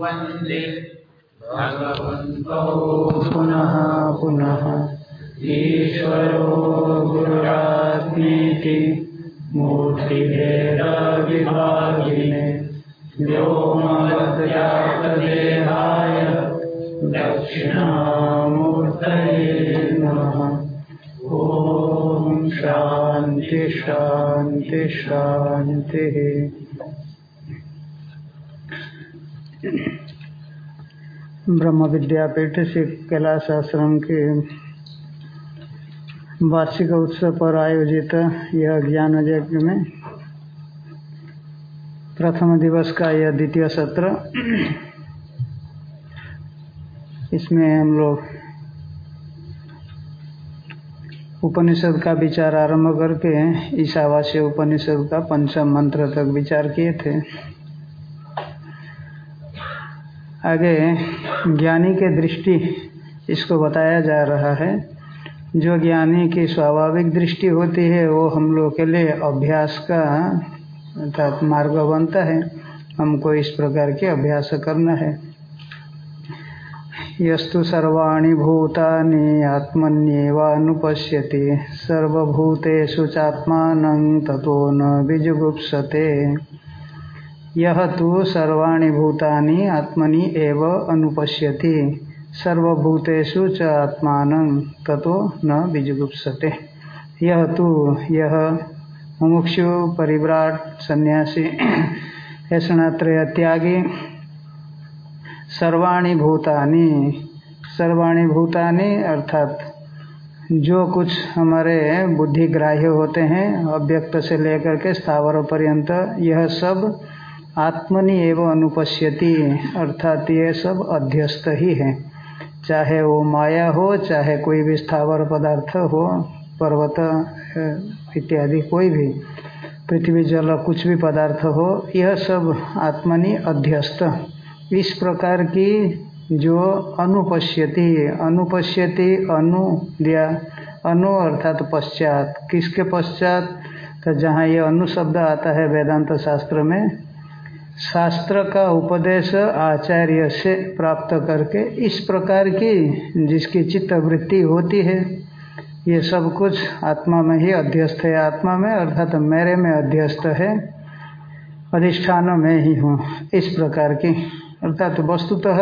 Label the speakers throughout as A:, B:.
A: वंदे भगवन्तौ
B: पुनः पुनः ईश्वरो गुरुरात्मीति मूर्तिभेदविभागिने व्योमवद्व्याप्तदेहाय दक्षिणामूर्तये ब्रह्म विद्यापीठ से कैलाश आश्रम के वार्षिक उत्सव पर आयोजित यह ज्ञान यज्ञ में प्रथम दिवस का यह द्वितीय सत्र। इसमें हम लोग उपनिषद का विचार आरंभ करके ईशावास्य उपनिषद का पंचम मंत्र तक विचार किए थे। आगे ज्ञानी के दृष्टि इसको बताया जा रहा है। जो ज्ञानी की स्वाभाविक दृष्टि होती है, वो हम लोग के लिए अभ्यास का, अर्थात मार्ग बनता है। हमको इस प्रकार के अभ्यास करना है। यस्तु सर्वाणि भूतानि आत्मन्येवानुपश्यति। सर्वभूतेषु चात्मानं ततो न विजुगुप्सते। यह तो सर्वाणि भूतानि आत्मनि एव अनुपश्यति। सर्वभूतेषु च आत्मान ततो न विजुगुप्सते। यह तो यह मुमुक्षु, परिव्राट सन्यासी ऐसणात्रय त्यागी, सर्वाणी भूतानि सर्वाणी भूतानि अर्थात जो कुछ हमारे बुद्धि ग्राह्य होते हैं, अव्यक्त से लेकर के स्थावर पर्यंत यह सब आत्मनि एवं अनुपश्यति, अर्थात ये सब अध्यस्त ही है। चाहे वो माया हो, चाहे कोई भी स्थावर पदार्थ हो, पर्वत इत्यादि कोई भी, पृथ्वी, जल, कुछ भी पदार्थ हो, यह सब आत्मनि अध्यस्त। इस प्रकार की जो अनुपश्यति अनुपश्यति अनु दिया, अनु अर्थात पश्चात। किसके पश्चात? तो जहाँ ये अनुशब्द आता है वेदांत शास्त्र में शास्त्र का उपदेश आचार्य से प्राप्त करके इस प्रकार की जिसकी चित्त वृत्ति होती है, ये सब कुछ आत्मा में ही अध्यस्त है। आत्मा में अर्थात मेरे में अध्यस्त है, अधिष्ठान में ही हूँ, इस प्रकार की। अर्थात वस्तुतः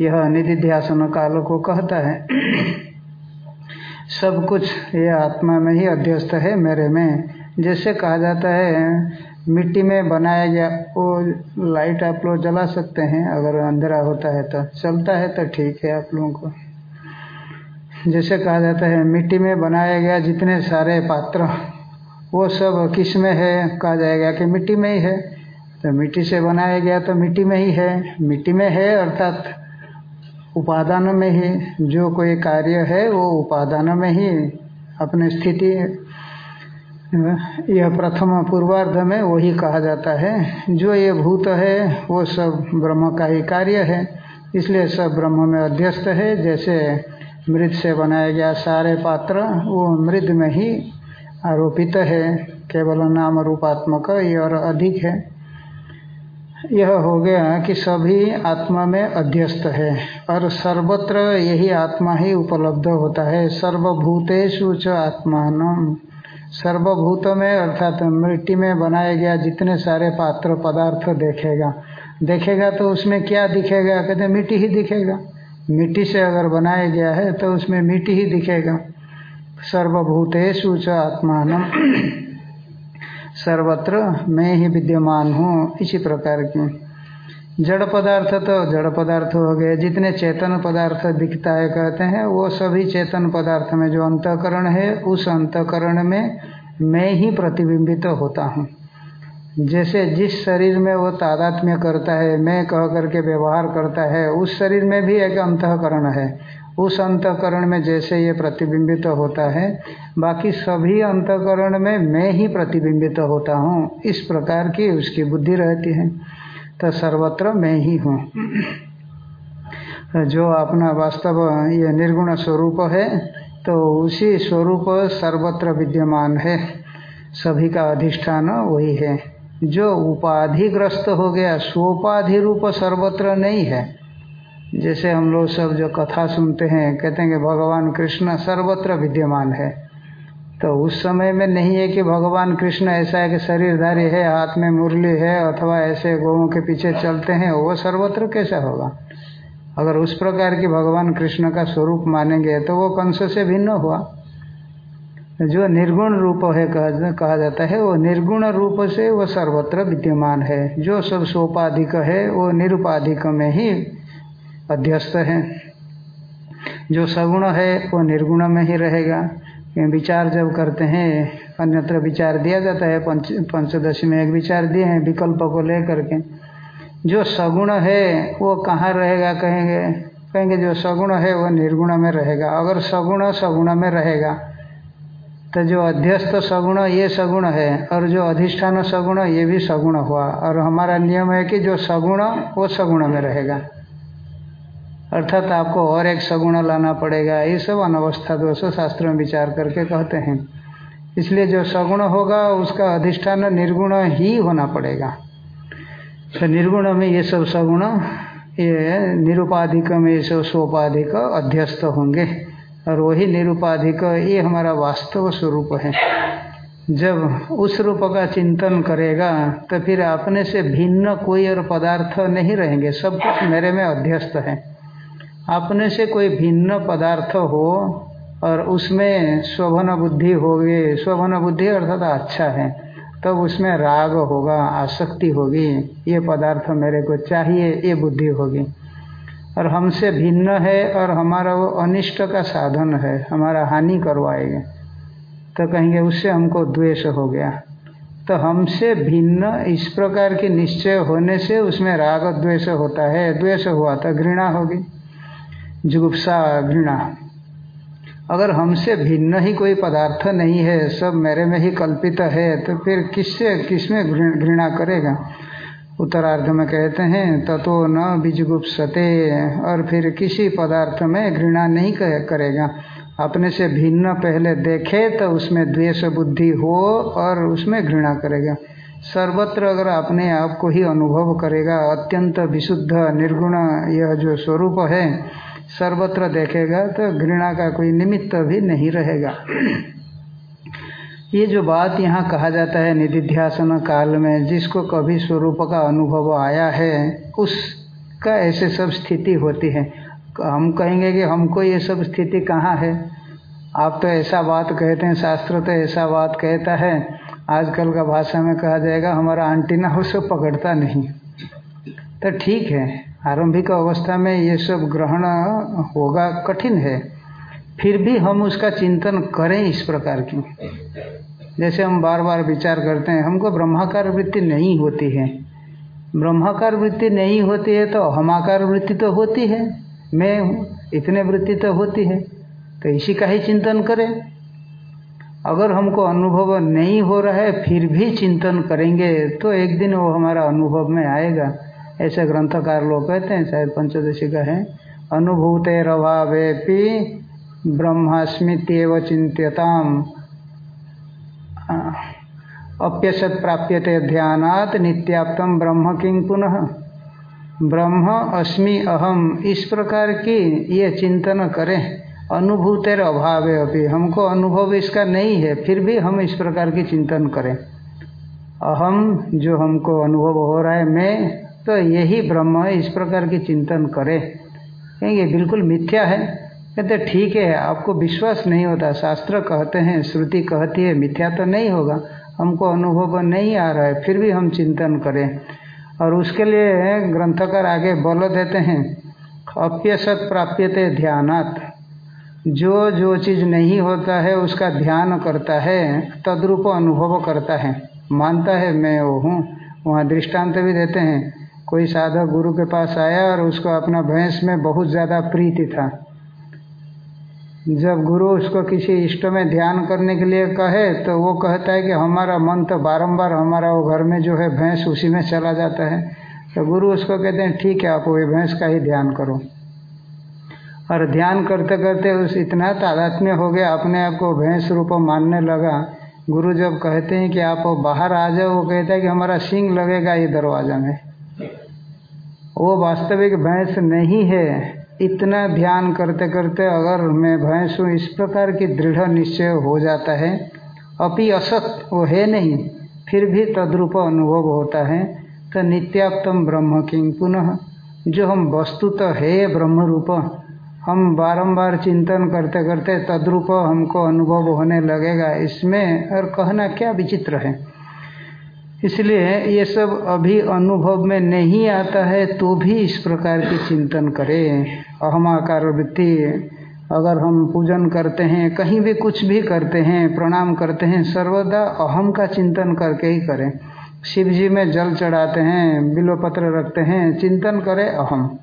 B: यह निधिध्यासन काल को कहता है। सब कुछ यह आत्मा में ही अध्यस्त है, मेरे में। जैसे कहा जाता है मिट्टी में बनाया गया, वो लाइट आप लोग जला सकते हैं, अगर अंधेरा होता है तो। चलता है तो ठीक है आप लोगों को। जैसे कहा जाता है, मिट्टी में बनाया गया जितने सारे पात्र, वो सब किसमें है? कहा जाएगा कि मिट्टी में ही है। तो मिट्टी से बनाया गया तो मिट्टी में ही है। मिट्टी में है अर्थात उपादान में ही। जो कोई कार्य है, वो उपादान में ही अपनी स्थिति यह प्रथम पूर्वार्ध में वही कहा जाता है। जो ये भूत है, वो सब ब्रह्म का ही कार्य है। इसलिए सब ब्रह्म में अध्यस्त है। जैसे मृद से बनाया गया सारे पात्र, वो मृद में ही आरोपित है। केवल नाम रूपात्मक ये और अधिक है। यह हो गया कि सभी आत्मा में अध्यस्त है और सर्वत्र यही आत्मा ही उपलब्ध होता है। सर्वभूतेषु च आत्मान सर्वभूत में अर्थात मिट्टी में बनाया गया, जितने सारे पात्र पदार्थ देखेगा। देखेगा तो उसमें क्या दिखेगा? कहते मिट्टी ही दिखेगा। मिट्टी से अगर बनाया गया है तो उसमें मिट्टी ही दिखेगा। सर्वभूतेषु च आत्मान सर्वत्र मैं ही विद्यमान हूँ, इसी प्रकार की। जड़ पदार्थ तो जड़ पदार्थ हो गए। जितने चेतन पदार्थ दिखता है कहते हैं, वो सभी चेतन पदार्थ में जो अंतकरण है, उस अंतकरण में मैं ही प्रतिबिंबित तो होता हूँ। जैसे जिस शरीर में वो तादात्म्य करता है, मैं कह करके व्यवहार करता है, उस शरीर में भी एक अंतकरण है। उस अंतकरण में जैसे ये प्रतिबिंबित तो होता है, बाकी सभी अंतकरण में मैं ही प्रतिबिंबित तो होता हूँ। इस प्रकार की उसकी बुद्धि रहती है। तो सर्वत्र मैं ही हूँ। जो अपना वास्तव, ये निर्गुण स्वरूप है तो उसी स्वरूप सर्वत्र विद्यमान है। सभी का अधिष्ठान वही है। जो उपाधिग्रस्त हो गया, सोपाधि रूप सर्वत्र नहीं है। जैसे हम लोग सब जो कथा सुनते हैं, कहते हैं कि भगवान कृष्ण सर्वत्र विद्यमान है। तो उस समय में नहीं है कि भगवान कृष्ण ऐसा है कि शरीरधारी है, हाथ में मुरली है अथवा ऐसे गौों के पीछे चलते हैं, वो सर्वत्र कैसा होगा? अगर उस प्रकार की भगवान कृष्ण का स्वरूप मानेंगे तो वो कंस से भिन्न हुआ। जो निर्गुण रूप है कहा जाता है, वो निर्गुण रूप से वो सर्वत्र विद्यमान है। जो सब सोपाधिक है, वो निरुपाधिक में ही अध्यस्त है। जो सगुण है, वो निर्गुण में ही रहेगा। विचार जब करते हैं, अन्यत्र विचार दिया जाता है, पंच, पंचदशी में एक विचार दिए हैं, विकल्प को लेकर के। जो सगुण है, वो कहाँ रहेगा कहेंगे? कहेंगे जो सगुण है, वो निर्गुण में रहेगा। अगर सगुण सगुण में रहेगा तो जो अध्यस्त सगुण, ये सगुण है, और जो अधिष्ठान सगुण, ये भी सगुण हुआ। और हमारा नियम है कि जो सगुण, वो सगुण में रहेगा। अर्थात आपको और एक सगुण लाना पड़ेगा। ये सब अनवस्था दोष शास्त्र में विचार करके कहते हैं। इसलिए जो सगुण होगा, उसका अधिष्ठान निर्गुण ही होना पड़ेगा। तो निर्गुण में ये सब सगुण, ये निरुपाधिक में ये सब सोपाधिक अध्यस्त होंगे। और वही निरुपाधिक, ये हमारा वास्तव स्वरूप है। जब उस रूप का चिंतन करेगा तो फिर अपने से भिन्न कोई और पदार्थ नहीं रहेंगे। सब कुछ मेरे में अध्यस्त है। अपने से कोई भिन्न पदार्थ हो और उसमें शोभन बुद्धि होगी, शोभन बुद्धि अर्थात अच्छा है, तब तो उसमें राग होगा, आसक्ति होगी, ये पदार्थ मेरे को चाहिए, ये बुद्धि होगी। और हमसे भिन्न है और हमारा वो अनिष्ट का साधन है, हमारा हानि करवाएगा। तो कहेंगे, उससे हमको द्वेष हो गया। तो हमसे भिन्न, इस प्रकार की निश्चय होने से उसमें राग द्वेष होता है, द्वेष हुआ तो घृणा होगी। जुगुप्सा घृणा। अगर हमसे भिन्न ही कोई पदार्थ नहीं है, सब मेरे में ही कल्पित है तो फिर किससे, किसमें घृणा करेगा? उत्तरार्ध में कहते हैं, ततो न बीजगुप्सते और फिर किसी पदार्थ में घृणा नहीं करेगा। अपने से भिन्न पहले देखे तो उसमें द्वेष बुद्धि हो, और उसमें घृणा करेगा। सर्वत्र अगर अपने आप को ही अनुभव करेगा, अत्यंत विशुद्ध, निर्गुण यह जो स्वरूप है सर्वत्र देखेगा तो घृणा का कोई निमित्त भी नहीं रहेगा। ये जो बात यहाँ कहा जाता है निधिध्यासन काल में, जिसको कभी स्वरूप का अनुभव आया है, उसका ऐसे सब स्थिति होती है। हम कहेंगे कि हमको ये सब स्थिति कहाँ है? आप तो ऐसा बात कहते हैं, शास्त्र तो ऐसा बात कहता है। आजकल का भाषा में कहा जाएगा, हमारा आंटीना उसको पकड़ता नहीं। तो ठीक है आरंभिक अवस्था में ये सब ग्रहण होगा कठिन है। फिर भी हम उसका चिंतन करें इस प्रकार की। जैसे हम बार बार विचार करते हैं, हमको ब्रह्माकार वृत्ति नहीं होती है। ब्रह्माकार वृत्ति नहीं होती है तो हमाकार वृत्ति तो होती है। मैं इतने वृत्ति तो होती है। तो इसी का ही चिंतन करें। अगर हमको अनुभव नहीं हो रहा है, फिर भी चिंतन करेंगे तो एक दिन वो हमारा अनुभव में आएगा। ऐसे ग्रंथकार लोग कहते हैं, शायद पंचदशी का है अनुभूतेरभावेपि ब्रह्मास्मित्यव चिंत्यताम अप्यसत प्राप्यते ध्यानात नित्याप्तम ब्रह्म किंग पुनः? ब्रह्म अस्मि अहम। इस प्रकार की ये चिंतन करें अनुभूतेर अभाव अभी हमको अनुभव इसका नहीं है, फिर भी हम इस प्रकार की चिंतन करें। अहम जो हमको अनुभव हो रहा है, मैं तो यही ब्रह्म है, इस प्रकार की चिंतन करें। कहेंगे बिल्कुल मिथ्या है। कहते, ठीक है, आपको विश्वास नहीं होता। शास्त्र कहते हैं, श्रुति कहती है, मिथ्या तो नहीं होगा। हमको अनुभव नहीं आ रहा है, फिर भी हम चिंतन करें। और उसके लिए ग्रंथकार आगे बल देते हैं, अप्यसत प्राप्यते ध्यानात्। जो जो चीज़ नहीं होता है, उसका ध्यान करता है, तद्रूप अनुभव करता है। मानता है, मैं वो हूँ। वहाँ दृष्टांत भी देते हैं कोई साधक गुरु के पास आया और उसको अपना भैंस में बहुत ज़्यादा प्रीति था। जब गुरु उसको किसी इष्ट में ध्यान करने के लिए कहे तो वो कहता है कि हमारा मन तो बारंबार हमारा वो घर में जो है भैंस उसी में चला जाता है। तो गुरु उसको कहते हैं, ठीक है, आप वही भैंस का ही ध्यान करो। और ध्यान करते करते उस इतना तादात्म्य हो गया, अपने आप को भैंस रूप मानने लगा। गुरु जब कहते हैं कि आप बाहर आ जाओ, वो कहता है कि हमारा सिंह लगेगा ये दरवाज़ा में। वो वास्तविक भैंस नहीं है। इतना ध्यान करते करते अगर मैं भैंस हूँ, इस प्रकार की दृढ़ निश्चय हो जाता है। अपि असत वो है नहीं, फिर भी तद्रूप अनुभव होता है। तो नित्याप्तम ब्रह्म किंग पुनः। जो हम वस्तुतः है ब्रह्म रूप हम बारंबार चिंतन करते करते तद्रूप हमको अनुभव होने लगेगा। इसमें और कहना क्या विचित्र है। इसलिए ये सब अभी अनुभव में नहीं आता है तो भी इस प्रकार की चिंतन करें। अहमाकार वृत्ति, अगर हम पूजन करते हैं, कहीं भी कुछ भी करते हैं, प्रणाम करते हैं, सर्वदा अहम का चिंतन करके ही करें। शिव जी में जल चढ़ाते हैं, बिलोपत्र रखते हैं, चिंतन करें अहम।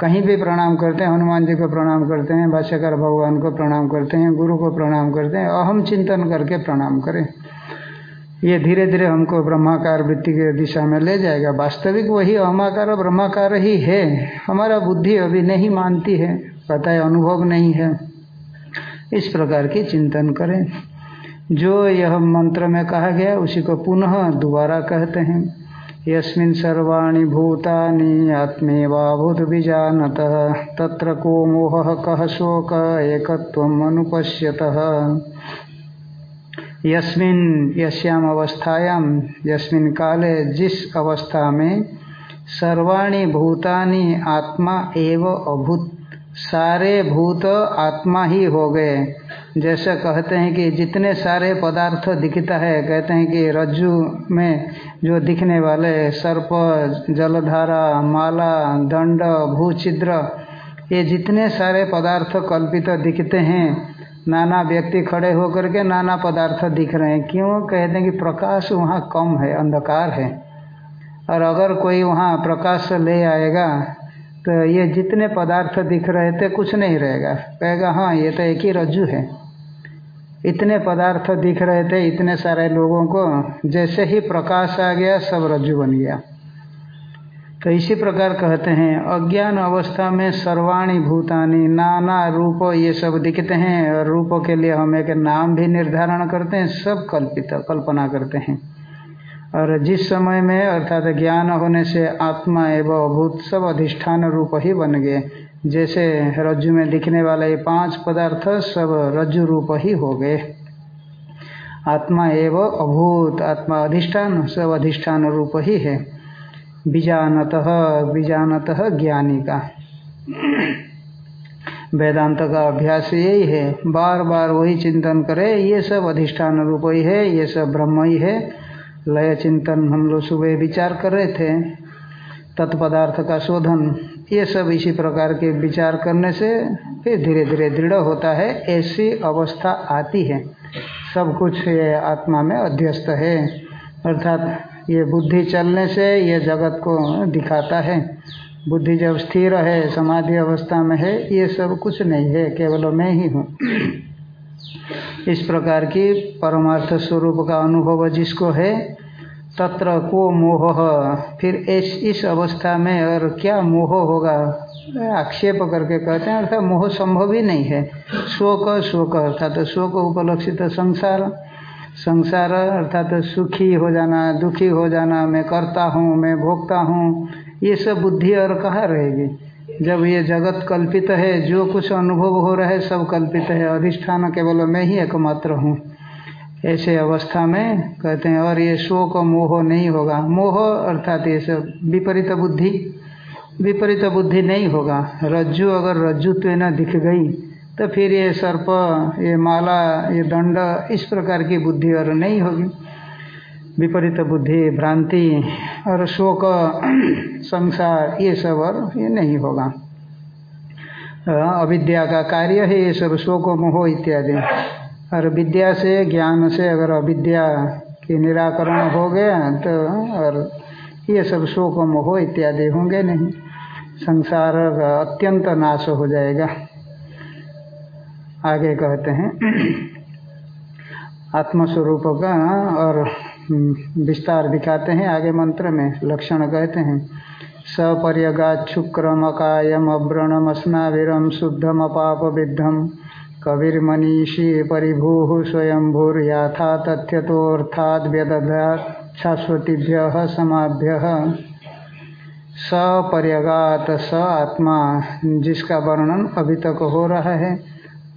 B: कहीं भी प्रणाम करते हैं, हनुमान जी को प्रणाम करते हैं, भाष्यकर भगवान को प्रणाम करते हैं, गुरु को प्रणाम करते हैं, अहम चिंतन करके प्रणाम करें। ये धीरे धीरे हमको ब्रह्माकार वृत्ति के दिशा में ले जाएगा। वास्तविक वही अहमाकार और ब्रह्माकार ही है। हमारा बुद्धि अभी नहीं मानती है, पता है, अनुभव नहीं है। इस प्रकार की चिंतन करें। जो यह मंत्र में कहा गया, उसी को पुनः दोबारा कहते हैं। यस्मिन् सर्वाणि भूतानि आत्मेवाभूत बीजानत तत्र को मोह कह शोक, एकत्वम अनुपश्यतः। यस्मिन यश्याम अवस्थायाम यस्मिन काले जिस अवस्था में सर्वाणी भूतानि आत्मा एव अभूत, सारे भूत आत्मा ही हो गए। जैसे कहते हैं कि जितने सारे पदार्थ दिखता है, कहते हैं कि रज्जु में जो दिखने वाले सर्प, जलधारा, माला, दंड, भूछिद्र, ये जितने सारे पदार्थ कल्पित दिखते हैं नाना व्यक्ति खड़े होकर के नाना पदार्थ दिख रहे हैं। क्यों? कहते हैं कि प्रकाश वहाँ कम है, अंधकार है। और अगर कोई वहाँ प्रकाश ले आएगा तो ये जितने पदार्थ दिख रहे थे, कुछ नहीं रहेगा। कहेगा हाँ ये तो एक ही रज्जु है। इतने पदार्थ दिख रहे थे, इतने सारे लोगों को, जैसे ही प्रकाश आ गया, सब रज्जु बन गया। तो इसी प्रकार कहते हैं, अज्ञान अवस्था में सर्वाणी भूतानी, नाना रूप ये सब दिखते हैं और रूपों के लिए हम एक नाम भी निर्धारण करते हैं, सब कल्पित, कल्पना करते हैं। और जिस समय में अर्थात ज्ञान होने से आत्मा एवं अभूत सब अधिष्ठान रूप ही बन गए, जैसे रज्जु में दिखने वाले ये पाँच पदार्थ सब रज्जु रूप ही हो गए। आत्मा एवं अभूत, आत्मा अधिष्ठान सब अधिष्ठान रूप ही है। बीजानत बीजानत ज्ञानी का। वेदांत का अभ्यास यही है। बार बार वही चिंतन करे, ये सब अधिष्ठान रूप ही है ये सब ब्रह्म ही। है लय चिंतन हम लोग सुबह विचार कर रहे थे। तत्पदार्थ का शोधन, ये सब इसी प्रकार के विचार करने से फिर धीरे धीरे दृढ़ होता है, ऐसी अवस्था आती है। सब कुछ ये आत्मा में अध्यस्त है। अर्थात ये बुद्धि चलने से ये जगत को दिखाता है। बुद्धि जब स्थिर है, समाधि अवस्था में है, ये सब कुछ नहीं है, केवल मैं ही हूँ। इस प्रकार की परमार्थ स्वरूप का अनुभव जिसको है, तत्र को मोह। फिर इस इस अवस्था में और क्या मोह होगा? आक्षेप करके कहते हैं, अर्थात मोह संभव ही नहीं है। शोक शोक, अर्थात शोक उपलक्षित संसार। संसार अर्थात सुखी हो जाना, दुखी हो जाना, मैं करता हूँ, मैं भोगता हूँ, ये सब बुद्धि और कहाँ रहेगी? जब ये जगत कल्पित है, जो कुछ अनुभव हो रहा है, सब कल्पित है, अधिष्ठान केवल मैं ही एकमात्र हूँ। ऐसे अवस्था में कहते हैं, और ये शोक मोह नहीं होगा। मोह अर्थात ये सब विपरीत बुद्धि विपरीत बुद्धि नहीं होगा। रज्जु अगर रज्जुत्व न दिख गई तो फिर ये सर्प, ये माला, ये दंड इस प्रकार की बुद्धि और नहीं होगी। विपरीत बुद्धि, भ्रांति और शोक, संसार, ये सब और ये नहीं होगा। अविद्या का कार्य है ये सब, शोक, मोह इत्यादि। और विद्या से, ज्ञान से अगर अविद्या की निराकरण हो गया तो और ये सब शोक, मोह इत्यादि होंगे नहीं। संसार का अत्यंत नाश हो जाएगा। आगे कहते हैं आत्मस्वरूप का और विस्तार दिखाते हैं आगे मंत्र में, लक्षण कहते हैं, सपर्यगाच्छुक्रमकायम अव्रणम स्नाविरम शुद्धम अपाप विद्धम कविर्मनीषी परिभू स्वयंभूर्याथा तथ्यतोर्थाद व्यदधात शाश्वतीभ्य समाभ्य। सपर्यगात स आत्मा, जिसका वर्णन अभी तक हो रहा है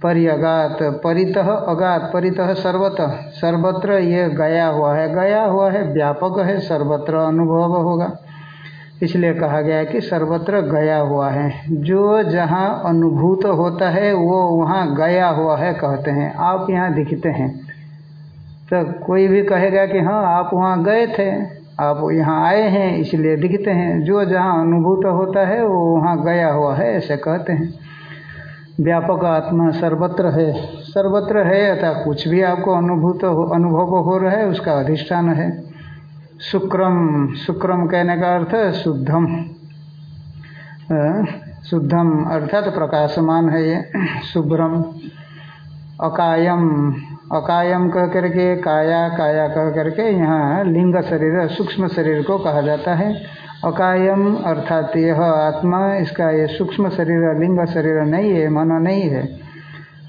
B: पर्यगात, परितः अगात, परितः सर्वतः। सर्वत्र ये गया हुआ है, गया हुआ है, व्यापक है, सर्वत्र अनुभव होगा। इसलिए कहा गया है कि सर्वत्र गया हुआ है। जो जहाँ अनुभूत होता है, वो वहाँ गया हुआ है कहते हैं। आप यहाँ दिखते हैं। तो कोई भी कहेगा कि हाँ आप वहाँ गए थे, आप यहाँ आए हैं, इसलिए दिखते हैं। जो जहाँ अनुभूत होता है, वो वहाँ गया हुआ है, ऐसे कहते हैं। व्यापक आत्मा सर्वत्र है। सर्वत्र है अतः कुछ भी आपको अनुभूत हो, अनुभव हो रहा है, उसका अधिष्ठान है। शुक्रम शुक्रम कहने का अर्थ है शुद्धम शुद्धम अर्थात प्रकाशमान है ये, शुभ्रम। अकायम अकायम कह करके, काया काया कह करके यहाँ लिंग शरीर, सूक्ष्म शरीर को कहा जाता है। अकायम अर्थात यह आत्मा, इसका ये सूक्ष्म शरीर लिंग शरीर नहीं है, मन नहीं है।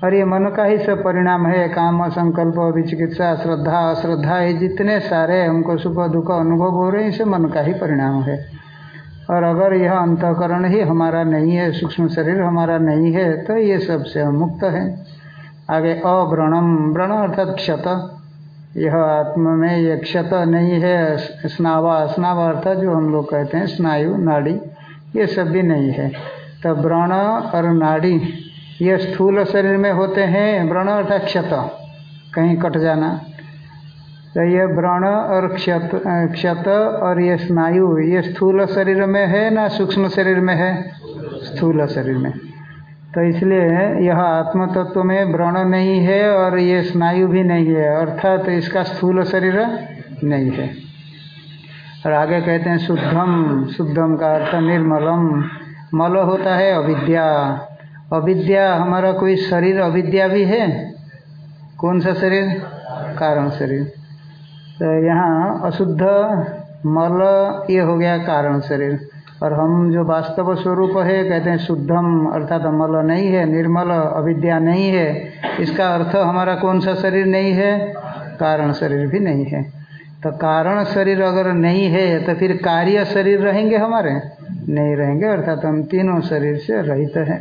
B: और ये मन का ही सब परिणाम है, काम, संकल्प विचिकित्सा श्रद्धा, अश्रद्धा, ये जितने सारे हमको सुख, दुख, अनुभव हो रहे हैं, इसे मन का ही परिणाम है। और अगर यह अंतकरण ही हमारा नहीं है, सूक्ष्म शरीर हमारा नहीं है तो ये सबसे मुक्त है। आगे अव्रणम, व्रण अर्थात क्षत। यह आत्मा में ये क्षत नहीं है, स्नावा स्नावा अर्थात जो हम लोग कहते हैं, स्नायु, नाड़ी, ये सब भी नहीं है। तो व्रण और नाड़ी ये स्थूल शरीर में होते हैं, व्रण अर्थात क्षत, कहीं कट जाना। तो ये व्रण और क्षत क्षत और ये स्नायु, ये स्थूल शरीर में है ना सूक्ष्म शरीर में है? स्थूल शरीर में। तो इसलिए यह आत्म तत्व में व्रण नहीं है और ये स्नायु भी नहीं है, अर्थात तो इसका स्थूल शरीर नहीं है। और आगे कहते हैं, शुद्धम शुद्धम का अर्थ निर्मलम। मल होता है अविद्या। अविद्या, हमारा कोई शरीर अविद्या भी है? कौन सा शरीर? कारण शरीर। तो यहाँ अशुद्ध, मल, ये हो गया कारण शरीर। और हम जो वास्तव स्वरूप है, कहते हैं शुद्धम, अर्थात मल नहीं है, निर्मल, अविद्या नहीं है, इसका अर्थ हमारा कौन सा शरीर नहीं है? कारण शरीर भी नहीं है। तो कारण शरीर अगर नहीं है तो फिर कार्य शरीर रहेंगे हमारे? नहीं रहेंगे, अर्थात हम तीनों शरीर से रहित हैं।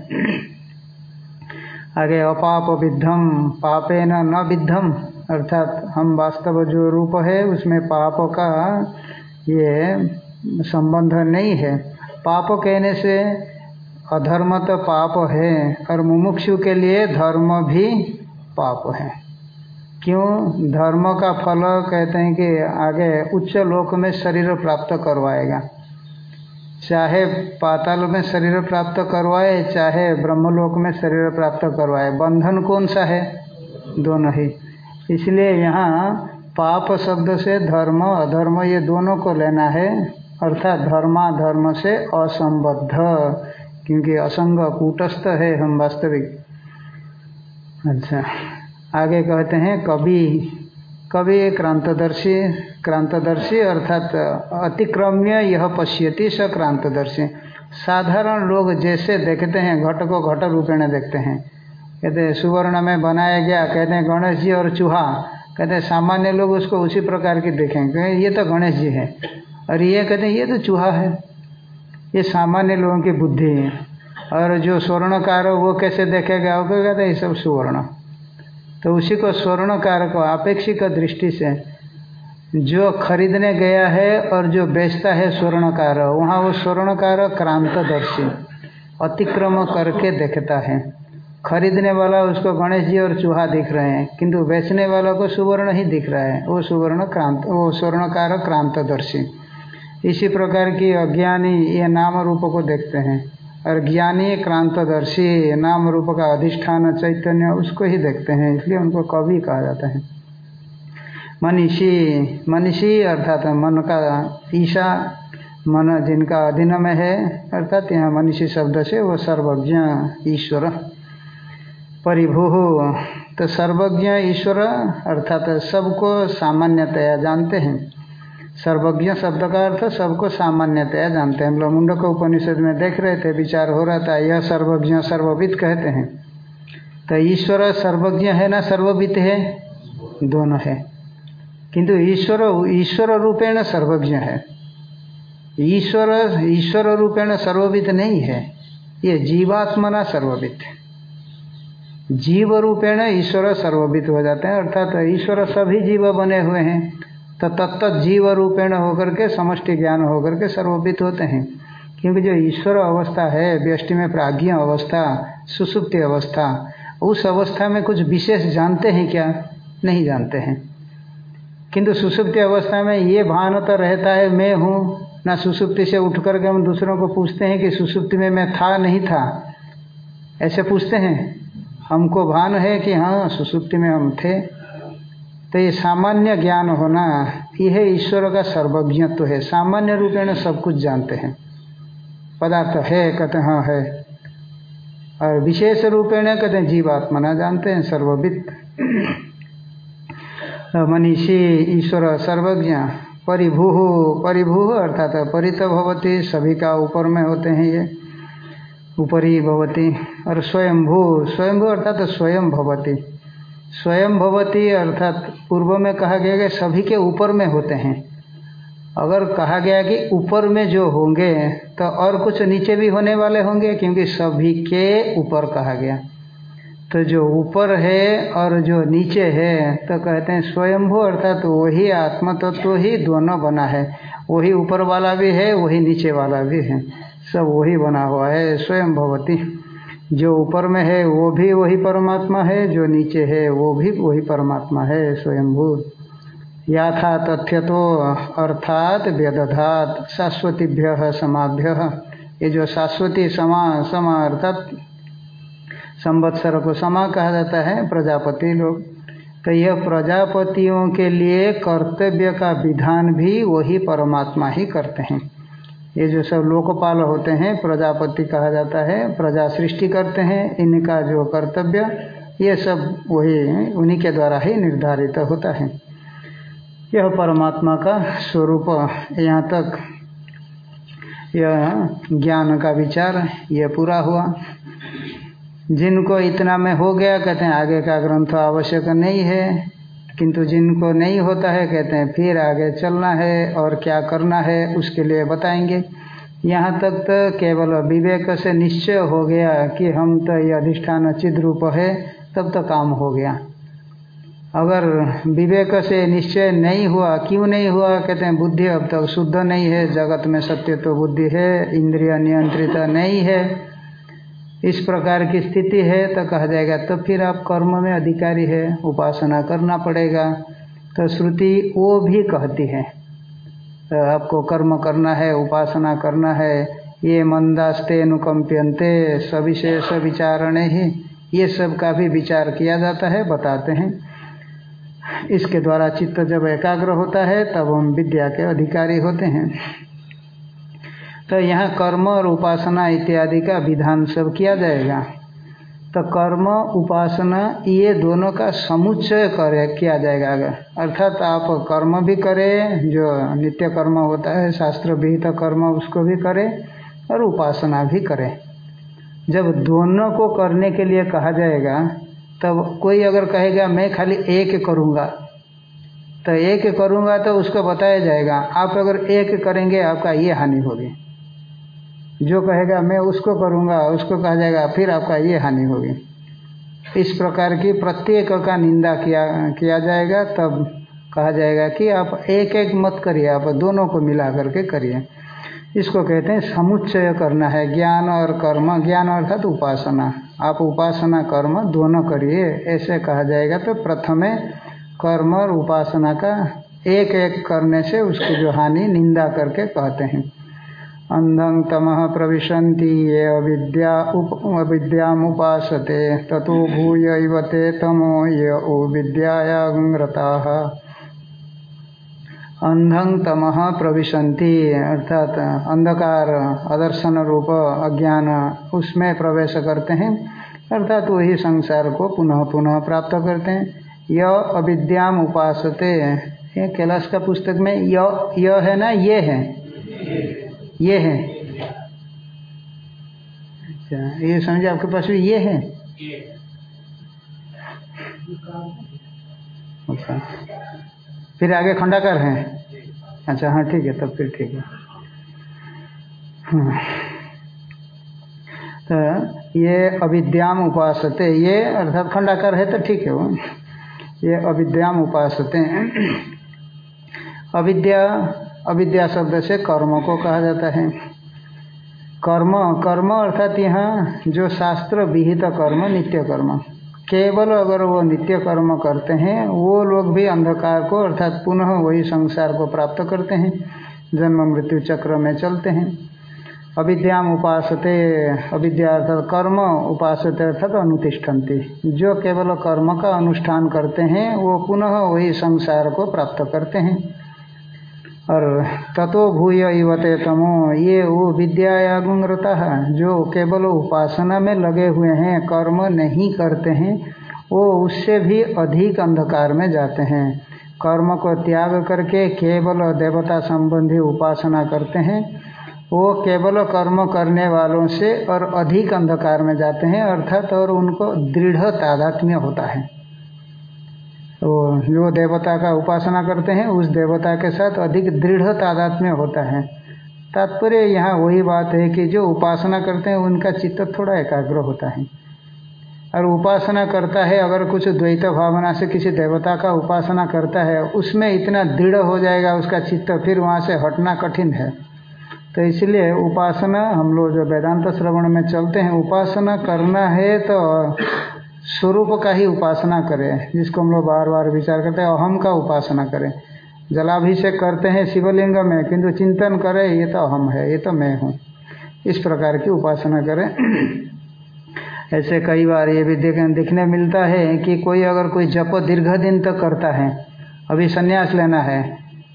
B: आगे, अपाप विद्धम पापे न विद्धम, अर्थात हम वास्तव जो रूप है, उसमें पाप का ये संबंध नहीं है। पाप कहने से अधर्म तो पाप है और मुमुक्षु के लिए धर्म भी पाप है। क्यों? धर्म का फल कहते हैं कि आगे उच्च लोक में शरीर प्राप्त करवाएगा। चाहे पाताल में शरीर प्राप्त करवाए, चाहे ब्रह्मलोक में शरीर प्राप्त करवाए। बंधन कौन सा है? दोनों ही। इसलिए यहाँ पाप शब्द से धर्म, अधर्म ये दोनों को लेना है। अर्थात धर्मा धर्म से असंबद्ध, क्योंकि असंग कूटस्थ है हम वास्तविक। अच्छा आगे कहते हैं, कवि कवि क्रांतदर्शी क्रांतदर्शी अर्थात अतिक्रम्य यह पश्यति स क्रांतदर्शी। साधारण लोग जैसे देखते हैं, घट को घट रूपेण देखते हैं। कहते हैं, सुवर्ण में बनाया गया, कहते हैं, गणेश जी और चूहा। कहते हैं, सामान्य लोग उसको उसी प्रकार की देखेंगे ये तो गणेश जी है। और ये कहते हैं, ये तो चूहा है। ये सामान्य लोगों की बुद्धि है। और जो स्वर्णकार हो, वो कैसे देखेगा? वो कहते हैं, ये सब सुवर्ण। तो उसी को स्वर्णकार को आपेक्षिक दृष्टि से जो खरीदने गया है और जो बेचता है स्वर्णकार, वहाँ वो स्वर्णकार क्रांतदर्शी, अतिक्रम करके देखता है। खरीदने वाला उसको गणेश जी और चूहा दिख रहे हैं, किंतु बेचने वाला को सुवर्ण ही दिख रहा है। वो सुवर्ण क्रांत, वो स्वर्णकार क्रांतदर्शी। इसी प्रकार की अज्ञानी ये नाम रूप को देखते हैं। और ज्ञानी, क्रांतदर्शी नाम रूप का अधिष्ठान, चैतन्य, उसको ही देखते हैं, इसलिए उनको कवि कहा जाता है। मनीषी मनीषी अर्थात मन का ईशा, मन जिनका अधीन में है, अर्थात यहाँ मनीषी शब्द से वो सर्वज्ञ ईश्वर। परिभू तो सर्वज्ञ ईश्वर अर्थात सबको सामान्यतया जानते हैं। सर्वज्ञ शब्द का अर्थ सबको सामान्यतया जानते हैं। हम लोग मुंडक उपनिषद में देख रहे थे, विचार हो रहा था, यह सर्वज्ञ, सर्वविद कहते हैं। तो ईश्वर सर्वज्ञ है ना सर्ववित है? दोनों है। किंतु ईश्वर ईश्वर रूपेण सर्वज्ञ है। ईश्वर ईश्वर रूपेण सर्वविद नहीं है। ये जीवात्मना सर्ववित जीव रूपेण ईश्वर सर्ववित हो जाते हैं, अर्थात ईश्वर सभी जीव बने हुए हैं। तो तत्त जीव रूपेण होकर के समष्टि ज्ञान होकर के सर्ववित होते हैं। क्योंकि जो ईश्वर अवस्था है, व्यष्टि में प्राज्ञ अवस्था, सुसुप्ति अवस्था, उस अवस्था में कुछ विशेष जानते हैं क्या? नहीं जानते हैं। किंतु सुसुप्ति अवस्था में ये भान तो रहता है, मैं हूँ, ना सुसुप्ति से उठ करके हम दूसरों को पूछते हैं कि सुसुप्ति में मैं था, नहीं था। ऐसे पूछते हैं, हमको भान है कि हाँ सुसुप्ति में हम थे। तो ये सामान्य ज्ञान होना, यह ईश्वर का सर्वज्ञत्व तो है। सामान्य रूपेण सब कुछ जानते हैं। पदार्थ है, कहते हाँ है और विशेष रूपेण कहते हैं जीवात्मना जानते हैं, सर्वविद। मनीषी, ईश्वर, सर्वज्ञ, परिभू परिभू, अर्थात परित भवती, सभी का ऊपर में होते हैं ये। ऊपरी भवती, और स्वयंभू स्वयंभू अर्थात स्वयं भवती। स्वयं भवती अर्थात पूर्व में कहा गया कि सभी के ऊपर में होते हैं। अगर कहा गया कि ऊपर में जो होंगे तो और कुछ नीचे भी होने वाले होंगे, क्योंकि सभी के ऊपर कहा गया। तो जो ऊपर है और जो नीचे है तो कहते हैं स्वयंभू, अर्थात तो वही आत्म तत्व तो ही दोनों बना है। वही ऊपर वाला भी है, वही नीचे वाला भी है। सब वही बना हुआ है, स्वयं भवती। जो ऊपर में है, वो भी वही परमात्मा है, जो नीचे है, वो भी वही परमात्मा है, स्वयंभू। याथा तथ्य तो अर्थात व्यदधात, शाश्वतीभ्य, समाभ्य। ये जो शाश्वती समा समा अर्थात संवत्सर को समा कहा जाता है, प्रजापति लोग। तो यह प्रजापतियों के लिए कर्तव्य का विधान भी वही परमात्मा ही करते हैं। ये जो सब लोकपाल होते हैं, प्रजापति कहा जाता है, प्रजा सृष्टि करते हैं, इनका जो कर्तव्य, ये सब वही, उन्हीं के द्वारा ही निर्धारित होता है। यह परमात्मा का स्वरूप, यहाँ तक यह ज्ञान का विचार, यह पूरा हुआ। जिनको इतना में हो गया, कहते हैं, आगे का ग्रंथ आवश्यक नहीं है। किंतु जिनको नहीं होता है, कहते हैं, फिर आगे चलना है और क्या करना है, उसके लिए बताएँगे। यहाँ तक तो केवल विवेक से निश्चय हो गया कि हम तो ये अधिष्ठान चिद रूप है, तब तो काम हो गया। अगर विवेक से निश्चय नहीं हुआ, क्यों नहीं हुआ? कहते हैं, बुद्धि अब तक शुद्ध नहीं है, जगत में सत्य तो बुद्धि है, इंद्रिय नियंत्रित नहीं है। इस प्रकार की स्थिति है तो कहा जाएगा तो फिर आप कर्म में अधिकारी है, उपासना करना पड़ेगा। तो श्रुति वो भी कहती है तो आपको कर्म करना है, उपासना करना है, ये मंदास्ते अनुकंप्यंते सविशेष विचारण ही, ये सब का भी विचार किया जाता है, बताते हैं। इसके द्वारा चित्त जब एकाग्र होता है, तब हम विद्या के अधिकारी होते हैं। तो यहाँ कर्म और उपासना इत्यादि का विधान सब किया जाएगा। तो कर्म, उपासना, ये दोनों का समुच्चय करे किया जाएगा अर्थात आप कर्म भी करें, जो नित्य कर्म होता है शास्त्र विहित कर्म उसको भी करें और उपासना भी करें। जब दोनों को करने के लिए कहा जाएगा, तब कोई अगर कहेगा, मैं खाली एक करूँगा। तो एक करूँगा तो उसको बताया जाएगा, आप अगर एक करेंगे, आपका ये हानि होगी। जो कहेगा, मैं उसको करूँगा, उसको कहा जाएगा, फिर आपका ये हानि होगी। इस प्रकार की प्रत्येक का निंदा किया किया जाएगा, तब कहा जाएगा कि आप एक एक मत करिए, आप दोनों को मिला करके करिए। इसको कहते हैं समुच्चय करना है, ज्ञान और कर्म। ज्ञान अर्थात उपासना। आप उपासना, कर्म दोनों करिए, ऐसे कहा जाएगा तो प्रथमे कर्म और उपासना का एक एक करने से उसकी जो हानि, निंदा करके कहते हैं। अंधं तम प्रविशन्ति, ये अविद्या उप, अविद्यामुपासते, ततो भूय ते तमो ये ओ विद्यायाग्रताः अंधं तम प्रविशन्ति, अर्थात अंधकार अदर्शन रूप अज्ञान, उसमें प्रवेश करते हैं, अर्थात वही संसार को पुनः पुनः प्राप्त करते हैं। य अविद्याम उपासते ये कैलाश का पुस्तक में य है ना, ये है। ये है। अच्छा ये समझे आपके पास भी ये है? अच्छा। फिर आगे खंडाकार हैं? अच्छा हाँ ठीक है, तब फिर ठीक है। तो ये अविद्याम उपासते, ये अर्थात खंडाकार है तो ठीक है वो। ये अविद्याम उपासते अविद्या अविद्या शब्द से कर्म को कहा जाता है। कर्म कर्म अर्थात यहाँ जो शास्त्र विहित कर्म, नित्य कर्म। केवल अगर वो नित्य कर्म करते हैं, वो लोग भी अंधकार को अर्थात पुनः वही संसार को प्राप्त करते हैं, जन्म मृत्यु चक्र में चलते हैं। अविद्याम उपासते, अविद्या अर्थात कर्म उपासते अर्थात अनुतिष्ठन्ति। जो केवल कर्म का अनुष्ठान करते हैं, वो पुनः वही संसार को प्राप्त करते हैं। और ततो भूय इवते तमो। ये वो विद्या गुणरता है जो केवल उपासना में लगे हुए हैं, कर्म नहीं करते हैं, वो उससे भी अधिक अंधकार में जाते हैं। कर्म को त्याग करके केवल देवता संबंधी उपासना करते हैं। वो केवल कर्म करने वालों से और अधिक अंधकार में जाते हैं, अर्थात और उनको दृढ़ तादात्म्य होता है। तो जो देवता का उपासना करते हैं, उस देवता के साथ अधिक दृढ़ तादात्म्य होता है। तात्पर्य यहाँ वही बात है कि जो उपासना करते हैं, उनका चित्त थोड़ा एकाग्र होता है। और उपासना करता है, अगर कुछ द्वैत भावना से किसी देवता का उपासना करता है, उसमें इतना दृढ़ हो जाएगा, उसका चित्त फिर वहाँ से हटना कठिन है। तो इसलिए उपासना, हम लोग जो वेदांत श्रवण में चलते हैं, उपासना करना है तो स्वरूप का ही उपासना करें जिसको हम लोग बार बार विचार करते हैं अहम का उपासना करें। जलाभिषेक करते हैं शिवलिंग में किंतु चिंतन करें ये तो अहम है ये तो मैं हूँ। इस प्रकार की उपासना करें। ऐसे कई बार ये भी देख, दिखने मिलता है कि कोई अगर कोई जप दीर्घ दिन तक करता है अभी संन्यास लेना है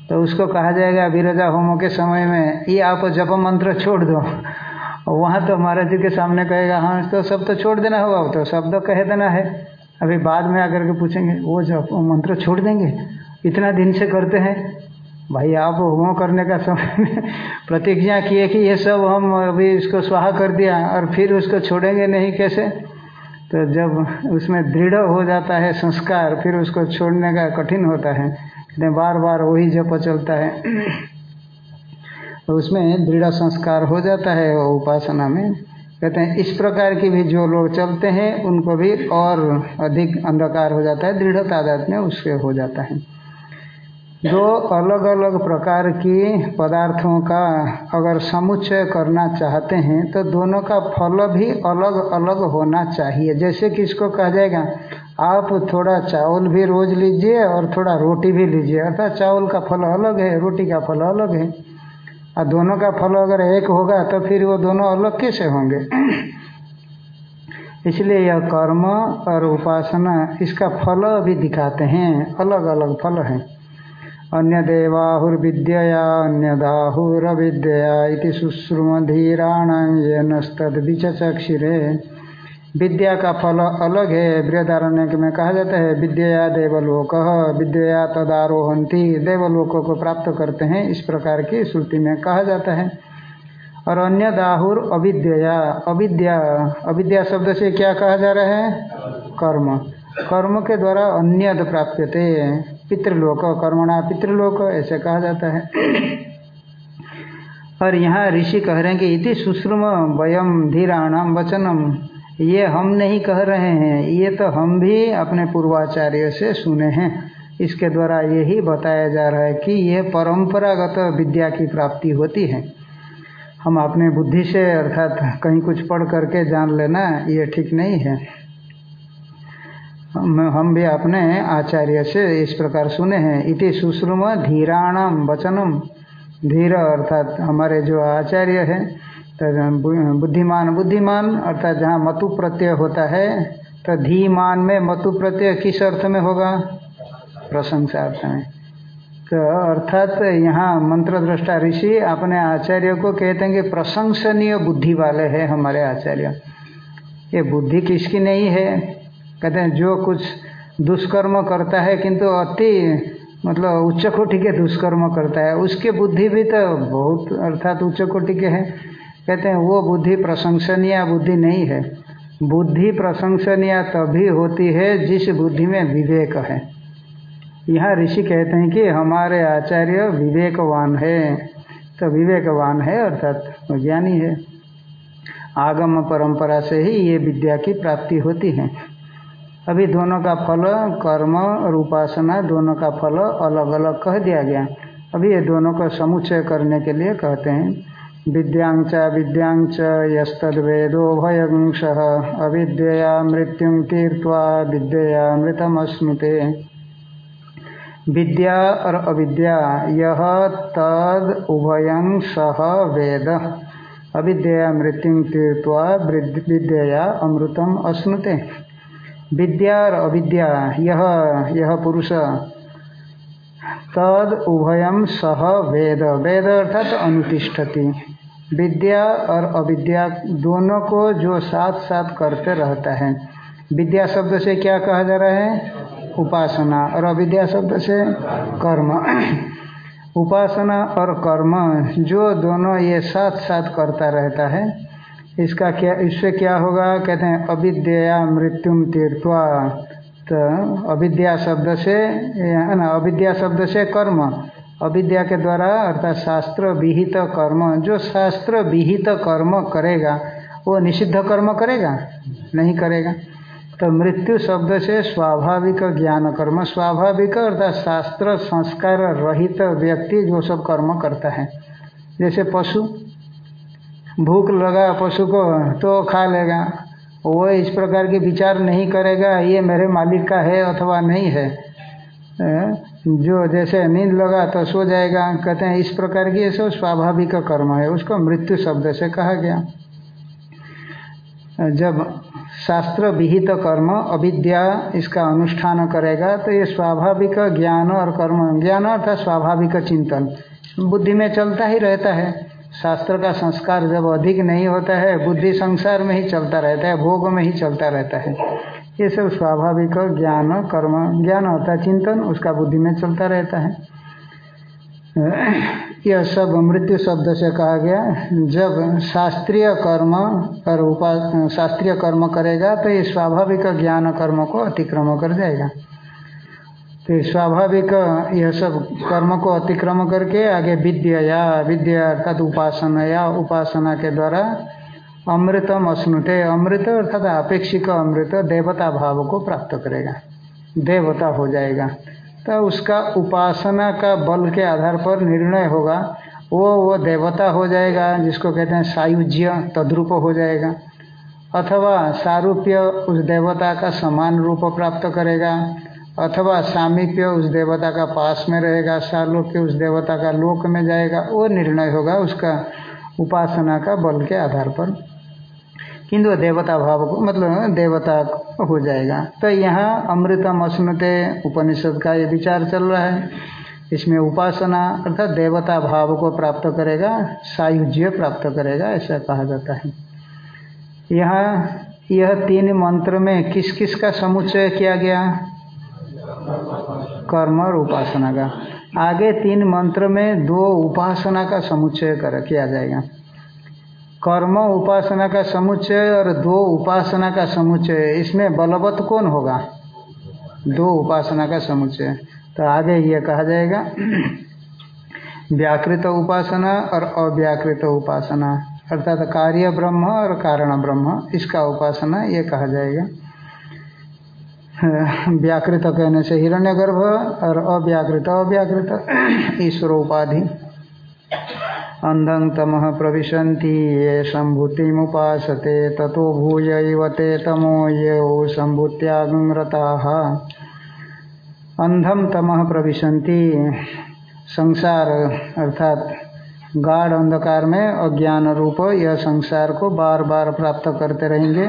B: तो उसको कहा जाएगा विरजा होमों के समय में ये आप जप मंत्र छोड़ दो। वहाँ तो महाराज जी के सामने कहेगा हाँ तो सब तो छोड़ देना होगा तो शब्द तो कह देना है। अभी बाद में आकर के पूछेंगे, वो जब मंत्र छोड़ देंगे? इतना दिन से करते हैं। भाई, आप होम करने का समय प्रतिज्ञा किए कि ये सब हम अभी इसको स्वाहा कर दिया और फिर उसको छोड़ेंगे नहीं, कैसे? तो जब उसमें दृढ़ हो जाता है संस्कार, फिर उसको छोड़ने का कठिन होता है। बार बार वही जप चलता है। तो उसमें दृढ़ संस्कार हो जाता है वो उपासना में। कहते हैं, इस प्रकार की भी जो लोग चलते हैं, उनको भी और अधिक अंधकार हो जाता है दृढ़ तादाद में उससे हो जाता है। दो अलग अलग प्रकार की पदार्थों का अगर समुच्चय करना चाहते हैं तो दोनों का फल भी अलग अलग होना चाहिए। जैसे कि इसको कहा जाएगा, आप थोड़ा चावल भी रोज लीजिए और थोड़ा रोटी भी लीजिए। अर्थात चावल का फल अलग है, रोटी का फल अलग है। और दोनों का फल अगर एक होगा तो फिर वो दोनों अलग कैसे होंगे? इसलिए यह कर्म और उपासना इसका फल भी दिखाते हैं अलग अलग फल हैं। अन्य देवाहुर्विद्या अन्य दाहुरविद्या इति शुश्रुम धीराण ये नस्तद विचक्षिरे विद्या का फल अलग है। बृहदारण्य में कहा जाता है, विद्या देवलोक, विद्या तदारोहंती देवलोकों को प्राप्त करते हैं। इस प्रकार की श्रुति में कहा जाता है। और अन्य दाहुर अविद्या। अविद्या अविद्या शब्द से क्या कहा जा रहा है? कर्म। कर्म के द्वारा अन्य प्राप्यते। पितृलोक, कर्मणा पितृलोक, ऐसे कहा जाता है। और यहाँ ऋषि कह रहे हैं कि इति सुश्रुम वयम धीराणाम वचनम। ये हम नहीं कह रहे हैं, ये तो हम भी अपने पूर्वाचार्य से सुने हैं। इसके द्वारा यही बताया जा रहा है कि ये परंपरागत विद्या की प्राप्ति होती है। हम अपने बुद्धि से अर्थात कहीं कुछ पढ़ करके जान लेना, ये ठीक नहीं है। हम हम भी अपने आचार्य से इस प्रकार सुने हैं। इति सुश्रुम धीराणाम वचनम। धीर अर्थात हमारे जो आचार्य है तो बुद्धिमान बुद्धिमान, अर्थात जहाँ मतु प्रत्यय होता है तो धीमान में मतु प्रत्यय किस अर्थ में होगा? प्रशंसा अर्थ में। तो अर्थात यहाँ मंत्र दृष्टा ऋषि अपने आचार्य को कहते हैं कि प्रशंसनीय बुद्धि वाले हैं हमारे आचार्य। ये बुद्धि किसकी नहीं है? कहते हैं, जो कुछ दुष्कर्म करता है किंतु अति मतलब उच्च कोटि के दुष्कर्म करता है, उसके बुद्धि भी तो बहुत, अर्थात उच्च कोटि के है। कहते हैं, वो बुद्धि प्रशंसनीय बुद्धि नहीं है। बुद्धि प्रशंसनीय तभी होती है जिस बुद्धि में विवेक है। यहाँ ऋषि कहते हैं कि हमारे आचार्य विवेकवान है। तो विवेकवान है अर्थात ज्ञानी है। आगम परंपरा से ही ये विद्या की प्राप्ति होती है। अभी दोनों का फल कर्म और उपासना दोनों का फल अलग अलग कह दिया गया। अभी ये दोनों का समुच्चय करने के लिए कहते हैं। विद्यांच विद्यांच यस्तवेदो भयंश। अविद्या मृत्यु तीर्थवा विद्या मृतमस्मृते विद्या और अविद्या यह तद उभयं सह वेद। अविद्या मृत्यु तीर्थवा विद्या अमृतम अश्नुते विद्या और अविद्या यह यह पुरुष तद उभयम सह वेद। वेद अर्थात अनुतिष्ठति। विद्या और अविद्या दोनों को जो साथ साथ करते रहता है। विद्या शब्द से क्या कहा जा रहा है? उपासना। और अविद्या शब्द से कर्म। उपासना और कर्म जो दोनों ये साथ साथ करता रहता है, इसका क्या, इससे क्या होगा? कहते हैं अविद्या मृत्युम तीर्थवा तो अविद्या शब्द से ना, अविद्या शब्द से कर्म। अविद्या के द्वारा अर्थात शास्त्र विहित कर्म, जो शास्त्र विहित कर्म करेगा, वो निषिद्ध कर्म करेगा? नहीं करेगा। तो मृत्यु शब्द से स्वाभाविक ज्ञान कर्म, स्वाभाविक अर्थात शास्त्र संस्कार रहित व्यक्ति जो सब कर्म करता है। जैसे पशु, भूख लगा पशु को तो खा लेगा वो इस प्रकार के विचार नहीं करेगा, ये मेरे मालिक का है अथवा नहीं है। जो जैसे नींद लगा तो सो जाएगा। कहते हैं, इस प्रकार की ये सब स्वाभाविक कर्म है। उसको मृत्यु शब्द से कहा गया। जब शास्त्र विहित कर्म, अविद्या इसका अनुष्ठान करेगा तो ये स्वाभाविक ज्ञान और कर्म। ज्ञान अर्थात स्वाभाविक चिंतन। बुद्धि में चलता ही रहता है। शास्त्र का संस्कार जब अधिक नहीं होता है, बुद्धि संसार में ही चलता रहता है, भोग में ही चलता रहता है। ये सब स्वाभाविक ज्ञान कर्म, ज्ञान होता है, चिंतन उसका बुद्धि में चलता रहता है। यह सब मृत्यु शब्द से कहा गया। जब शास्त्रीय कर्म और उपा शास्त्रीय कर्म करेगा तो ये स्वाभाविक ज्ञान कर्म को अतिक्रम कर जाएगा। तो स्वाभाविक, यह सब कर्म को अतिक्रम करके आगे विद्या, या विद्या अर्थात उपासना, या उपासना के द्वारा अमृतम अश्नुते। अमृत अर्थात अपेक्षिक अमृत, देवता भाव को प्राप्त करेगा, देवता हो जाएगा। तो उसका उपासना का बल के आधार पर निर्णय होगा, वो वो देवता हो जाएगा, जिसको कहते हैं सायुज्य, तद्रूप हो जाएगा। अथवा सारूप्य उस देवता का समान रूप प्राप्त करेगा अथवा सामीप्य उस देवता का पास में रहेगा सालोक्य उस देवता का लोक में जाएगा, वो निर्णय होगा उसका उपासना का बल के आधार पर। किंतु देवता भाव को मतलब देवता हो जाएगा। तो यहाँ अमृतम अश्नुते उपनिषद का ये विचार चल रहा है। इसमें उपासना अर्थात देवता भाव को प्राप्त करेगा, सायुज्य प्राप्त करेगा, ऐसा कहा जाता है। यहाँ यह तीन मंत्र में किस किस का समुच्चय किया गया? कर्म और उपासना का। आगे तीन मंत्र में दो उपासना का समुच्चय कर किया जाएगा। कर्म, उपासना का समुच्चय और दो उपासना का समुच्चय। इसमें बलवत कौन होगा? दो उपासना का समुच्चय। तो आगे ये कहा जाएगा, व्याकृत उपासना और अव्याकृत उपासना। अर्थात कार्य ब्रह्म और कारण ब्रह्म, इसका उपासना ये कहा जाएगा। व्याकृत कहने से हिरण्यगर्भ और अव्याकृत अव्याकृत। ईश्वर उपाधि। अंधं तम प्रविशन्ति, ये सम्भूतिमुपासते ततो भूय ते तमो ये सम्भूत्यागरताः अंधम तम प्रविशन्ति। संसार, अर्थात गाढ़ अंधकार में अज्ञान रूप यह संसार को बार बार प्राप्त करते रहेंगे।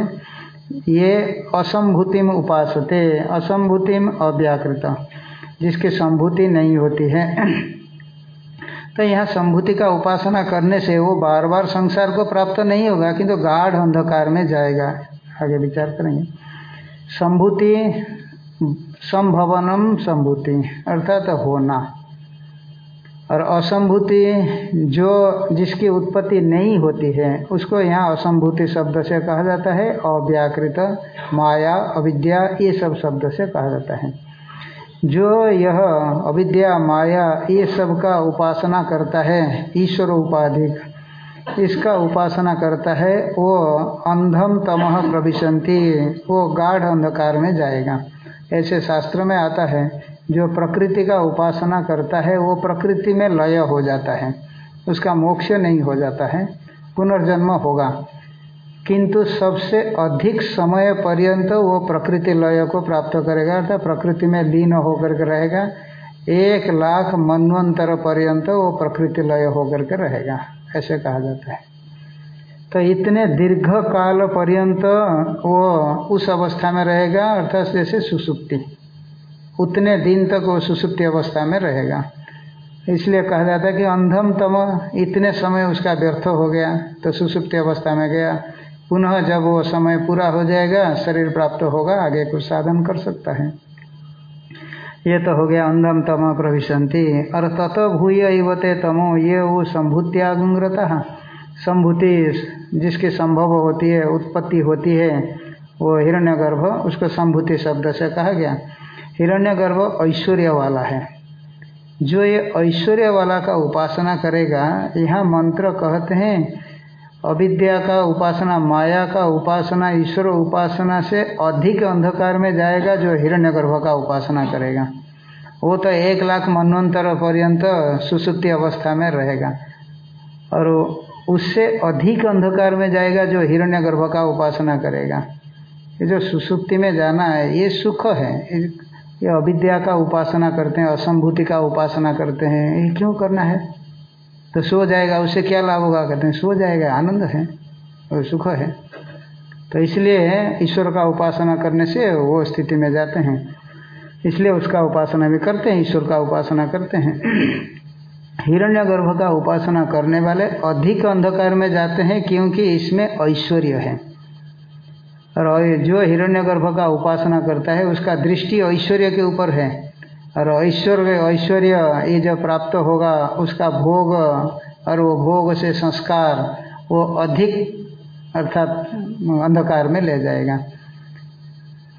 B: ये असंभूतिम उपासते, असंभूतिम अव्याकृत, जिसकी संभूति नहीं होती है। तो यहाँ संभूति का उपासना करने से वो बार बार संसार को प्राप्त नहीं होगा, किंतु तो गाढ़ अंधकार में जाएगा। आगे विचार करेंगे। संभूति, संभवनम संभूति, अर्थात होना। और असंभूति जो जिसकी उत्पत्ति नहीं होती है, उसको यहाँ असंभूति शब्द से कहा जाता है, अव्याकृत, माया, अविद्या, ये सब शब्द से कहा जाता है। जो यह अविद्या, माया, ये सब का उपासना करता है, ईश्वर उपाधिक इसका उपासना करता है, वो अंधम तमह प्रविशंति वो गाढ़ अंधकार में जाएगा। ऐसे शास्त्र में आता है जो प्रकृति का उपासना करता है, वो प्रकृति में लय हो जाता है। उसका मोक्ष नहीं हो जाता है, पुनर्जन्म होगा। किंतु सबसे अधिक समय पर्यंत वो प्रकृति लय को प्राप्त करेगा, अर्थात प्रकृति में लीन होकर के रहेगा। एक लाख मनवंतर पर्यंत वो प्रकृति लय होकर के रहेगा, ऐसे कहा जाता है। तो इतने दीर्घ काल पर्यंत वो उस अवस्था में रहेगा, अर्थात जैसे सुसुप्ति। उतने दिन तक वो सुसुप्ति अवस्था में रहेगा। इसलिए कहा जाता है कि अंधम तम, इतने समय उसका व्यर्थ हो गया तो सुसुप्ति अवस्था में गया। पुनः जब वो समय पूरा हो जाएगा, शरीर प्राप्त होगा, आगे कुछ साधन कर सकता है। ये तो हो गया अंधम तम प्रविशंति। और तत भूय इवते तमो, ये वो संभूत्यागुंग्रता संभूति जिसकी संभव होती है, उत्पत्ति होती है, वो हिरण्यगर्भ, उसको संभूति शब्द से कहा गया। हिरण्यगर्भ ऐश्वर्य वाला है। जो ये ऐश्वर्य वाला का उपासना करेगा, यहाँ मंत्र कहते हैं, अविद्या का उपासना, माया का उपासना, ईश्वर उपासना से अधिक अंधकार में जाएगा जो हिरण्यगर्भ का उपासना करेगा। वो तो एक लाख मनवंतर पर्यंत सुसुप्ति अवस्था में रहेगा। और उससे अधिक अंधकार में जाएगा जो हिरण्यगर्भ का उपासना करेगा। ये जो सुसुप्ति में जाना है, ये सुख है। ये अविद्या का उपासना करते हैं, असंभूति का उपासना करते हैं, ये क्यों करना है? तो सो जाएगा उससे क्या लाभ होगा? कहते हैं, सो जाएगा, आनंद है और सुख है। तो इसलिए ईश्वर का उपासना करने से वो स्थिति में जाते हैं। इसलिए उसका उपासना भी करते हैं, ईश्वर का उपासना करते हैं। हिरण्यगर्भ का उपासना करने वाले अधिक अंधकार में जाते हैं, क्योंकि इसमें ऐश्वर्य है। और जो हिरण्यगर्भ का उपासना करता है, उसका दृष्टि ऐश्वर्य के ऊपर है। और ऐश्वर्य ऐश्वर्य ये जो प्राप्त होगा, उसका भोग और वो भोग से संस्कार वो अधिक अर्थात अंधकार में ले जाएगा।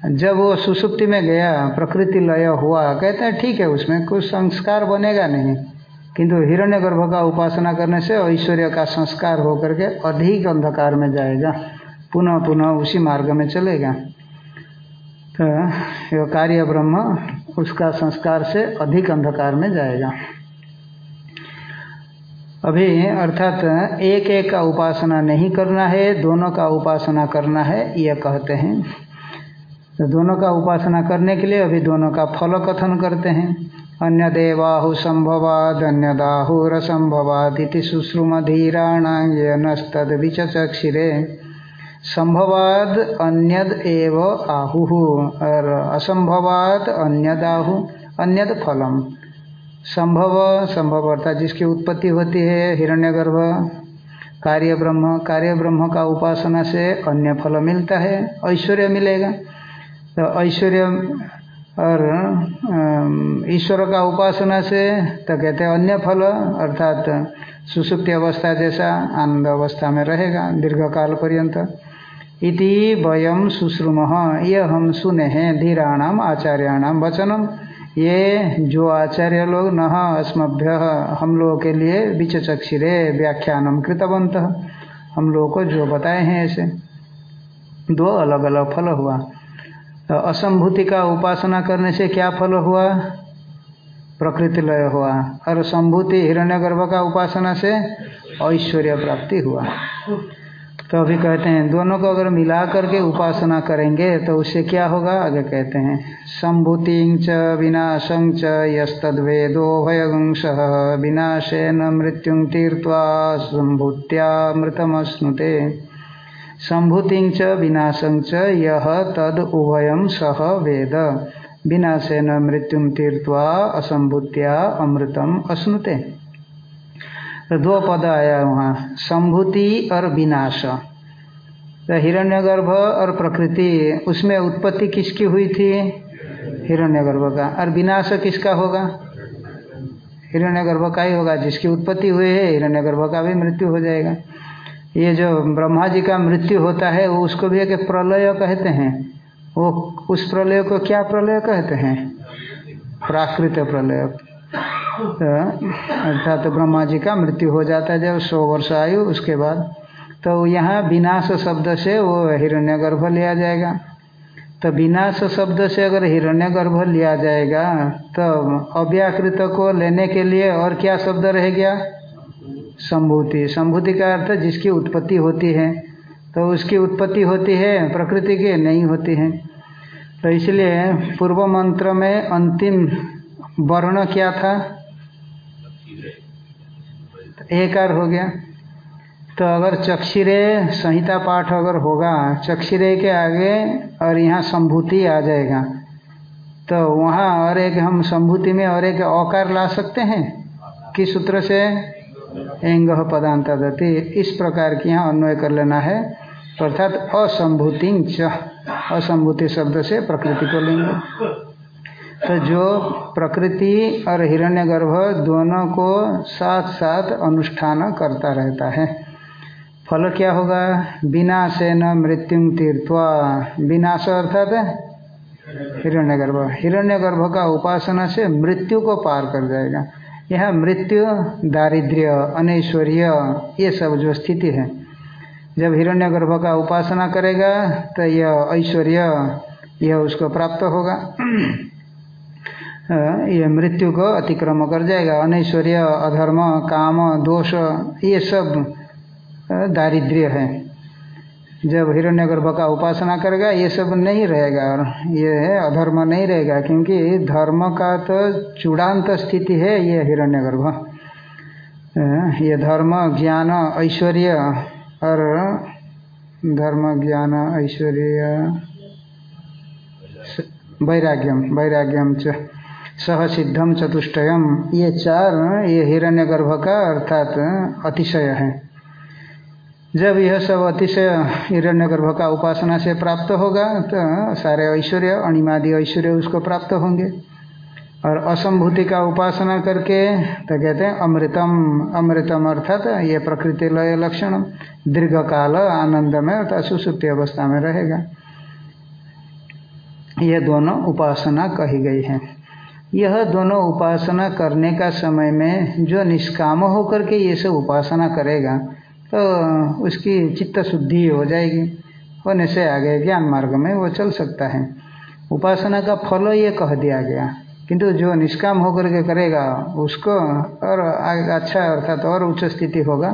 B: जब वो सुसुप्ति में गया, प्रकृति लय हुआ, कहते हैं, ठीक है, उसमें कुछ संस्कार बनेगा नहीं। किंतु हिरण्यगर्भ का उपासना करने से ऐश्वर्य का संस्कार होकर के अधिक अंधकार में जाएगा। पुनः पुनः उसी मार्ग में चलेगा। तो ये कार्य ब्रह्म उसका संस्कार से अधिक अंधकार में जाएगा। अभी अर्थात एक एक का उपासना नहीं करना है, दोनों का उपासना करना है यह कहते हैं। तो दोनों का उपासना करने के लिए अभी दोनों का फल कथन करते हैं। अन्य देवाहु संभवाद अन्य दाहुर संभवाद इति सुश्रुमधीराणांगनस्तद विचक्षिरे संभवाद अन्यद एव आहु। और असंभवाद अन्यद आहु, अन्यद फलम। संभव संभव अर्थात जिसकी उत्पत्ति होती है, हिरण्यगर्भ कार्य ब्रह्म कार्य ब्रह्म का उपासना से अन्य फल मिलता है, ऐश्वर्य मिलेगा। तो ऐश्वर्य, और ईश्वर का उपासना से तो कहते हैं अन्य फल, अर्थात सुसुप्ति अवस्था जैसा आनंद अवस्था में रहेगा दीर्घ काल पर्यंत। इति वयम सुश्रुम ये हम सुने हैं धीराणाम आचार्याणाम वचनम। ये जो आचार्य लोग न अस्मभ्य हम लोगों के लिए विचचक्षिरे व्याख्यानम कृतवंत हम लोगों को जो बताए हैं ऐसे। दो अलग अलग फल हुआ। तो असंभूति का उपासना करने से क्या फल हुआ? प्रकृति लय हुआ। और संभूति हिरण्यगर्भ का उपासना से ऐश्वर्य प्राप्ति हुआ। तो अभी कहते हैं, दोनों को अगर मिला करके उपासना करेंगे तो उससे क्या होगा? आगे कहते हैं, संभूति च विनाशं च यस्तद्वेदो भयगुंस विनाशेन मृत्यु तीर्वा संभूत्यामृतमश्नुते। संभूति च विनाशं च यह तद सह वेद, विनाशेन मृत्यु तीर्वा असंभूत्या अमृतम अश्नुते। तो दो पद आया वहाँ, संभूति और विनाश। तो हिरण्यगर्भ और प्रकृति, उसमें उत्पत्ति किसकी हुई थी? हिरण्यगर्भ का। और विनाश किसका होगा? हिरण्यगर्भ का ही होगा। जिसकी उत्पत्ति हुई है, हिरण्यगर्भ का भी मृत्यु हो जाएगा। ये जो ब्रह्मा जी का मृत्यु होता है, वो उसको भी एक प्रलय कहते हैं। वो उस प्रलय को क्या प्रलय कहते हैं? प्राकृत प्रलय। अर्थात तो ब्रह्मा जी का मृत्यु हो जाता है, जब सौ वर्ष आयु, उसके बाद। तो यहाँ विनाश शब्द से वो हिरण्य गर्भ लिया जाएगा। तो विनाश शब्द से अगर हिरण्य गर्भ लिया जाएगा तो अव्याकृत को लेने के लिए और क्या शब्द रह गया? संभूति। संभूति का अर्थ जिसकी उत्पत्ति होती है। तो उसकी उत्पत्ति होती है, प्रकृति की नहीं होती है। तो इसलिए पूर्व मंत्र में अंतिम वर्ण क्या था? एकार हो गया। तो अगर चक्षिरे संहिता पाठ अगर होगा, चक्षिरे के आगे और यहाँ संभूति आ जाएगा। तो वहाँ और एक हम संभूति में और एक औकार ला सकते हैं? किस सूत्र से? एंग पदांतदति इस प्रकार की यहाँ अन्वय कर लेना है। अर्थात असंभूति असंभूति शब्द से प्रकृति को लेंगे। तो जो प्रकृति और हिरण्यगर्भ दोनों को साथ साथ अनुष्ठान करता रहता है। फल क्या होगा? विनाश न मृत्यु तीर्थवा विनाश अर्थात हिरण्यगर्भ। हिरण्यगर्भ का उपासना से मृत्यु को पार कर जाएगा। यह मृत्यु, दारिद्र्य, अनैश्वर्य, ये सब जो स्थिति है। जब हिरण्यगर्भ का उपासना करेगा तो यह ऐश्वर्य, यह उसको प्राप्त होगा। ये मृत्यु को अतिक्रम कर जाएगा। अनैश्वर्य, अधर्म, काम, दोष, ये सब दारिद्र्य है। जब हिरण्यगर्भ का उपासना करेगा, ये सब नहीं रहेगा। और ये अधर्म नहीं रहेगा, क्योंकि धर्म का तो चूड़ान्त स्थिति है, ये हिरण्यगर्भ। ये धर्म, ज्ञान, ऐश्वर्य, और धर्म, ज्ञान, ऐश्वर्य वैराग्यम वैराग्यम च। सह सिद्धम चतुष्टयम ये चार, ये हिरण्यगर्भ का अर्थात अतिशय है। जब यह सब अतिशय हिरण्यगर्भ का उपासना से प्राप्त होगा तो सारे ऐश्वर्य, अणिमादि ऐश्वर्य उसको प्राप्त होंगे। और असंभूति का उपासना करके तो कहते हैं अमृतम। अमृतम अर्थात ये प्रकृति लय लक्षण। दीर्घ काल आनंद में अर्थात सुसुप्ति अवस्था में रहेगा। ये दोनों उपासना कही गई है। यह दोनों उपासना करने का समय में जो निष्काम होकर के ये सब उपासना करेगा तो उसकी चित्त शुद्धि हो जाएगी, होने से आगे ज्ञान मार्ग में वो चल सकता है। उपासना का फल ये कह दिया गया, किंतु जो निष्काम होकर के करेगा, उसको और अच्छा अर्थात और उच्च स्थिति होगा,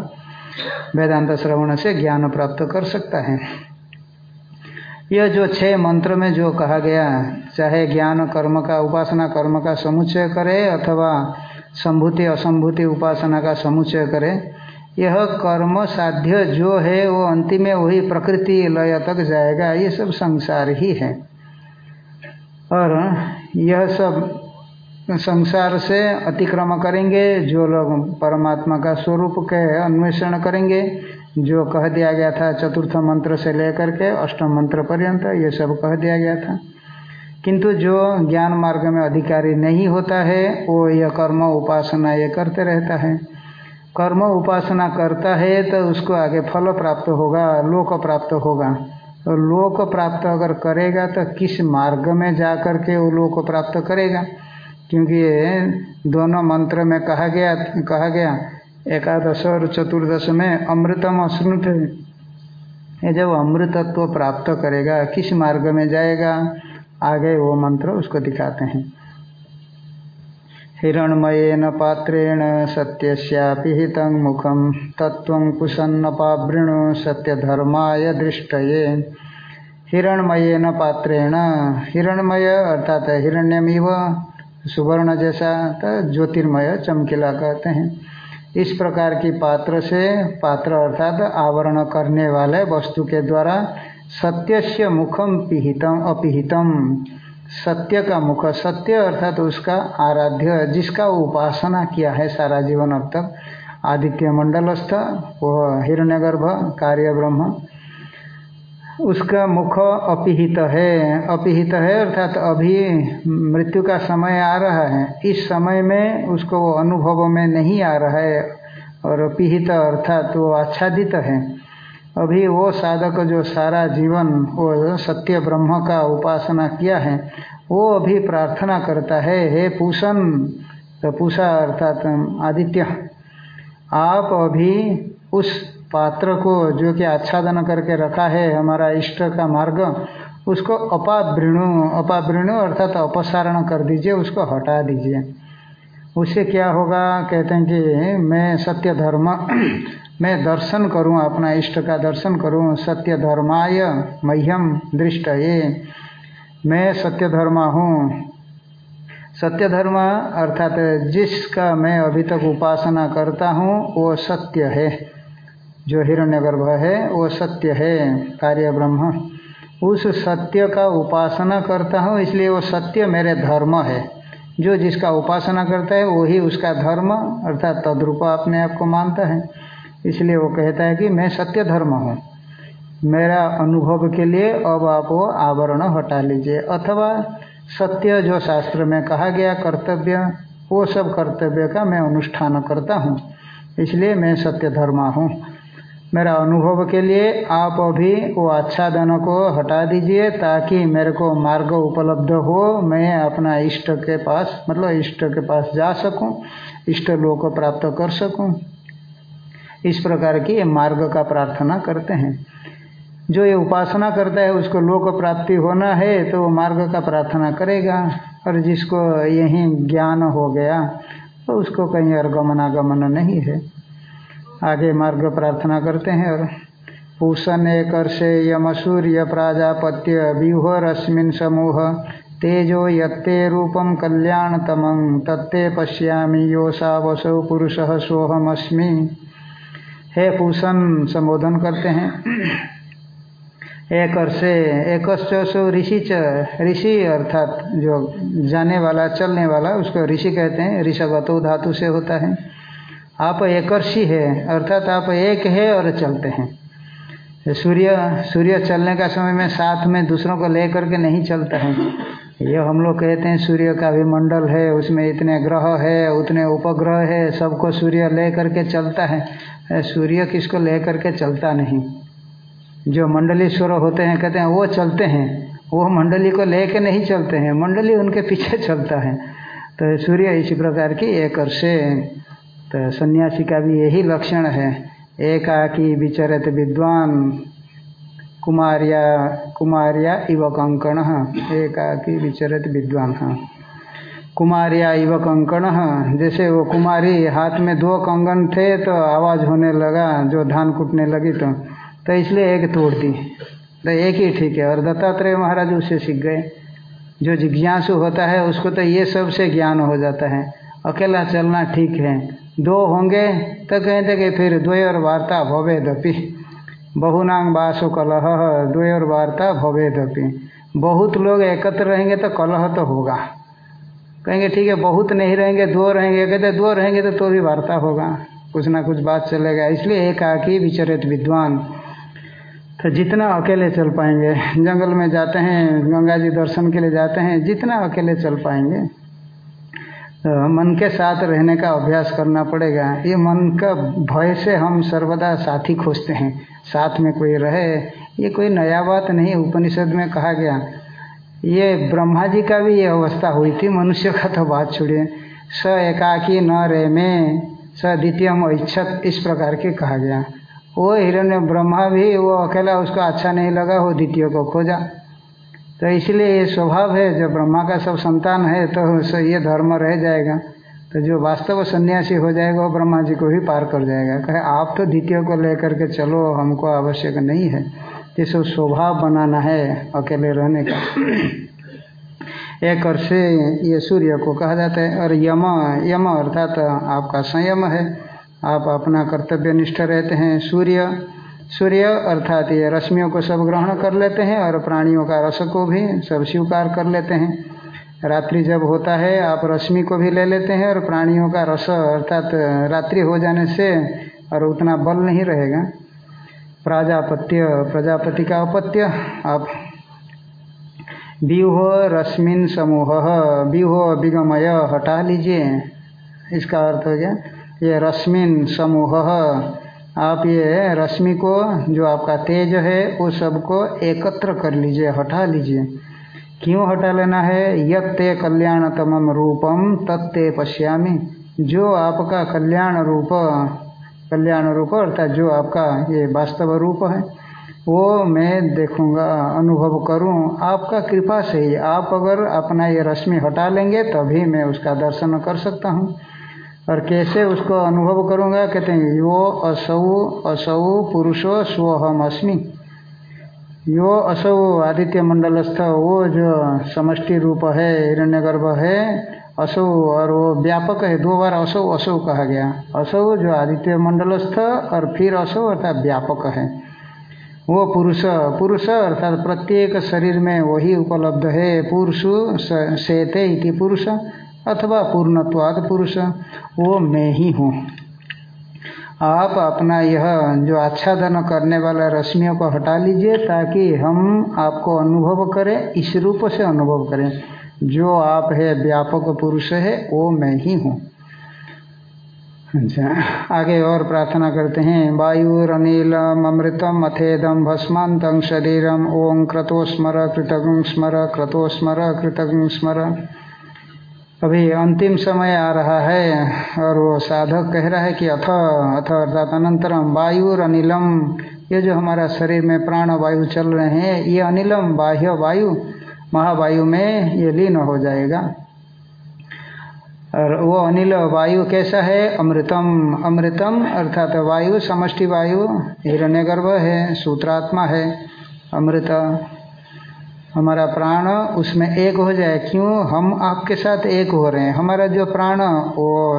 B: वेदांत श्रवण से ज्ञान प्राप्त कर सकता है। यह जो छह मंत्र में जो कहा गया चाहे ज्ञान कर्म का, उपासना कर्म का समुच्चय करे अथवा संभूति असंभूति उपासना का समुच्चय करे, यह कर्म साध्य जो है, वो अंतिम में वही प्रकृति लय तक जाएगा, ये सब संसार ही है। और यह सब संसार से अतिक्रम करेंगे, जो लोग परमात्मा का स्वरूप के अन्वेषण करेंगे जो कह दिया गया था चतुर्थ मंत्र से लेकर के अष्टम मंत्र पर्यंत, ये सब कह दिया गया था। किंतु जो ज्ञान मार्ग में अधिकारी नहीं होता है, वो यह कर्म उपासना ये करते रहता है। कर्म उपासना करता है तो उसको आगे फल प्राप्त होगा, लोक प्राप्त होगा। तो लोक प्राप्त अगर करेगा तो किस मार्ग में जा कर के वो लोक प्राप्त करेगा? क्योंकि दोनों मंत्र में कहा गया कहा गया एकादश और चतुर्दश में अमृतम अश्रुत ये जब अमृतत्व प्राप्त करेगा, किस मार्ग में जाएगा? आगे वो मंत्र उसको दिखाते हैं। हिरणमयेन पात्रेण सत्यस्यापि हितं मुखं, तत्त्वं कुसन्नपावृणु सत्यधर्माय दृष्टये। हिरणमयेन पात्रेण, हिरणमय अर्थात हिरण्यमिव सुवर्ण जैसा तो ज्योतिर्मय चमकीला कहते हैं। इस प्रकार की पात्र से, पात्र अर्थात आवरण करने वाले वस्तु के द्वारा सत्य से मुखम पिहितम अपिहितम सत्य का मुख, सत्य अर्थात उसका आराध्य, जिसका उपासना किया है सारा जीवन अब तक, आदित्य मंडलस्थ, वह हिरण्यगर्भ कार्य ब्रह्म उसका मुख अपिहित है। अपिहित है अर्थात अभी मृत्यु का समय आ रहा है। इस समय में उसको वो अनुभव में नहीं आ रहा है और पिहित अर्थात वो आच्छादित है। अभी वो साधक जो सारा जीवन, वो सत्य ब्रह्म का उपासना किया है, वो अभी प्रार्थना करता है, हे पूषण तो पूषा अर्थात आदित्य, आप अभी उस पात्र को जो कि आच्छादन करके रखा है हमारा इष्ट का मार्ग, उसको अपावृणु अपावृणु अर्थात अपसारण कर दीजिए, उसको हटा दीजिए। उससे क्या होगा? कहते हैं कि मैं सत्य धर्म, मैं दर्शन करूँ, अपना इष्ट का दर्शन करूँ, सत्य धर्माय मह्यम दृष्ट ये मैं सत्य धर्मा हूँ। सत्य धर्म अर्थात जिसका मैं अभी तक उपासना करता हूँ, वो सत्य है। जो हिरण्यगर्भ है, वो सत्य है, कार्य ब्रह्म। उस सत्य का उपासना करता हूँ, इसलिए वो सत्य मेरे धर्म है। जो जिसका उपासना करता है, वही उसका धर्म, अर्थात तद्रूप अपने आप को मानता है। इसलिए वो कहता है कि मैं सत्य धर्म हूँ। मेरा अनुभव के लिए अब आप वो आवरण हटा लीजिए। अथवा सत्य जो शास्त्र में कहा गया कर्तव्य, वो सब कर्तव्य का मैं अनुष्ठान करता हूँ। इसलिए मैं सत्य धर्मा हूँ। मेरा अनुभव के लिए आप अभी वो आच्छादन को हटा दीजिए ताकि मेरे को मार्ग उपलब्ध हो। मैं अपना इष्ट के पास मतलब इष्ट के पास जा सकूँ, इष्ट लोक प्राप्त कर सकूँ। इस प्रकार की ये मार्ग का प्रार्थना करते हैं। जो ये उपासना करता है, उसको लोक प्राप्ति होना है तो वो मार्ग का प्रार्थना करेगा। और जिसको यही ज्ञान हो गया तो उसको कहीं और गमनागमन नहीं है। आगे मार्ग प्रार्थना करते हैं और पूषण एक से यम सूर्य प्राजापत्य व्यूह रश्मिन समूह, तेजो यत्ते रूपम कल्याण तमं तत्ते पश्यामी योषा वसौ पुरुष सोहमस्मी हे पूषण संबोधन करते हैं। एक से एक ऋषि च, ऋषि अर्थात जो जाने वाला, चलने वाला, उसको ऋषि कहते हैं, ऋषगतो धातु से होता है। आप एकर्षी है, अर्थात आप एक है और चलते हैं। सूर्य सूर्य चलने का समय में साथ में दूसरों को लेकर के नहीं चलता है। ये हम लोग कहते हैं सूर्य का भी मंडल है, उसमें इतने ग्रह है, उतने उपग्रह है, सबको सूर्य ले करके चलता है। सूर्य किसको ले करके चलता नहीं? जो मंडलीश्वर होते हैं, कहते हैं वो चलते हैं। वो मंडली को लेके नहीं चलते हैं, मंडली उनके पीछे चलता है। तो सूर्य इसी प्रकार की एक से तो सन्यासी का भी यही लक्षण है। एकाकी विचरित विद्वान, कुमारिया कुमारिया इव कंकण, एकाकी विचरित विद्वान। कुमारिया इव कंकण, जैसे वो कुमारी हाथ में दो कंगन थे तो आवाज़ होने लगा, जो धान कूटने लगी तो। तो इसलिए एक तोड़ दी। तो एक ही ठीक है। और दत्तात्रेय महाराज उससे सीख गए। जो जिज्ञासु होता है, उसको तो ये सबसे ज्ञान हो जाता है। अकेला चलना ठीक है। दो होंगे तो कहते कि फिर द्वयर वार्ता भवेदपि बहुनांग बासु कलह द्वयर वार्ता भवेदपि बहुत लोग एकत्र रहेंगे तो कलह तो होगा। कहेंगे, ठीक है, बहुत नहीं रहेंगे, दो रहेंगे। कहते, दो रहेंगे तो तो भी वार्ता होगा। कुछ ना कुछ बात चलेगा। इसलिए एक आकी विचरित विद्वान। तो जितना अकेले चल पाएँगे, जंगल में जाते हैं, गंगा जी दर्शन के लिए जाते हैं, जितना अकेले चल पाएँगे मन के साथ रहने का अभ्यास करना पड़ेगा। ये मन का भय से हम सर्वदा साथी खोजते हैं। साथ में कोई रहे, ये कोई नया बात नहीं, उपनिषद में कहा गया। ये ब्रह्मा जी का भी ये अवस्था हुई थी, मनुष्य का तो बात छोड़िए। स एकाकी न रे में, स द्वितीय इच्छत इस प्रकार के कहा गया। वो हिरण्य ब्रह्मा भी, वो अकेला उसको अच्छा नहीं लगा, वो द्वितीय को खोजा। तो इसलिए ये स्वभाव है जब ब्रह्मा का सब संतान है तो ये धर्म रह जाएगा। तो जो वास्तव सन्यासी हो जाएगा, वो ब्रह्मा जी को ही पार कर जाएगा। कहे, आप तो द्वितीय को लेकर के चलो, हमको आवश्यक नहीं है। ये सब स्वभाव बनाना है, अकेले रहने का। एक और से ये सूर्य को कहा जाता है, और यम यम अर्थात आपका संयम है। आप अपना कर्तव्य निष्ठ रहते हैं, सूर्य। सूर्य अर्थात ये रश्मियों को सब ग्रहण कर लेते हैं और प्राणियों का रस को भी सब स्वीकार कर लेते हैं। रात्रि जब होता है, आप रश्मि को भी ले लेते हैं और प्राणियों का रस अर्थात रात्रि हो जाने से और उतना बल नहीं रहेगा। प्राजापत्य, प्रजापति का अपत्य। आप व्यूह रश्मिन समूह, व्यूह विगमय हटा लीजिए। इसका अर्थ हो गया, ये रश्मिन समूह। आप ये रश्मि को, जो आपका तेज है, वो सबको एकत्र कर लीजिए, हटा लीजिए। क्यों हटा लेना है? यत्ते कल्याणतम रूपम तत्ते पश्यामी। जो आपका कल्याण रूप कल्याण रूप अर्थात जो आपका ये वास्तव रूप है, वो मैं देखूँगा, अनुभव करूँ। आपका कृपा से ही आप अगर अपना ये रश्मि हटा लेंगे, तभी मैं उसका दर्शन कर सकता हूँ। और कैसे उसको अनुभव करूँगा? कहते हैं, यो असौ असौ पुरुषो स्वहम अस्मि यो असौ आदित्य मंडलस्थ, वो जो समष्टि रूप है, हिरण्यगर्भ है, असौ और वो व्यापक है, दो बार असौ असौ कहा गया। असौ जो आदित्य मंडलस्थ और फिर असौ अर्थात व्यापक है। वो पुरुष पुरुष अर्थात प्रत्येक शरीर में वही उपलब्ध है, पुरुषु सेते इति पुरुष। अथवा पूर्णत्वाद पुरुष, वो मैं ही हूँ। आप अपना यह जो आच्छादन करने वाला रश्मियों को हटा लीजिए, ताकि हम आपको अनुभव करें, इस रूप से अनुभव करें। जो आप है, व्यापक पुरुष है, वो मैं ही हूँ। अच्छा आगे और प्रार्थना करते हैं। वायुरनीलम, अमृतम, अथेदम भस्मांत शरीरम ओं क्रतो स्मर कृतज्ञ स्मर क्रतो स्मर कृतज्ञ स्मर अभी अंतिम समय आ रहा है और वो साधक कह रहा है कि अथ अथ अर्थात अनंतरम वायु और अनिलम, ये जो हमारा शरीर में प्राण वायु चल रहे हैं, ये अनिलम बाह्य वायु, महावायु में ये लीन हो जाएगा। और वो अनिल वायु कैसा है? अमृतम। अमृतम अर्थात वायु, समष्टि वायु, हिरण्यगर्भ है, सूत्रात्मा है, अमृत। हमारा प्राण उसमें एक हो जाए। क्यों? हम आपके साथ एक हो रहे हैं। हमारा जो प्राण, वो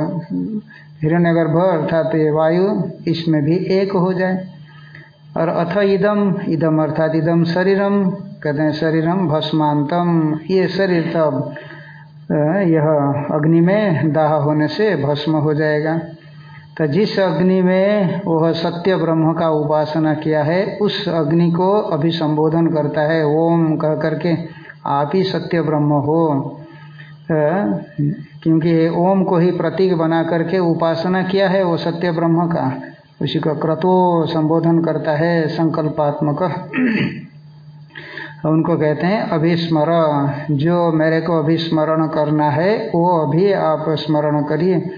B: हिरण्यगर्भ अर्थात वायु इसमें भी एक हो जाए। और अथ इदम इदम अर्थात इदम शरीरम, कहते हैं शरीरम भस्मांतम। ये शरीर तब यह अग्नि में दाह होने से भस्म हो जाएगा। तो जिस अग्नि में वह सत्य ब्रह्म का उपासना किया है, उस अग्नि को अभी संबोधन करता है, ओम कह करके, आप ही सत्य ब्रह्म हो। तो क्योंकि ओम को ही प्रतीक बना करके उपासना किया है वो सत्य ब्रह्म का। उसी का क्रतो संबोधन करता है संकल्पात्मक। उनको कहते हैं अभिस्मर। जो मेरे को अभिस्मरण करना है, वो अभी आप स्मरण करिए।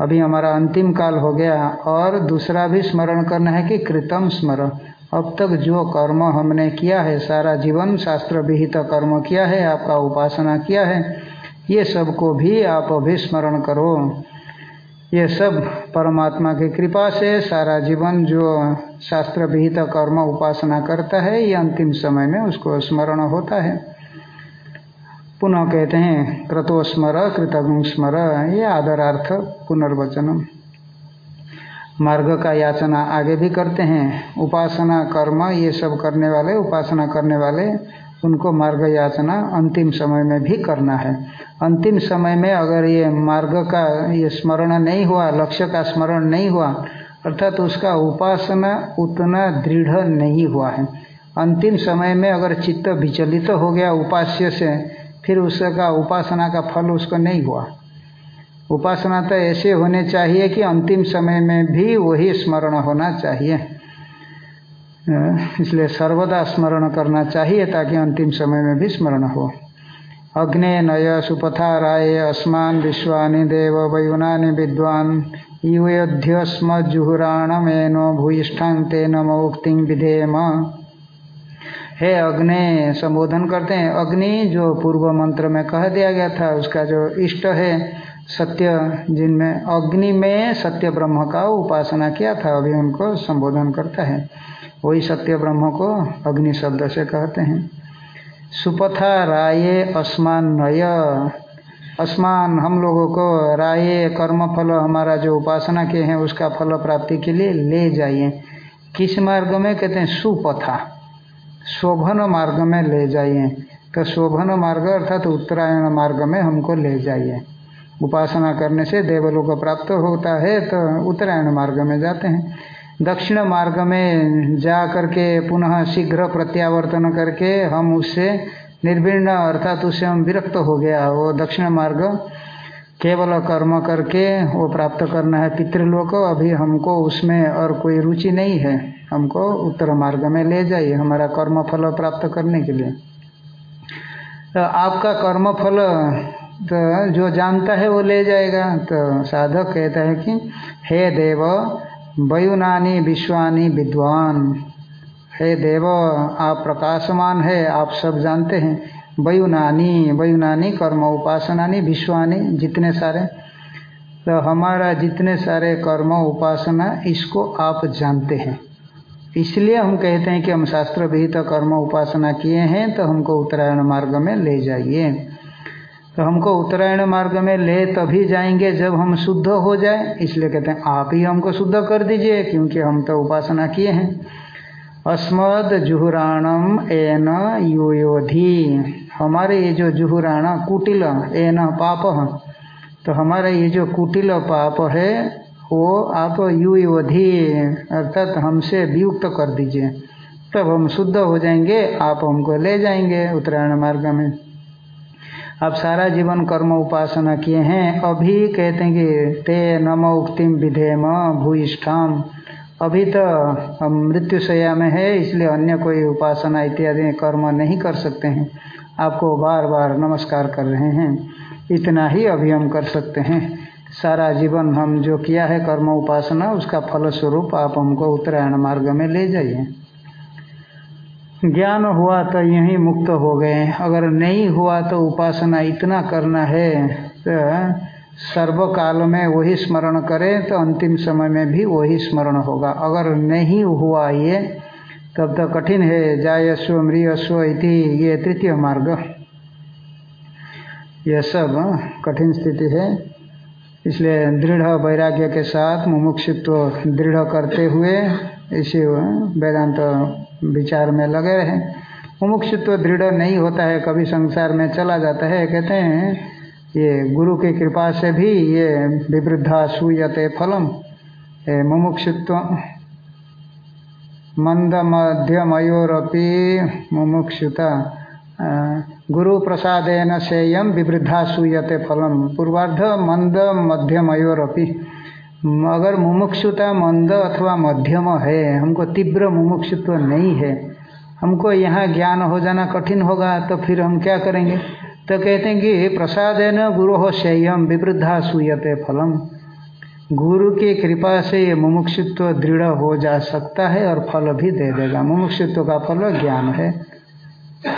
B: अभी हमारा अंतिम काल हो गया और दूसरा भी स्मरण करना है कि कृतम स्मर अब तक जो कर्म हमने किया है, सारा जीवन शास्त्र विहित कर्म किया है, आपका उपासना किया है, ये सबको भी आप अभी स्मरण करो। ये सब परमात्मा की कृपा से सारा जीवन जो शास्त्र विहित कर्म उपासना करता है, ये अंतिम समय में उसको स्मरण होता है। पुनः कहते हैं, क्रतो स्मर, कृतज्ञ स्मर, ये आदरार्थ पुनर्वचनम। मार्ग का याचना आगे भी करते हैं, उपासना, कर्म, ये सब करने वाले, उपासना करने वाले, उनको मार्ग याचना अंतिम समय में भी करना है। अंतिम समय में अगर ये मार्ग का ये स्मरण नहीं हुआ, लक्ष्य का स्मरण नहीं हुआ, अर्थात तो उसका उपासना उतना दृढ़ नहीं हुआ है। अंतिम समय में अगर चित्त विचलित तो हो गया उपास्य से फिर उसका उपासना का फल उसको नहीं हुआ। उपासना तो ऐसे होने चाहिए कि अंतिम समय में भी वही स्मरण होना चाहिए। इसलिए सर्वदा स्मरण करना चाहिए ताकि अंतिम समय में भी स्मरण हो। अग्ने नय सुपथा राय अस्मान विश्वानि देव वयुनानि विद्वान युयोध्य स्म जुहुराणमेनो भूयिष्ठान तेन मुक्ति विधेम। हे अग्नि, संबोधन करते हैं, अग्नि जो पूर्व मंत्र में कह दिया गया था, उसका जो इष्ट है, सत्य, जिनमें अग्नि में सत्य ब्रह्म का उपासना किया था, अभी उनको संबोधन करता है। वही सत्य ब्रह्म को अग्नि शब्द से कहते हैं। सुपथा राये अस्मान नय अस्मान, हम लोगों को राये कर्म फल हमारा जो उपासना किए हैं, उसका फल प्राप्ति के लिए ले जाइए। किस मार्ग में? कहते हैं सुपथा। शोभन मार्ग में ले जाइए। तो शोभन मार्ग अर्थात तो उत्तरायण मार्ग में हमको ले जाइए। उपासना करने से देवलोक प्राप्त होता है तो उत्तरायण मार्ग में जाते हैं। दक्षिण मार्ग में जा करके पुनः शीघ्र प्रत्यावर्तन करके हम उससे निर्विण अर्थात उससे हम विरक्त हो गया। वो दक्षिण मार्ग केवल कर्म करके वो प्राप्त करना है पितृलोक, अभी हमको उसमें और कोई रुचि नहीं है। हमको उत्तर मार्ग में ले जाइए हमारा कर्म फल प्राप्त करने के लिए। तो आपका कर्म फल तो जो जानता है वो ले जाएगा। तो साधक कहता है कि, हे देव, वयुनानी विश्वानी विद्वान, हे देव, आप प्रकाशमान है, आप सब जानते हैं। वयुनानी वयुनानी कर्म, उपासनानी, विश्वानी, जितने सारे। तो हमारा जितने सारे कर्म, उपासना, इसको आप जानते हैं। इसलिए हम कहते हैं कि हम शास्त्र विहित तो कर्म, उपासना किए हैं तो हमको उत्तरायण मार्ग में ले जाइए। तो हमको उत्तरायण मार्ग में ले तभी जाएँगे जब हम शुद्ध हो जाए, इसलिए कहते हैं, आप ही हमको शुद्ध कर दीजिए, क्योंकि हम तो उपासना किए हैं। अस्मद जुहुराणम एन योयोधि हमारे ये जो जुहुराणा कुटिल ए न पाप तो हमारा ये जो कुटिल पाप है, वो आप युवधि अर्थात हमसे वियुक्त कर दीजिए। तब हम शुद्ध हो जाएँगे, आप हमको ले जाएँगे उत्तरायण मार्ग में। आप सारा जीवन कर्म उपासना किए हैं, अभी कहते हैं कि ते नम उक्तिम विधेम भूयिष्ठाम। अभी तो हम मृत्युशया में है, इसलिए अन्य कोई उपासना इत्यादि कर्म नहीं कर सकते हैं। आपको बार बार नमस्कार कर रहे हैं। इतना ही अभी हम कर सकते हैं। सारा जीवन हम जो किया है कर्म उपासना, उसका फल स्वरूप आप हमको उत्तरायण मार्ग में ले जाइए। ज्ञान हुआ तो यही मुक्त हो गए। अगर नहीं हुआ तो उपासना इतना करना है तो सर्वकाल में वही स्मरण करें तो अंतिम समय में भी वही स्मरण होगा। अगर नहीं हुआ ये तब तो कठिन है जाय अश्व मृ अश्व इति, ये तृतीय मार्ग। यह सब कठिन स्थिति है। इसलिए दृढ़ वैराग्य के साथ मुमुक्षुत्व दृढ़ करते हुए इसी वेदांत विचार में लगे रहे। मुमुक्षुत्व दृढ़ नहीं होता है, कभी संसार में चला जाता है। कहते हैं, ये गुरु की कृपा से भी ये विवृद्धा सूयते फलम मुमुक्षुत्व मंद मध्यमयोरपि मुमुक्षुता। गुरु प्रसादेन सेयम विवृद्धा सूयते फलम। पूर्वार्ध मंद मध्यमयोरपि अगर मुमुक्षुता मंद अथवा मध्यम है, हमको तीव्र मुमुक्षुत्व नहीं है। हमको यहाँ ज्ञान हो जाना कठिन होगा तो फिर हम क्या करेंगे? तो कहते हैं कि प्रसादेन गुरु हो सेयम विवृद्धा सूयते फलम। गुरु की कृपा से ये मुमुक्षुत्व दृढ़ हो जा सकता है और फल भी दे देगा। मुमुक्षुत्व का फल ज्ञान है।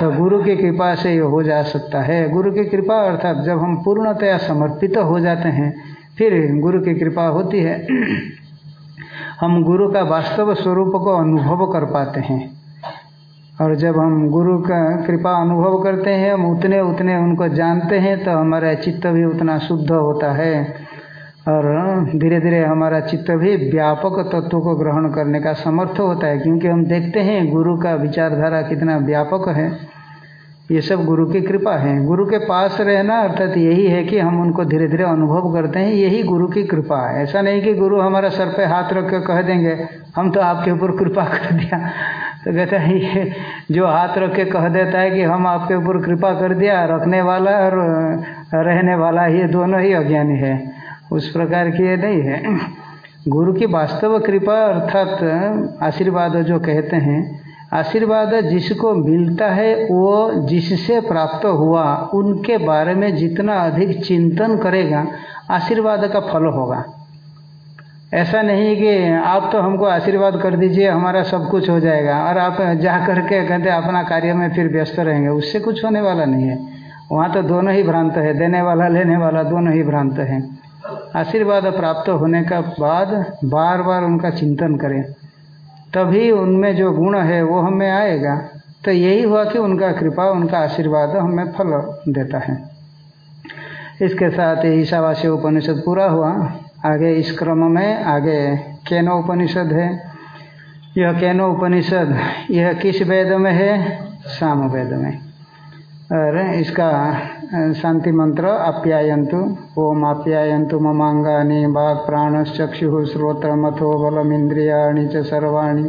B: तो गुरु की कृपा से ये हो जा सकता है। गुरु की कृपा अर्थात जब हम पूर्णतया समर्पित हो जाते हैं, फिर गुरु की कृपा होती है। हम गुरु का वास्तव स्वरूप को अनुभव कर पाते हैं। और जब हम गुरु का कृपा अनुभव करते हैं, हम उतने उतने उनको जानते हैं तो हमारा चित्त भी उतना शुद्ध होता है। और धीरे धीरे हमारा चित्त भी व्यापक तत्व को ग्रहण करने का समर्थ होता है, क्योंकि हम देखते हैं गुरु का विचारधारा कितना व्यापक है। ये सब गुरु की कृपा है। गुरु के पास रहना अर्थात यही है कि हम उनको धीरे धीरे अनुभव करते हैं, यही गुरु की कृपा है। ऐसा नहीं कि गुरु हमारा सर पे हाथ रख के कह देंगे, हम तो आपके ऊपर कृपा कर दिया। तो कहते हैं, ये जो हाथ रख के कह देता है कि हम आपके ऊपर कृपा कर दिया, रखने वाला और, रहने वाला, ये दोनों ही अज्ञानी है। उस प्रकार की ये नहीं है। गुरु की वास्तव कृपा अर्थात आशीर्वाद जो कहते हैं, आशीर्वाद जिसको मिलता है, वो जिससे प्राप्त हुआ, उनके बारे में जितना अधिक चिंतन करेगा, आशीर्वाद का फल होगा। ऐसा नहीं कि आप तो हमको आशीर्वाद कर दीजिए, हमारा सब कुछ हो जाएगा, और आप जा करके कहते अपना कार्य में फिर व्यस्त रहेंगे। उससे कुछ होने वाला नहीं है। वहाँ तो दोनों ही भ्रांत है, देने वाला, लेने वाला दोनों ही भ्रांत है। आशीर्वाद प्राप्त होने का बाद बार बार उनका चिंतन करें। तभी उनमें जो गुण है, वो हमें आएगा। तो यही हुआ कि उनका कृपा, उनका आशीर्वाद हमें फल देता है। इसके साथ ईशावासी उपनिषद पूरा हुआ। आगे इस क्रम में, आगे केनो उपनिषद है। यह केनो उपनिषद, यह किस वेद में है? साम वेद में। और इसका शांति मंत्र आप्यायंतु ओम आप्यायंतु ममांगानी बाघ प्राणश्चक्षु श्रोत्र मथो बलमिंद्रियाणी च सर्वाणी।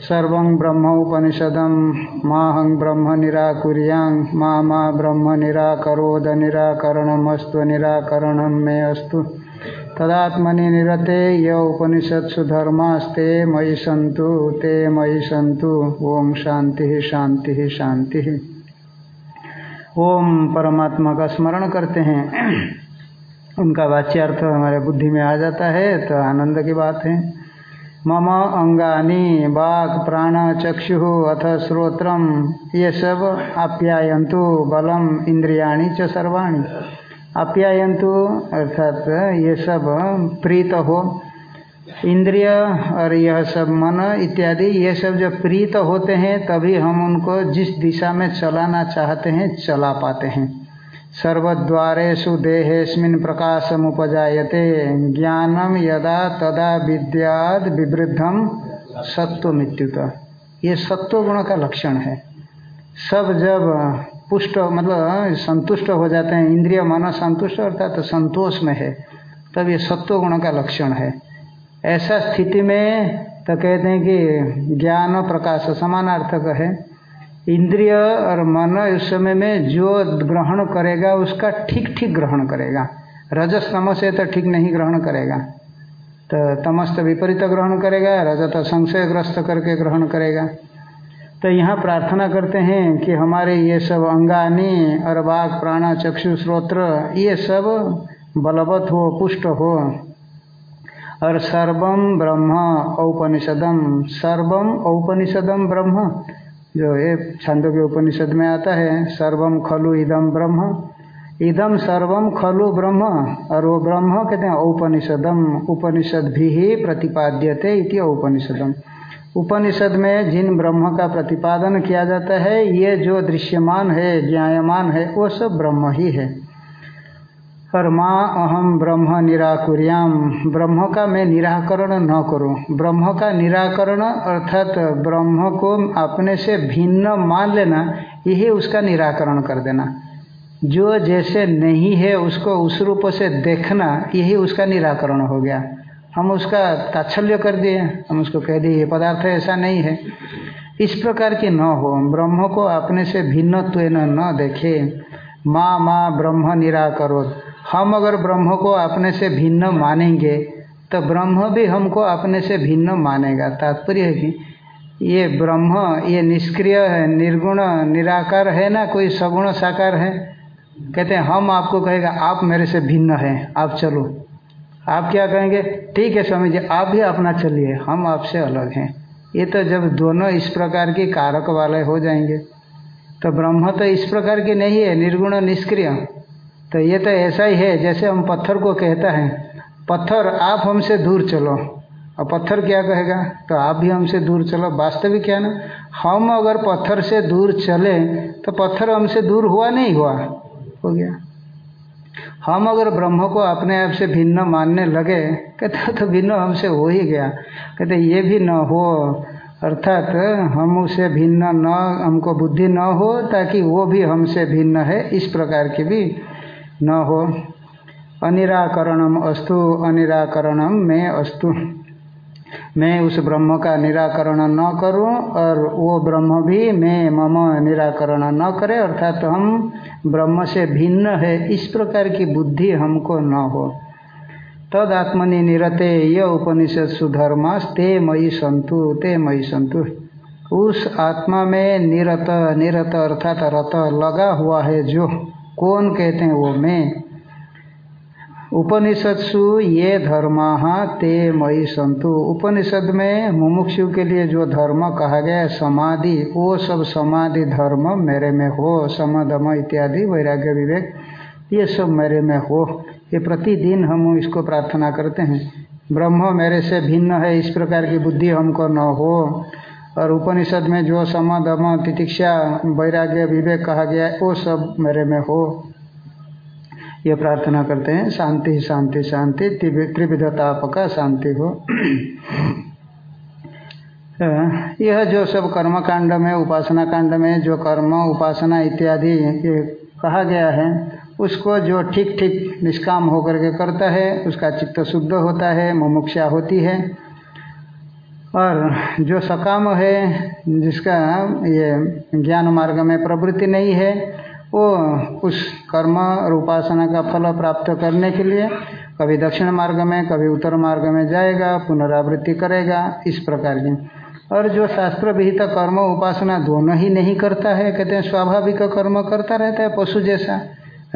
B: सर्व ब्रह्म उपनिषदम माहं ब्रह्म निराकुरियाँ मा मा ब्रह्म निराकरोद निराकरणमस्तु, निराकरण मे अस्तु। तदात्मनि निरते य उपनिषत्सु धर्मास्ते मयि सन्तु, ते मयि सन्तु। ओम शांति शांति शांति ओम परमात्मा का स्मरण करते हैं। उनका वाच्यार्थ हमारे बुद्धि में आ जाता है तो आनंद की बात है। मम अंगानी बाक प्राण चक्षु अथ श्रोत्रम ये सब आप्यायंतु बलम इंद्रियाणी च सर्वाणी। आप्यायंतु अर्थात ये सब प्रीत हो इंद्रिय और यह सब मन इत्यादि, ये सब जब प्रीत होते हैं, तभी हम उनको जिस दिशा में चलाना चाहते हैं, चला पाते हैं। सर्वद्वारेषु देहेस्मिन् प्रकाशमुपजायते ज्ञानम यदा तदा विद्याद विवृद्धम सत्व मृत्युत ये सत्व गुण का लक्षण है। सब जब पुष्ट मतलब संतुष्ट हो जाते हैं, इंद्रिय मन संतुष्ट, अर्थात तो संतोष में है, तब ये सत्व गुण का लक्षण है। ऐसा स्थिति में तो कहते हैं कि ज्ञान प्रकाश समानार्थक है। इंद्रिय और मन इस समय में जो ग्रहण करेगा, उसका ठीक ठीक ग्रहण करेगा। रजस तमस है तो ठीक नहीं ग्रहण करेगा। तो तमस तो विपरीत ग्रहण करेगा, रजत संशयग्रस्त करके ग्रहण करेगा। तो यहाँ प्रार्थना करते हैं कि हमारे ये सब अंगानी और बाघ प्राण, चक्षु, श्रोत्र, ये सब बलवत हो, पुष्ट हो। और सर्वम ब्रह्म औपनिषदम सर्वम औपनिषदम ब्रह्म। जो ये छंदों के उपनिषद में आता है सर्वम खलु इदम ब्रह्म। इदम सर्वम खलु ब्रह्म, और वो ब्रह्म कहते हैं औपनिषदम उपनिषद भी ही प्रतिपाद्यते इति औपनिषदम उपनिषद में जिन ब्रह्म का प्रतिपादन किया जाता है, ये जो दृश्यमान है, ज्ञायमान है, वो सब ब्रह्म ही है। और माँ अहम ब्रह्म निराकुर्याम। ब्रह्म का मैं निराकरण न करूँ। ब्रह्म का निराकरण अर्थात ब्रह्म को अपने से भिन्न मान लेना, यही उसका निराकरण कर देना। जो जैसे नहीं है, उसको उस रूप से देखना, यही उसका निराकरण हो गया। हम उसका ताच्छल्य कर दिए। हम उसको कह दिए, ये पदार्थ ऐसा नहीं है। इस प्रकार की न हो। ब्रह्म को अपने से भिन्नत्व न देखे। माँ माँ ब्रह्म निराकरोध हम अगर ब्रह्म को अपने से भिन्न मानेंगे तो ब्रह्म भी हमको अपने से भिन्न मानेगा। तात्पर्य है कि ये ब्रह्म, ये निष्क्रिय है, निर्गुण, निराकार है ना, कोई सगुण साकार है? कहते हैं, हम आपको कहेगा, आप मेरे से भिन्न हैं, आप चलो। आप क्या कहेंगे? ठीक है स्वामी जी, आप भी अपना चलिए, हम आपसे अलग हैं। ये तो जब दोनों इस प्रकार के कारक वाले हो जाएँगे तो ब्रह्म तो इस प्रकार की नहीं है, निर्गुण निष्क्रिय। तो ये तो ऐसा ही है, जैसे हम पत्थर को कहता है, पत्थर, आप हमसे दूर चलो। और पत्थर क्या कहेगा? तो आप भी हमसे दूर चलो। वास्तविक क्या ना? हम अगर पत्थर से दूर चले तो पत्थर हमसे दूर हुआ नहीं हुआ? हो गया। हम अगर ब्रह्म को अपने आप से भिन्न मानने लगे, कहते तो भिन्न हमसे हो ही गया। कहते ये भी न हो। अर्थात हम उसे भिन्न न, हमको बुद्धि न हो, ताकि वो भी हमसे भिन्न है, इस प्रकार की भी न हो। अनिराकरणम अस्तु, अनिराकरणम में अस्तु। मैं उस ब्रह्म का निराकरण न करूँ और वो ब्रह्म भी मैं मम निराकरण न करे, अर्थात तो हम ब्रह्म से भिन्न है, इस प्रकार की बुद्धि हमको न हो। तद आत्मनि निरते ये उपनिषद सुधर्मास ते मई संतु ते मई संतु उस आत्मा में निरत निरत अर्थात रत लगा हुआ है जो कौन कहते हैं वो मैं? उपनिषत्सु ये धर्मा ते मई संतु। उपनिषद में मुमुक्षु के लिए जो धर्म कहा गया है, समाधि, वो सब समाधि धर्म मेरे में हो, समधम इत्यादि, वैराग्य विवेक, ये सब मेरे में हो। ये प्रतिदिन हम इसको प्रार्थना करते हैं। ब्रह्म मेरे से भिन्न है, इस प्रकार की बुद्धि हमको न हो। और उपनिषद में जो समदम तितिक्षा, वैराग्य, विवेक कहा गया है, वो सब मेरे में हो। ये प्रार्थना करते हैं, शांति शांति शांति त्रिविधताप का शांति हो। यह जो सब कर्म कांड में, उपासना कांड में, जो कर्म, उपासना इत्यादि ये कहा गया है, उसको जो ठीक ठीक निष्काम होकर के करता है, उसका चित्त शुद्ध होता है, मुमुक्षा होती है। और जो सकाम है, जिसका ये ज्ञान मार्ग में प्रवृत्ति नहीं है, वो उस कर्म और उपासना का फल प्राप्त करने के लिए कभी दक्षिण मार्ग में, कभी उत्तर मार्ग में जाएगा, पुनरावृत्ति करेगा, इस प्रकार की। और जो शास्त्र विहित कर्म उपासना दोनों ही नहीं करता है, कहते हैं स्वाभाविक कर्म करता रहता है पशु जैसा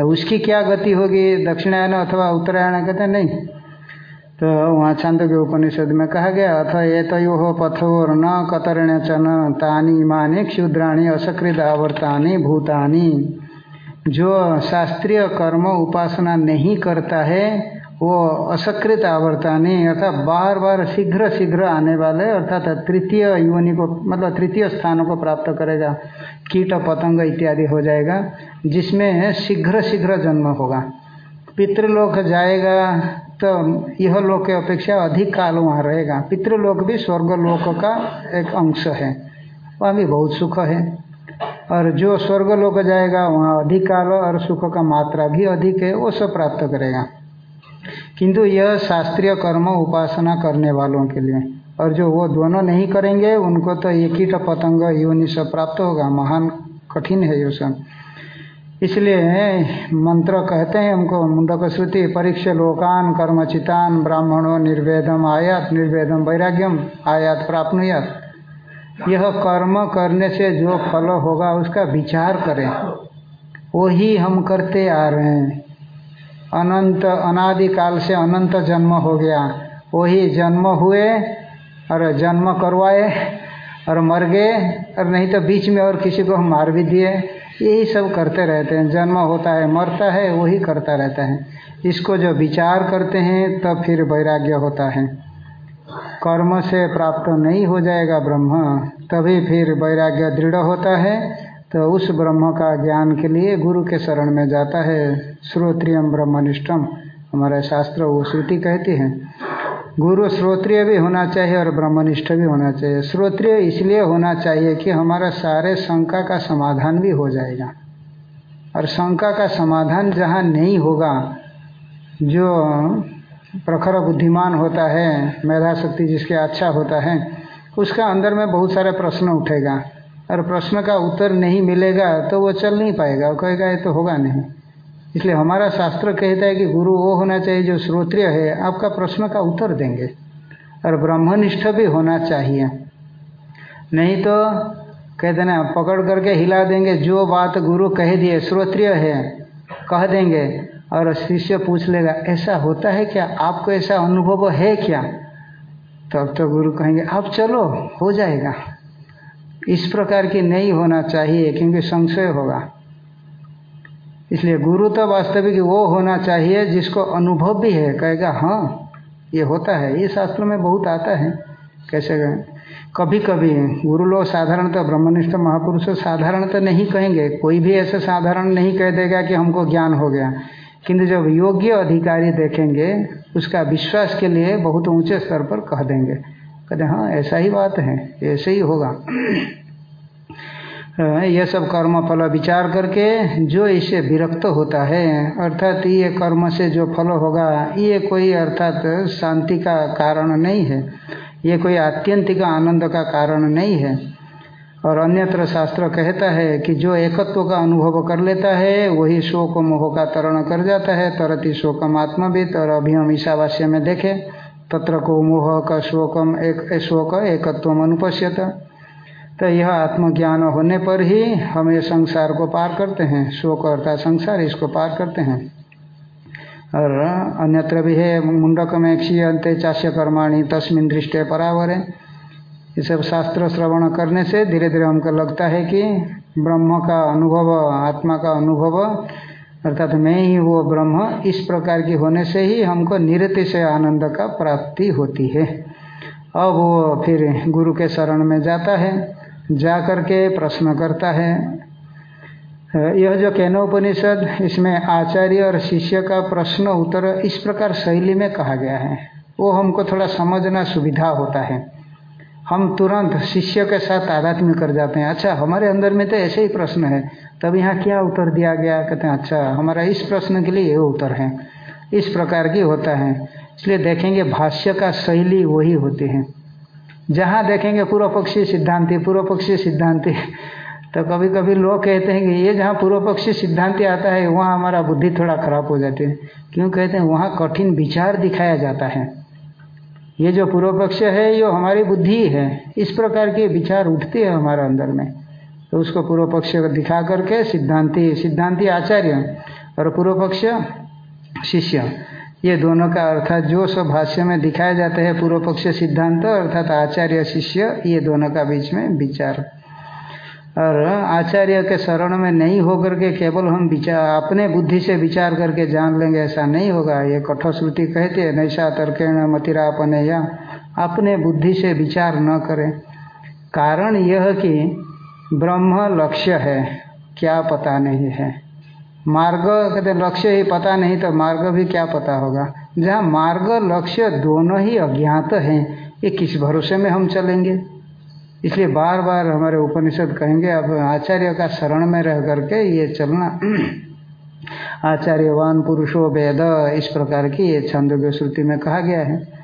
B: उसकी क्या गति होगी, दक्षिणायन अथवा उत्तरायण, कहते हैं नहीं। तो वहाँ छांद के उपनिषद में कहा गया, अथ ये तयो पथोर न कतरण चन तानी मानी क्षुद्राणी असकृत आवर्तानी भूतानी। जो शास्त्रीय कर्म उपासना नहीं करता है, वो असकृत आवर्तानी अर्थात बार बार शीघ्र शीघ्र आने वाले, अर्थात तृतीय योनि को मतलब तृतीय स्थानों को प्राप्त करेगा। कीट, पतंग इत्यादि हो जाएगा, जिसमें शीघ्र शीघ्र जन्म होगा। पितृलोक जाएगा तो यह लोक के अपेक्षा अधिक काल वहाँ रहेगा। पितृलोक भी स्वर्गलोक का एक अंश है। वहाँ भी बहुत सुख है। और जो स्वर्गलोक जाएगा, वहाँ अधिक काल और सुख का मात्रा भी अधिक है, वो सब प्राप्त करेगा। किंतु यह शास्त्रीय कर्म उपासना करने वालों के लिए। और जो वो दोनों नहीं करेंगे, उनको तो एक ही पतंग योनि सब प्राप्त होगा। महान, कठिन है ये सब। इसलिए मंत्र कहते हैं हमको, मुंडक श्रुति, परीक्ष लोकान, कर्मचितान, ब्राह्मणों निर्वेदम, आयात निर्वेदम, वैराग्यम, आयात प्राप्त यह कर्म करने से जो फल होगा उसका विचार करें। वही हम करते आ रहे हैं। अनंत, अनादिकाल से अनंत जन्म हो गया। वही जन्म हुए और जन्म करवाए और मर गए और नहीं तो बीच में और किसी को हम मार भी दिए। यही सब करते रहते हैं। जन्म होता है, मरता है, वही करता रहता है। इसको जो विचार करते हैं, तब फिर वैराग्य होता है। कर्म से प्राप्त नहीं हो जाएगा ब्रह्म, तभी फिर वैराग्य दृढ़ होता है। तो उस ब्रह्म का ज्ञान के लिए गुरु के शरण में जाता है। श्रोत्रियम ब्रह्मनिष्ठम हमारा शास्त्र वो श्रुति कहती है। गुरु श्रोत्रिय भी होना चाहिए और ब्रह्मनिष्ठ भी होना चाहिए। श्रोत्रिय इसलिए होना चाहिए कि हमारा सारे शंका का समाधान भी हो जाएगा। और शंका का समाधान जहाँ नहीं होगा, जो प्रखर बुद्धिमान होता है, मेधा शक्ति जिसके अच्छा होता है, उसका अंदर में बहुत सारे प्रश्न उठेगा। और प्रश्न का उत्तर नहीं मिलेगा तो वो चल नहीं पाएगा। वो कहेगा, ये तो होगा नहीं। इसलिए हमारा शास्त्र कहता है कि गुरु वो होना चाहिए जो श्रोत्रिय है। आपका प्रश्न का उत्तर देंगे। और ब्रह्मनिष्ठ भी होना चाहिए। नहीं तो कहते ना, पकड़ करके हिला देंगे, जो बात गुरु कह दिए, श्रोत्रिय है, कह देंगे। और शिष्य पूछ लेगा, ऐसा होता है क्या? आपको ऐसा अनुभव है क्या? तब तो गुरु कहेंगे, आप चलो, हो जाएगा। इस प्रकार की नहीं होना चाहिए, क्योंकि संशय होगा। इसलिए गुरु तो वास्तविक वो होना चाहिए जिसको अनुभव भी है, कहेगा हाँ ये होता है। ये शास्त्र में बहुत आता है। कैसे कहें? कभी कभी गुरु लोग साधारणतः ब्रह्मनिष्ठ महापुरुष साधारणतः नहीं कहेंगे। कोई भी ऐसे साधारण नहीं कह देगा कि हमको ज्ञान हो गया। किंतु जब योग्य अधिकारी देखेंगे, उसका विश्वास के लिए बहुत ऊँचे स्तर पर कह देंगे। कहते हाँ ऐसा ही बात है, ऐसे ही होगा। यह सब कर्म फल विचार करके जो इसे विरक्त होता है, अर्थात ये कर्म से जो फल होगा, ये कोई अर्थात शांति का कारण नहीं है, ये कोई आत्यंतिक आनंद का कारण नहीं है। और अन्यत्र शास्त्र कहता है कि जो एकत्व का अनुभव कर लेता है, वही शोक मोह का तरण कर जाता है, तरति शोकम आत्मविद और अभी हम ईशावास्य में देखें, तत्र को मोह का शोकम एक, शोक एकत्व अनुपश्यत। तो यह आत्मज्ञान होने पर ही हम ये संसार को पार करते हैं, शोक अर्थात संसार इसको पार करते हैं। और अन्यत्र भी है मुंडक में क्षीयंते चाष्य कर्माणी तस्मिन दृष्टि परावर। है ये सब शास्त्र श्रवण करने से धीरे धीरे हमको लगता है कि ब्रह्म का अनुभव, आत्मा का अनुभव, अर्थात मैं ही वो ब्रह्म, इस प्रकार की होने से ही हमको निरति से आनंद का प्राप्ति होती है। अब वो फिर गुरु के शरण में जाता है। जा करके प्रश्न करता है। यह जो केनोपनिषद, इसमें आचार्य और शिष्य का प्रश्न उत्तर इस प्रकार शैली में कहा गया है। वो हमको थोड़ा समझना सुविधा होता है। हम तुरंत शिष्य के साथ आध्यात्मिक कर जाते हैं। अच्छा हमारे अंदर में तो ऐसे ही प्रश्न है। तब यहाँ क्या उत्तर दिया गया? कहते हैं अच्छा हमारा इस प्रश्न के लिए ये उत्तर है। इस प्रकार की होता है। इसलिए देखेंगे, भाष्य का शैली वही होती है। जहाँ देखेंगे पूर्व पक्षी सिद्धांति पूर्व पक्षी सिद्धांति तो कभी कभी लोग कहते हैं कि ये जहाँ पूर्व पक्षी सिद्धांति आता है, वहाँ हमारा बुद्धि थोड़ा खराब हो जाती है। क्यों कहते हैं? वहाँ कठिन विचार दिखाया जाता है। ये जो पूर्व पक्ष है, ये हमारी बुद्धि है। इस प्रकार के विचार उठते हैं हमारे अंदर में। तो उसको पूर्व पक्ष दिखा करके सिद्धांति सिद्धांति आचार्य और पूर्व पक्ष शिष्य। ये दोनों का अर्थात जो सब भाष्य में दिखाए जाते हैं पूर्व पक्ष सिद्धांत अर्थात आचार्य शिष्य, ये दोनों का बीच में विचार। और आचार्य के शरण में नहीं होकर के केवल हम विचार अपने बुद्धि से विचार करके जान लेंगे, ऐसा नहीं होगा। ये कठोश्रुति कहते हैं नैसा तर्केण मतिरापने या अपने बुद्धि से विचार न करें। कारण यह कि ब्रह्म लक्ष्य है, क्या पता नहीं है। मार्ग कहते, लक्ष्य ही पता नहीं तो मार्ग भी क्या पता होगा? जहाँ मार्ग, लक्ष्य दोनों ही अज्ञात हैं, ये किस भरोसे में हम चलेंगे? इसलिए बार बार हमारे उपनिषद कहेंगे, अब आचार्य का शरण में रह करके ये चलना। आचार्यवान पुरुषो वेद, इस प्रकार की ये छंद श्रुति में कहा गया है।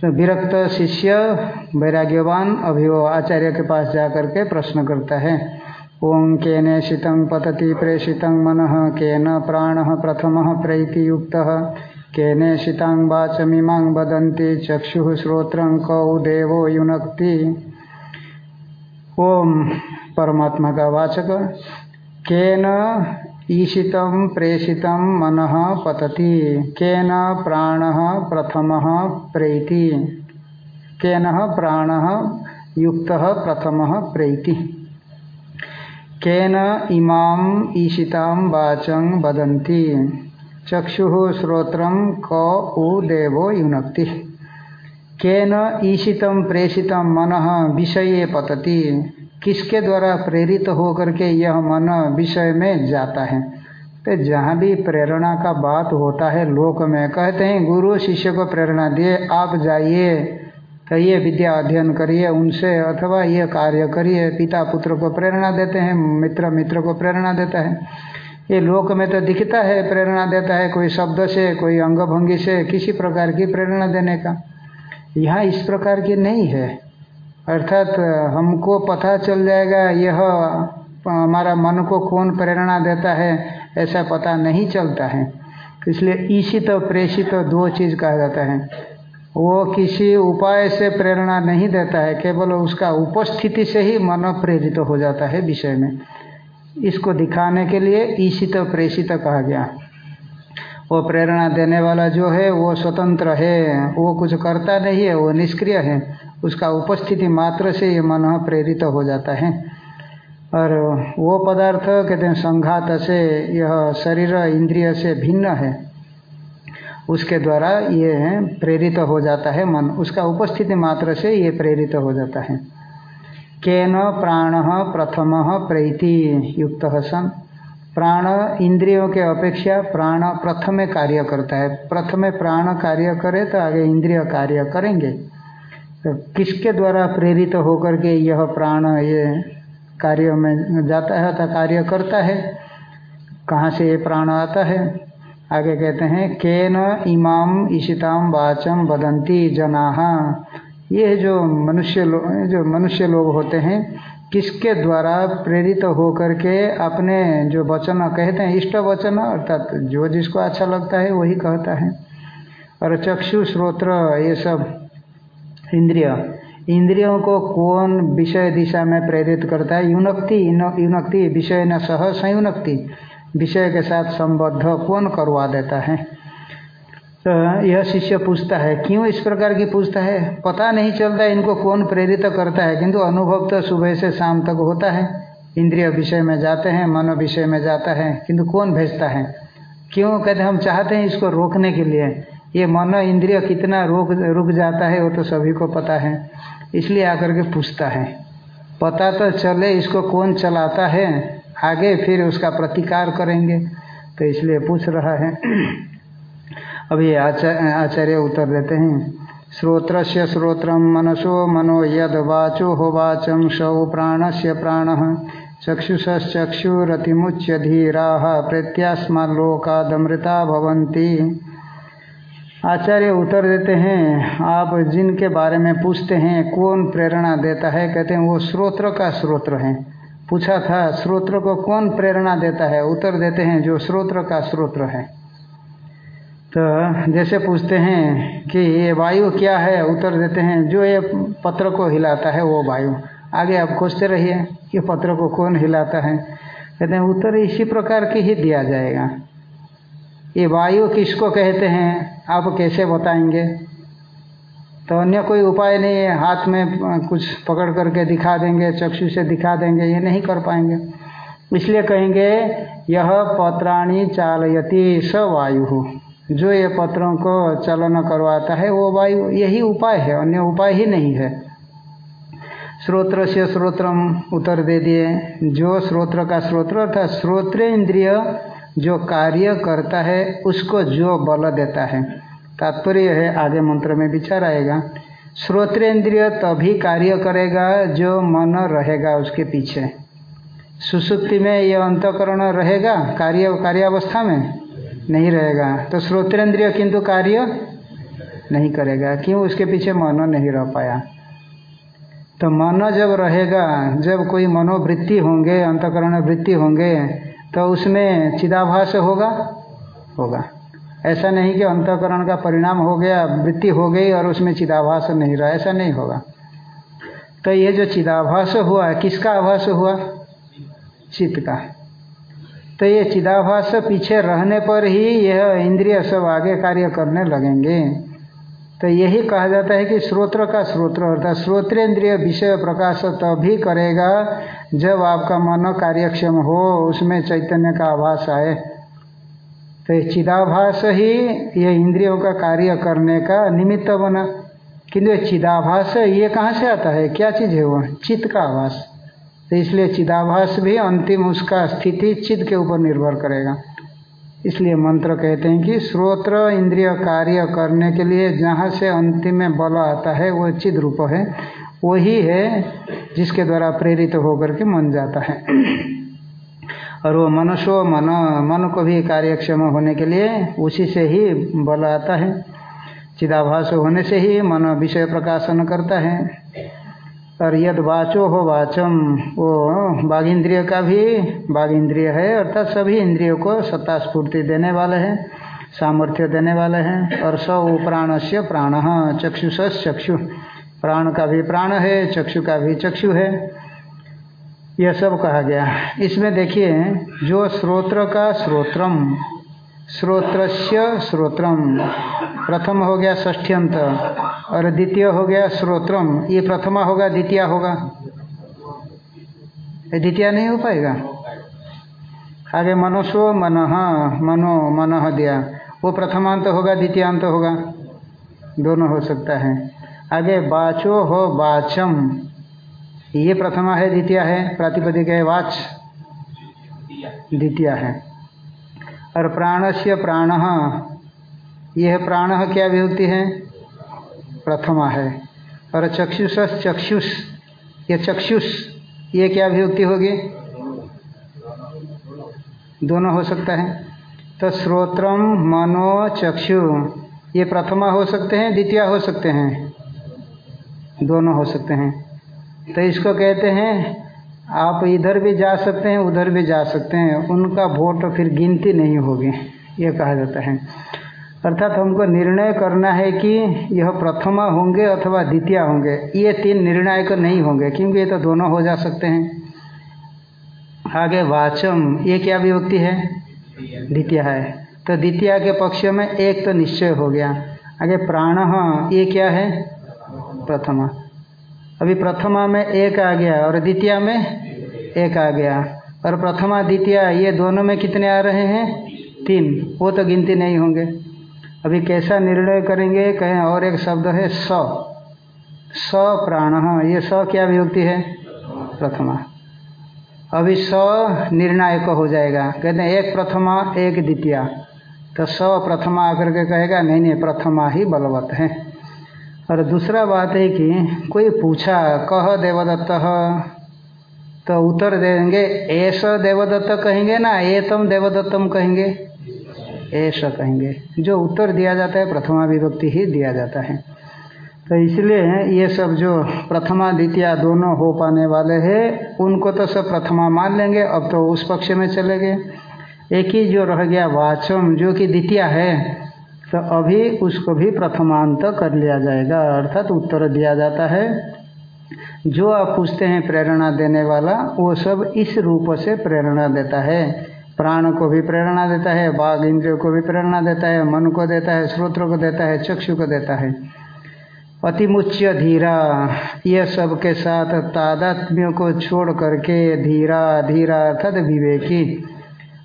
B: तो विरक्त शिष्य, वैराग्यवान अभी वो आचार्य के पास जा करके प्रश्न करता है ओं केने शीतं पतति प्रेषितं मन, केन प्राण प्रथम प्रैतियुक्त, केने शीतां वाचमीमां वदन्ति चक्षुः श्रोत्रं कौ देवो युनक्ति। ओम परमात्मा का वाचक, केन ईशितं प्रेषितं मन पतति, केन प्राण प्रथम प्रेति, केन प्राण युक्त प्रथम प्रेति। केन इमाम ईशितां वाचं वदन्ति। चक्षु श्रोत्र क उ देवो युनक्ति। केन ईशितम प्रेषितम मन विषय पतति। किसके द्वारा प्रेरित होकर के यह मन विषय में जाता है? तो जहाँ भी प्रेरणा का बात होता है, लोक में कहते हैं, गुरु, शिष्य को प्रेरणा दिए, आप जाइए। तो ये विद्या अध्ययन करिए उनसे अथवा ये कार्य करिए। पिता पुत्र को प्रेरणा देते हैं, मित्र मित्र को प्रेरणा देता है। ये लोक में तो दिखता है, प्रेरणा देता है, कोई शब्द से, कोई अंग भंगी से, किसी प्रकार की प्रेरणा देने का। यहाँ इस प्रकार की नहीं है। अर्थात हमको पता चल जाएगा, यह हमारा मन को कौन प्रेरणा देता है, ऐसा पता नहीं चलता है। इसलिए ईशित तो प्रेषित तो दो चीज़ कहा जाता है। वो किसी उपाय से प्रेरणा नहीं देता है, केवल उसका उपस्थिति से ही मन प्रेरित हो जाता है विषय में। इसको दिखाने के लिए ईशित प्रेषित कहा गया। वो प्रेरणा देने वाला जो है, वो स्वतंत्र है, वो कुछ करता नहीं है, वो निष्क्रिय है। उसका उपस्थिति मात्र से ये मन प्रेरित हो जाता है। और वो पदार्थ, कहते हैं, संघात से, यह शरीर, इंद्रिय से भिन्न है। उसके द्वारा ये प्रेरित हो जाता है मन। उसका उपस्थिति मात्र से ये प्रेरित हो जाता है। केन प्राण प्रथम प्रेति युक्त सन। प्राण इंद्रियों के अपेक्षा प्राण प्रथम कार्य करता है। प्रथम प्राण कार्य करे तो आगे इंद्रिय कार्य करेंगे। तो किसके द्वारा प्रेरित होकर के यह प्राण ये कार्य में जाता है तो कार्य करता है? कहाँ से ये प्राण आता है? आगे कहते हैं, केन इमाम ईशिताम वाचम बदंती जनाहा ये जो मनुष्य लोग जो मनुष्य लोग होते हैं, किसके द्वारा प्रेरित होकर के अपने जो वचन कहते हैं, इष्ट वचन, अर्थात जो जिसको अच्छा लगता है, वही कहता है। और चक्षु, श्रोत्र, ये सब इंद्रिय, इंद्रियों को कौन विषय दिशा में प्रेरित करता है? युनक्ति युनक्ति, विषय न सह संयुनक्ति। विषय के साथ संबद्ध कौन करवा देता है? तो यह शिष्य पूछता है, क्यों इस प्रकार की पूछता है? पता नहीं चलता इनको कौन प्रेरित करता है, किंतु अनुभव तो सुबह से शाम तक होता है। इंद्रिय विषय में जाते हैं, मनो विषय में जाता है, किंतु कौन भेजता है? क्यों? कहते हम चाहते हैं इसको रोकने के लिए। ये मनो इंद्रिय कितना रोक, रुक जाता है, वो तो सभी को पता है। इसलिए आकर के पूछता है, पता तो चले इसको कौन चलाता है? आगे फिर उसका प्रतिकार करेंगे। तो इसलिए पूछ रहा है, अभी आचार्य उत्तर देते हैं श्रोत्र से श्रोत्र मनसो मनो यद वाचो हो वाचम सौ प्राण से प्राण चक्षुषश्चक्षुरतिमुच्य धीरा प्रत्यास्मालोकादमृता भवंती आचार्य उत्तर देते हैं, आप जिनके बारे में पूछते हैं, कौन प्रेरणा देता है? कहते हैं, वो स्रोत्र का स्रोत्र है। पूछा था, स्रोत्र को कौन प्रेरणा देता है? उत्तर देते हैं, जो स्रोत्र का स्रोत्र है। तो जैसे पूछते हैं कि, ये वायु क्या है? उत्तर देते हैं, जो ये पत्र को हिलाता है, वो वायु। आगे आप खोजते रहिए कि पत्र को कौन हिलाता है? कहते हैं, उत्तर इसी प्रकार की ही दिया जाएगा। ये वायु किसको कहते हैं? आप कैसे बताएँगे? तो अन्य कोई उपाय नहीं है, हाथ में कुछ पकड़ करके दिखा देंगे, चक्षु से दिखा देंगे, ये नहीं कर पाएँगे। इसलिए कहेंगे, यह पत्राणी चालयती स वायु। जो ये पत्रों को चलन करवाता है, वो वायु, यही उपाय है, अन्य उपाय ही नहीं है। स्रोत्र से स्रोत्रम उत्तर दे दिए। जो स्रोत्र का स्रोत्र अर्थात श्रोत्र इंद्रिय जो कार्य करता है, उसको जो बल देता है। तात्पर्य है, आगे मंत्र में विचार आएगा। श्रोत्रेंद्रिय तभी कार्य करेगा जो मन रहेगा उसके पीछे। सुसुप्ति में यह अंतकरण रहेगा, कार्य, कार्यावस्था में नहीं रहेगा। तो श्रोत्रेंद्रिय किंतु कार्य नहीं करेगा, क्यों? उसके पीछे मन नहीं रह पाया। तो मन जब रहेगा, जब कोई मनोवृत्ति होंगे, अंतकरण वृत्ति होंगे तो उसमें चिदाभास होगा? होगा। ऐसा नहीं कि अंतकरण का परिणाम हो गया, वृत्ति हो गई और उसमें चिदाभास नहीं रहा, ऐसा नहीं होगा। तो ये जो चिदाभास हुआ, किसका आभास हुआ? चित्त का। तो ये चिदाभास पीछे रहने पर ही यह इंद्रिय सब आगे कार्य करने लगेंगे। तो यही कहा जाता है कि स्रोत्र का स्रोत्र, अर्थात श्रोत्रेंद्रिय विषय प्रकाश तभी करेगा जब आपका मन कार्यक्षम हो, उसमें चैतन्य का आभास आए। तो ये चिदाभास ही ये इंद्रियों का कार्य करने का निमित्त बना। किंतु ये चिदाभास ये कहाँ से आता है? क्या चीज़ है वो चित्त का आभास। तो इसलिए चिदाभास भी अंतिम उसका स्थिति चित्त के ऊपर निर्भर करेगा। इसलिए मंत्र कहते हैं कि श्रोत्र इंद्रिय कार्य करने के लिए जहाँ से अंतिम में बल आता है, वो चिद रूप है। वही है जिसके द्वारा प्रेरित होकर के मन जाता है। और वो मनुष्य, मन मन को भी कार्यक्षम होने के लिए उसी से ही बल आता है। चिदाभास होने से ही मन विषय प्रकाशन करता है। और यद वाचो हो वाचम, वो बाघ इंद्रिय का भी बाघ इंद्रिय है, अर्थात सभी इंद्रियों को सत्ता स्फूर्ति देने वाले हैं, सामर्थ्य देने वाले हैं, और सौ प्राण से प्राण, चक्षुष चक्षु। प्राण का भी प्राण है, चक्षु का भी चक्षु है। यह सब कहा गया इसमें देखिए, जो स्रोत्र का श्रोत्रम श्रोत्रस्य श्रोत्रम प्रथम हो गया ष्ठ्यंत और द्वितीय हो गया स्रोत्रम। ये प्रथमा होगा, द्वितीय होगा? द्वितीय नहीं हो पाएगा? आगे मनुष्यो मन, मनो मन दिया। वो प्रथमांत होगा, द्वितीयांत होगा? दोनों हो सकता है। आगे बाचो हो बाचम। ये प्रथमा है, द्वितीय है, प्रातिपदिक है, वाच। द्वितीय है। और प्राण से प्राण यह प्राण क्या विभक्ति है? प्रथमा है। और चक्षुष चक्षुष, ये चक्षुष, ये क्या विभक्ति होगी? दोनों हो सकता है। तो श्रोत्रम मनो चक्षु, ये प्रथमा हो सकते हैं, द्वितीय हो सकते हैं। दोनों हो सकते हैं। तो इसको कहते हैं, आप इधर भी जा सकते हैं, उधर भी जा सकते हैं। उनका वोट फिर गिनती नहीं होगी, ये कहा जाता है। अर्थात हमको निर्णय करना है कि यह प्रथमा होंगे अथवा द्वितीय होंगे। ये तीन निर्णायक नहीं होंगे, क्योंकि ये तो दोनों हो जा सकते हैं। आगे वाचम, ये क्या विभक्ति है? द्वितीय है। तो द्वितीय के पक्ष में एक तो निश्चय हो गया। आगे प्राण, ये क्या है? प्रथमा। अभी प्रथमा में एक आ गया और द्वितीय में एक आ गया। और प्रथमा, द्वितीय, ये दोनों में कितने आ रहे हैं? तीन। वो तो गिनती नहीं होंगे। अभी कैसा निर्णय करेंगे? कहें, और एक शब्द है, स। स प्राण। ये स क्या विभक्ति है? प्रथमा। अभी स निर्णायक हो जाएगा। कहते हैं, एक प्रथमा, एक द्वितीय। तो स प्रथमा आकर के कहेगा, नहीं नहीं, प्रथमा ही बलवत है। और दूसरा बात है कि कोई पूछा, कह देवदत्त तो उत्तर देंगे ऐसा देवदत्त कहेंगे ना, एतम देवदत्तम कहेंगे। ऐसा कहेंगे। जो उत्तर दिया जाता है प्रथमा विभक्ति ही दिया जाता है। तो इसलिए ये सब जो प्रथमा द्वितीय दोनों हो पाने वाले हैं, उनको तो सब प्रथमा मान लेंगे, अब तो उस पक्ष में चले गए। एक ही जो रह गया वाचम, जो कि द्वितीय है तो अभी उसको भी प्रथमांत कर लिया जाएगा, अर्थात उत्तर दिया जाता है। जो आप पूछते हैं प्रेरणा देने वाला, वो सब इस रूप से प्रेरणा देता है। प्राण को भी प्रेरणा देता है बाघ इंद्रियों को भी प्रेरणा देता है, मन को देता है श्रोत्र को देता है, चक्षु को देता है। अतिमुच्य धीरा, यह सब के साथ तादात्म्य को छोड़ करके धीरा धीरा अर्थात विवेकी।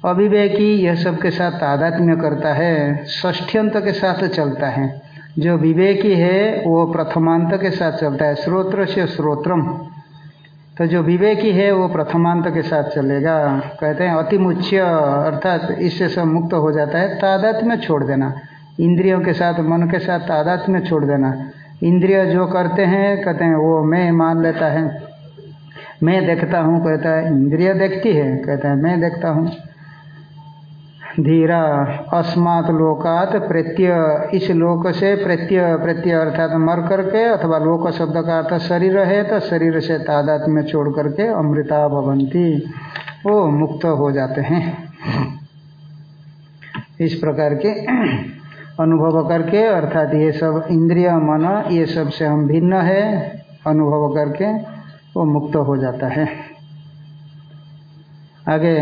B: अविवेकी यह सब के साथ तादात्म्य करता है ष्ठ्यंत के साथ चलता है। जो विवेकी है, वो प्रथमांत के साथ चलता है। श्रोत्र से स्रोत्रम तो जो विवेकी है, वो प्रथमांत के साथ चलेगा। कहते हैं, अतिमुच्य, अर्थात इससे सब मुक्त हो जाता है। तादात में छोड़ देना। इंद्रियों के साथ, मन के साथ तादात में छोड़ देना। इंद्रिय जो करते हैं, कहते हैं, वो मैं मान लेता है। मैं देखता हूँ, कहता है, इंद्रिय देखती है, कहता है, मैं देखता हूँ। धीरा अस्मात् लोकात प्रत्यय, इस लोक से प्रत्यय प्रत्यय अर्थात मर करके अथवा लोक शब्द का अर्थ शरीर है तो शरीर से तादात में छोड़ करके अमृता भवंती, वो मुक्त हो जाते हैं। इस प्रकार के अनुभव करके, अर्थात ये सब इंद्रिय मन, ये सबसे हम भिन्न है, अनुभव करके वो मुक्त हो जाता है। आगे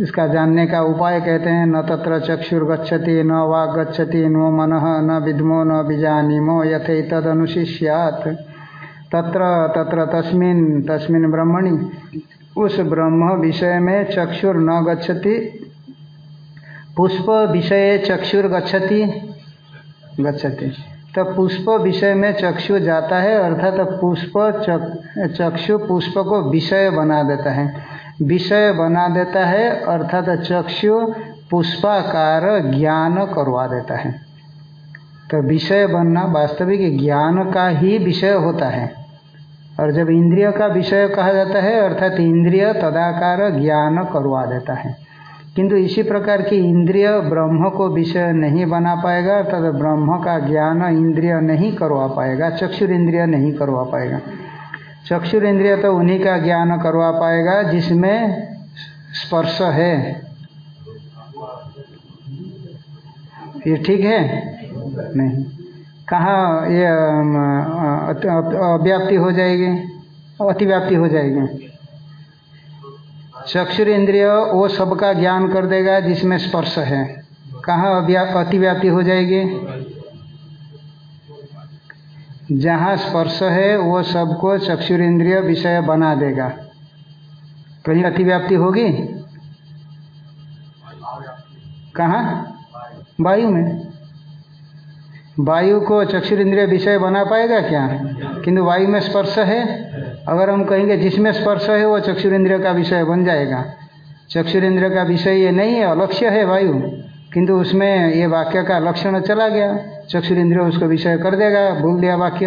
B: इसका जानने का उपाय कहते हैं, न तत्र चक्षुर गच्छति न वाग गच्छति नो मन, न विद्मो, न बीजानीमो यथे तद अनुशिष्यात तत्र तत्र तस्मिन तस्मिन ब्रह्मणि, उस ब्रह्म विषय में चक्षुर न गच्छति, पुष्प विषय चक्षुर गच्छति गच्छति। तो पुष्प विषय में चक्षु जाता है, अर्थात पुष्प चक्षु पुष्प को विषय बना देता है। विषय बना देता है, अर्थात चक्षु पुष्पाकार ज्ञान करवा देता है। तो विषय बनना वास्तविक ज्ञान का ही विषय होता है। और जब इंद्रिय का विषय कहा जाता है, अर्थात इंद्रिय तदाकार ज्ञान करवा देता है। किंतु इसी प्रकार की इंद्रिय ब्रह्म को विषय नहीं बना पाएगा, अर्थात ब्रह्म का ज्ञान इंद्रिय नहीं करवा पाएगा, चक्षुर इंद्रिय नहीं करवा पाएगा। चक्षुर इंद्रिय तो उन्हीं का ज्ञान करवा पाएगा जिसमें स्पर्श है। ये ठीक है? नहीं। कहाँ ये अव्याप्ति हो जाएगी? अतिव्याप्ति हो जाएगी। चक्षुर इंद्रिय वो सबका ज्ञान कर देगा जिसमें स्पर्श है। कहाँ अतिव्याप्ति हो जाएगी? जहाँ स्पर्श है, वो सबको चक्षुर इंद्रिय विषय बना देगा। कहीं अतिव्याप्ति होगी? कहाँ? वायु में। वायु को चक्षुर इंद्रिय विषय बना पाएगा क्या? किंतु वायु में स्पर्श है। अगर हम कहेंगे जिसमें स्पर्श है, वो चक्षुर इंद्रिय का विषय बन जाएगा। चक्षुर इंद्रिय का विषय ये नहीं है, अलक्ष्य है वायु। किंतु उसमें ये वाक्य का लक्षण चला गया। चक्षुर इंद्रिय उसको विषय कर देगा, भूल दिया वाक्य।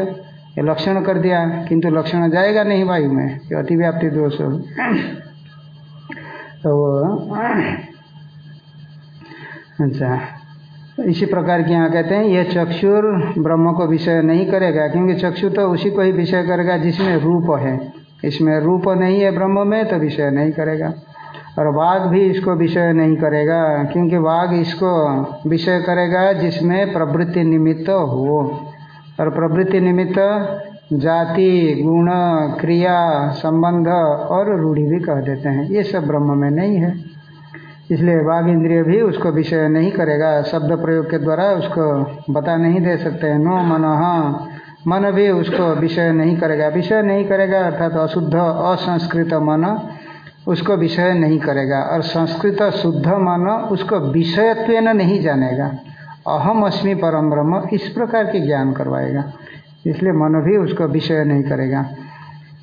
B: ये लक्षण कर दिया, किंतु लक्षण जाएगा नहीं वायु में, ये अतिव्याप्ति दोष हो। तो अच्छा इसी प्रकार के यहाँ कहते हैं, ये चक्षुर ब्रह्म को विषय नहीं करेगा, क्योंकि चक्षु तो उसी को ही विषय करेगा जिसमें रूप है। इसमें रूप नहीं है ब्रह्म में तो विषय नहीं करेगा। और वाघ भी इसको विषय नहीं करेगा, क्योंकि वाघ इसको विषय करेगा जिसमें प्रवृत्ति निमित्त हो। और प्रवृत्ति निमित्त जाति, गुण, क्रिया, संबंध और रूढ़ी भी कह देते हैं। ये सब ब्रह्म में नहीं है। इसलिए वाघ इंद्रिय भी उसको विषय नहीं करेगा। शब्द प्रयोग के द्वारा उसको बता नहीं दे सकते। नो मन मन भी उसको विषय नहीं करेगा। विषय नहीं करेगा अर्थात अशुद्ध, असंस्कृत मन उसको विषय नहीं करेगा। और संस्कृत शुद्ध मन उसको विषयत्व नहीं जानेगा। अहम अस्मि परम ब्रह्म इस प्रकार के ज्ञान करवाएगा। इसलिए मन भी उसको विषय नहीं करेगा।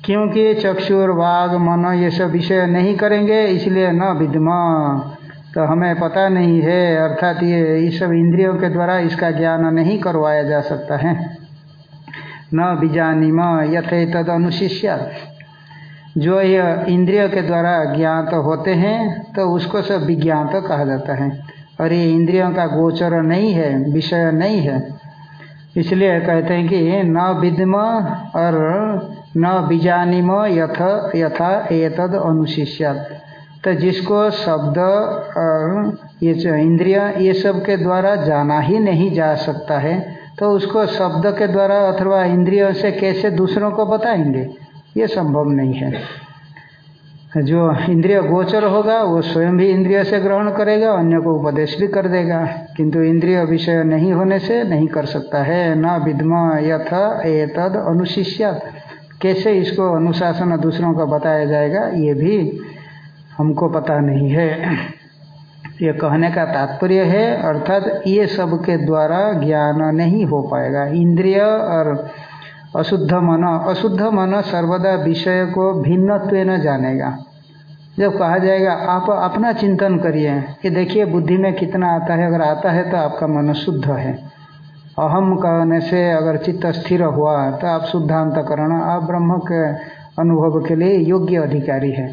B: क्योंकि चक्षुर वाघ मन ये सब विषय नहीं करेंगे, इसलिए न विद्मा। तो हमें पता नहीं है, अर्थात ये इस सब इंद्रियों के द्वारा इसका ज्ञान नहीं करवाया जा सकता है। न बीजानिम यथे तद अनुशिष्या जो यह इंद्रिय के द्वारा ज्ञात होते हैं तो उसको सब विज्ञात कहा जाता है। और ये इंद्रियों का गोचर नहीं है, विषय नहीं है। इसलिए कहते हैं कि न विद्म और न बीजानिम यथ, यथा एतद अनुशिष्यात। तो जिसको शब्द और ये जो इंद्रिय, ये सब के द्वारा जाना ही नहीं जा सकता है तो उसको शब्द के द्वारा अथवा इंद्रियों से कैसे दूसरों को बताएँगे? ये संभव नहीं है। जो इंद्रिय गोचर होगा, वो स्वयं भी इंद्रिय से ग्रहण करेगा, अन्य को उपदेश भी कर देगा। किंतु इंद्रिय विषय नहीं होने से नहीं कर सकता है। न विद्म यथ एतद अनुशिष्यात। कैसे इसको अनुशासन दूसरों को बताया जाएगा, ये भी हमको पता नहीं है। ये कहने का तात्पर्य है, अर्थात ये सब के द्वारा ज्ञान नहीं हो पाएगा। इंद्रिय और अशुद्ध मन अशुद्ध मन सर्वदा विषय को भिन्नत्व न जानेगा। जब कहा जाएगा, आप अपना चिंतन करिए कि देखिए बुद्धि में कितना आता है, अगर आता है तो आपका मन शुद्ध है। अहम कहने से अगर चित्त स्थिर हुआ तो आप शुद्धांतकरण, आप ब्रह्म के अनुभव के लिए योग्य अधिकारी है।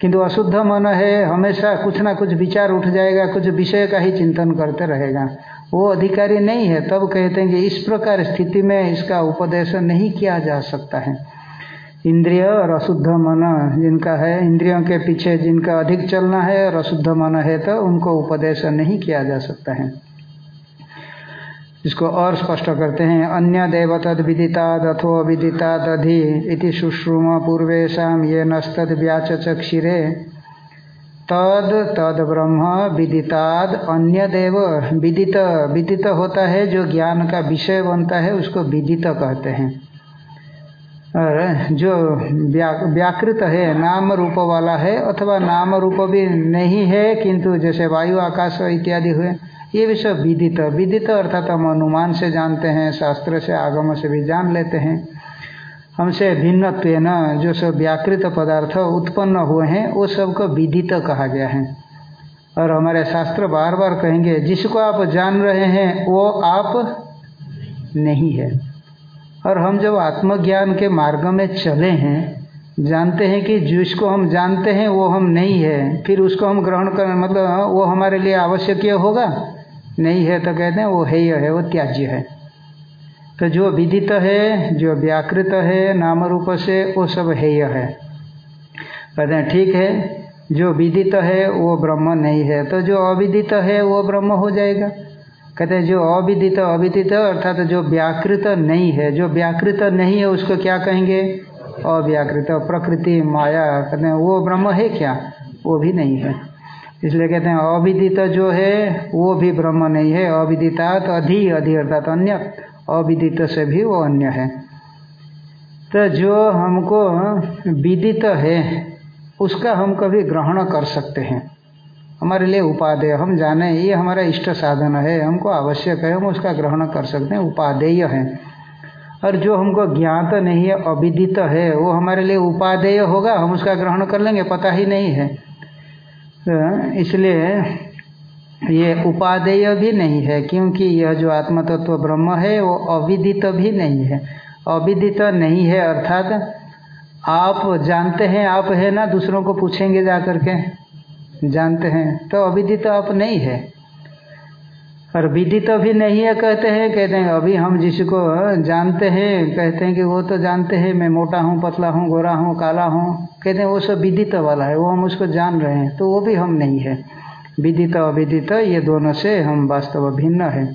B: किंतु अशुद्ध मन है, हमेशा कुछ ना कुछ विचार उठ जाएगा, कुछ विषय का ही चिंतन करते रहेगा। वो अधिकारी नहीं है, तब कहते हैं कि इस प्रकार स्थिति में इसका उपदेश नहीं किया जा सकता है। इंद्रिय और अशुद्ध मन जिनका है, इंद्रियों के पीछे जिनका अधिक चलना है और अशुद्ध मन है तो उनको उपदेश नहीं किया जा सकता है। इसको और स्पष्ट करते हैं, अन्य देव तद विदिताद अथो विदिताद अधि इति शुश्रूम पूर्वेशा ये नस्तद व्याचक्षिरे तद तद ब्रह्म विदिताद अन्य देव विदित विदित होता है जो ज्ञान का विषय बनता है उसको विदित कहते हैं। और जो व्या, व्याकृत है नाम रूप वाला है अथवा नाम रूप भी नहीं है किंतु जैसे वायु आकाश इत्यादि हुए ये भी सब विदित। विदित अर्थात हम अनुमान से जानते हैं शास्त्र से आगम से भी जान लेते हैं। हमसे भिन्नत्व न जो सब व्याकृत पदार्थ उत्पन्न हुए हैं, वो सबको विदित कहा गया है। और हमारे शास्त्र बार बार कहेंगे, जिसको आप जान रहे हैं, वो आप नहीं है। और हम जब आत्मज्ञान के मार्ग में चले हैं, जानते हैं कि जिसको हम जानते हैं, वो हम नहीं है। फिर उसको हम ग्रहण कर मतलब वो हमारे लिए आवश्यक होगा? नहीं है तो कहते हैं, वो है ही है, वो त्याज्य है। तो जो विदित है, जो व्याकृत है नाम रूप से, वो सब हेय है। कहते हैं, ठीक है, जो विदित है, वो ब्रह्म नहीं है। तो जो अविदित है, वो ब्रह्म हो जाएगा। कहते हैं, जो अविदित अविदित, अर्थात जो व्याकृत नहीं है, जो व्याकृत नहीं है, उसको क्या कहेंगे? अव्याकृत, प्रकृति, माया। कहते हैं, वो ब्रह्म है क्या? वो भी नहीं है। इसलिए कहते हैं, अविदित जो है, वो भी ब्रह्म नहीं है। अविदितात अधि अधि अर्थात अन्य अविदित से भी वो अन्य है। तो जो हमको विदित है, उसका हम कभी ग्रहण कर सकते हैं। हमारे लिए उपादेय, हम जाने, ये हमारा इष्ट साधन है, हमको आवश्यक है, हम उसका ग्रहण कर सकते हैं, उपादेय है। और जो हमको ज्ञात नहीं है, अविदित है, वो हमारे लिए उपादेय होगा, हम उसका ग्रहण कर लेंगे, पता ही नहीं है। तो इसलिए ये उपादेय भी नहीं है, क्योंकि यह जो आत्म तत्व ब्रह्म है, वो अविदित भी नहीं है। अविदित नहीं है अर्थात आप जानते हैं, आप है ना, दूसरों को पूछेंगे जा करके जानते हैं तो अविदित आप नहीं है। और विदित भी नहीं है, कहते हैं कहते हैं, अभी हम जिसको जानते हैं, कहते हैं कि वो तो जानते हैं, मैं मोटा हूँ, पतला हूँ, गोरा हूँ, काला हूँ, कहते हैं, वो सब विदित वाला है, वो हम उसको जान रहे हैं तो वो भी हम नहीं है। विदित अविदित, ये दोनों से हम वास्तव भिन्न है।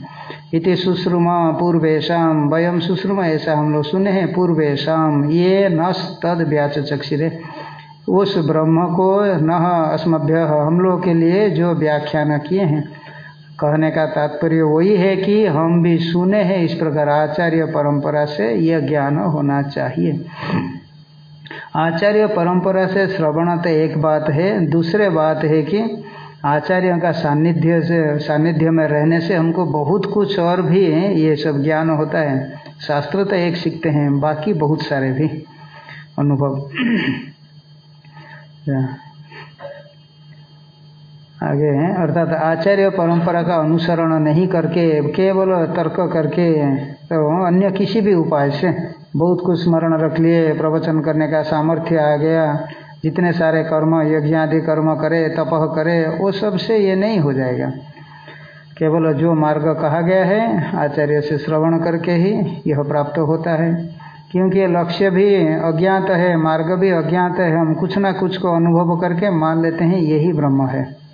B: इति सुश्रुम पूर्वेशम वयम सुश्रुम ऐसा हम लोग सुने हैं पूर्वेशम ये नस तद व्याच चक्षिरे उस ब्रह्म को न अस्मभ्य हम लोग के लिए जो व्याख्यान किए हैं। कहने का तात्पर्य वही है कि हम भी सुने हैं इस प्रकार आचार्य परंपरा से यह ज्ञान होना चाहिए। आचार्य परंपरा से श्रवण तो एक बात है, दूसरे बात है कि आचार्य का सानिध्य से सानिध्य में रहने से हमको बहुत कुछ और भी ये सब ज्ञान होता है। शास्त्र तो एक सीखते हैं, बाकी बहुत सारे भी अनुभव। आगे हैं, अर्थात आचार्य परंपरा का अनुसरण नहीं करके, केवल तर्क करके तो अन्य किसी भी उपाय से बहुत कुछ स्मरण रख लिए, प्रवचन करने का सामर्थ्य आ गया। जितने सारे कर्म यज्ञ आदि कर्म करे, तपह करे, वो सबसे ये नहीं हो जाएगा। केवल जो मार्ग कहा गया है, आचार्य से श्रवण करके ही यह प्राप्त होता है। क्योंकि लक्ष्य भी अज्ञात है, मार्ग भी अज्ञात है, हम कुछ ना कुछ को अनुभव करके मान लेते हैं, यही ब्रह्म है।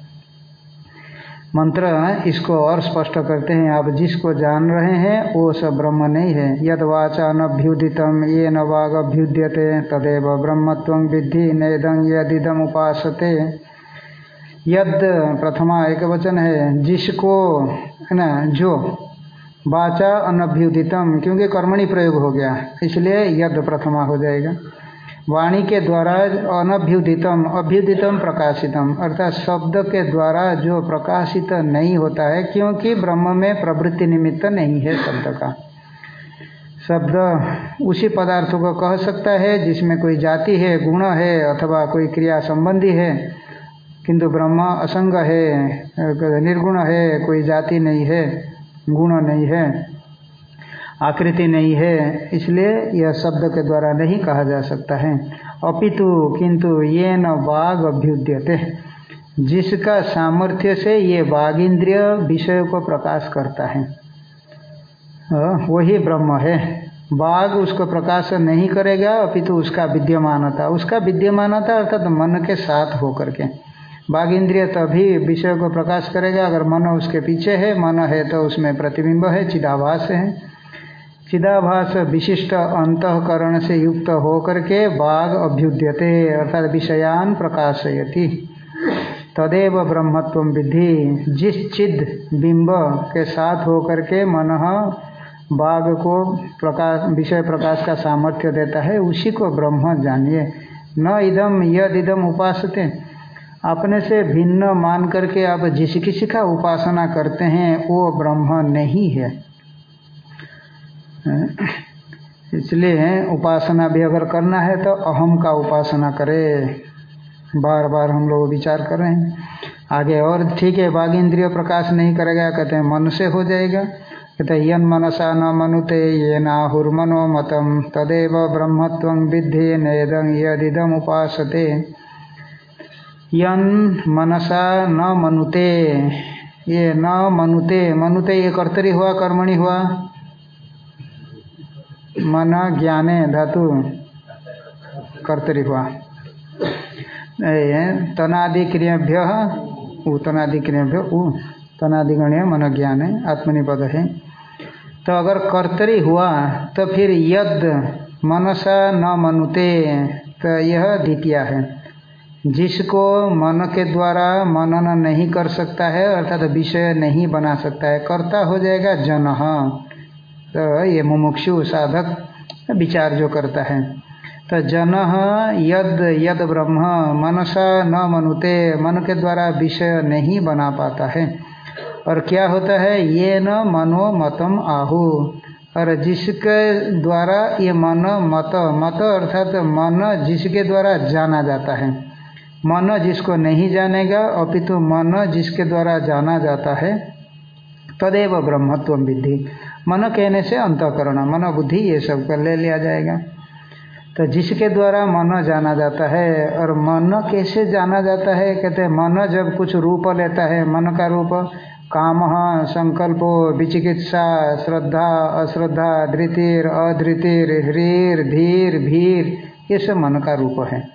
B: मंत्र इसको और स्पष्ट करते हैं। आप जिसको जान रहे हैं, वो सब ब्रह्म नहीं है। यद वाचा नभ्युदितम ये न वाग अभ्युद्यते तदेव ब्रह्मत्व विद्धि नेदं यदिदम उपासते। यद प्रथमा एक वचन है, जिसको है ना, जो वाचा अनभ्युदितम क्योंकि कर्मणि प्रयोग हो गया, इसलिए यद प्रथमा हो जाएगा। वाणी के द्वारा अनभ्युदितम, अभ्युदितम प्रकाशितम, अर्थात शब्द के द्वारा जो प्रकाशित नहीं होता है, क्योंकि ब्रह्म में प्रवृत्ति निमित्त नहीं है शब्द का। शब्द उसी पदार्थ को कह सकता है, जिसमें कोई जाति है, गुण है, अथवा कोई क्रिया संबंधी है, किंतु ब्रह्म असंग है, निर्गुण है, कोई जाति नहीं है, गुण नहीं है। आकृति नहीं है, इसलिए यह शब्द के द्वारा नहीं कहा जा सकता है। अपितु, किंतु ये न बाघ अभ्युद्यते। जिसका सामर्थ्य से ये बाघ इंद्रिय विषय को प्रकाश करता है। वही ब्रह्म है। बाघ उसको प्रकाश नहीं करेगा, अपितु उसका विद्यमानता। उसका विद्यमानता अर्थात मन के साथ होकर के। बाघ इंद्रिय तभी विषय को प्रकाश करेगा, अगर मन उसके पीछे है, मन है तो उसमें प्रतिबिंब है, चिदाभास है। चिदाभास विशिष्ट अंतकरण से युक्त होकर के बाघ अभ्युद्यते, अर्थात विषयान प्रकाशयति। तदेव ब्रह्मत्व विधि जिस चिद बिंब के साथ होकर के मन बाघ को प्रकाश, विषय प्रकाश का सामर्थ्य देता है, उसी को ब्रह्म जानिए। न इदम यद इदम उपासते। अपने से भिन्न मान करके आप जिस किसी का उपासना करते हैं, वो ब्रह्म नहीं है। इसलिए उपासना भी अगर करना है तो अहम का उपासना करे। बार बार हम लोग विचार कर रहे हैं। आगे और, ठीक है बाघ इंद्रिय प्रकाश नहीं करेगा, कहते हैं, मन से हो जाएगा। कहते हैं, यन मनसा न मनुते, ये नाहुर्मनो मतम, तदेव ब्रह्मत्व विद्धि नेदम यदिदम उपासते। यन मनसा न मनुते, ये न मनुते मनुते ये कर्तरी हुआ, कर्मणि हुआ। मन ज्ञाने धातु कर्तरी हुआ तनादि क्रियाभ्य उ तनादि क्रियाभ्य उ तनादिगण्य मन ज्ञान है आत्मनिपद है तो अगर कर्तरी हुआ तो फिर यद मनसा न मनुते तो यह द्वितीय है। जिसको मन के द्वारा मनन नहीं कर सकता है, अर्थात विषय नहीं बना सकता है, कर्ता हो जाएगा जन। तो ये मुमुक्षु साधक विचार जो करता है। तो जन यद यद ब्रह्म, मनसा न मनुते, मन के द्वारा विषय नहीं बना पाता है। और क्या होता है? ये न मनो मतम आहु। और जिसके द्वारा ये मन मत मत अर्थात मन जिसके द्वारा जाना जाता है। मन जिसको नहीं जानेगा, अपितु मन जिसके द्वारा जाना जाता है, तदेव ब्रह्मत्व विधि मन कहने से अंतकरण मन बुद्धि ये सब कर ले लिया जाएगा। तो जिसके द्वारा मन जाना जाता है, और मन कैसे जाना जाता है, कहते हैं मन जब कुछ रूप लेता है, मन का रूप, काम, संकल्प, विचिकित्सा, श्रद्धा, अश्रद्धा, धृतिर, अधृतिर, ह्रीर, धीर, भीर, ये सब मन का रूप है।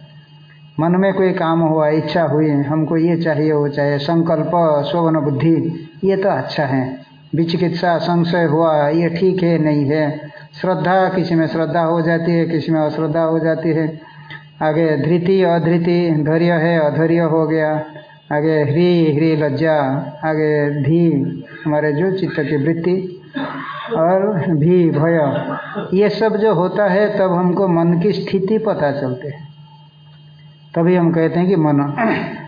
B: मन में कोई काम हुआ, इच्छा हुई, हमको ये चाहिए, वो चाहिए, संकल्प शोभन बुद्धि, ये तो अच्छा है। विचिकित्सा संशय हुआ, ये ठीक है, नहीं है। श्रद्धा, किसी में श्रद्धा हो जाती है, किसी में अश्रद्धा हो जाती है। आगे, धृति, अधृति, धैर्य है, अधैर्य हो गया। आगे, ह्री ह्री लज्जा। आगे, धी, हमारे जो चित्त की वृत्ति। और भी, भय। ये सब जो होता है, तब हमको मन की स्थिति पता चलते है। तभी हम कहते हैं कि मन।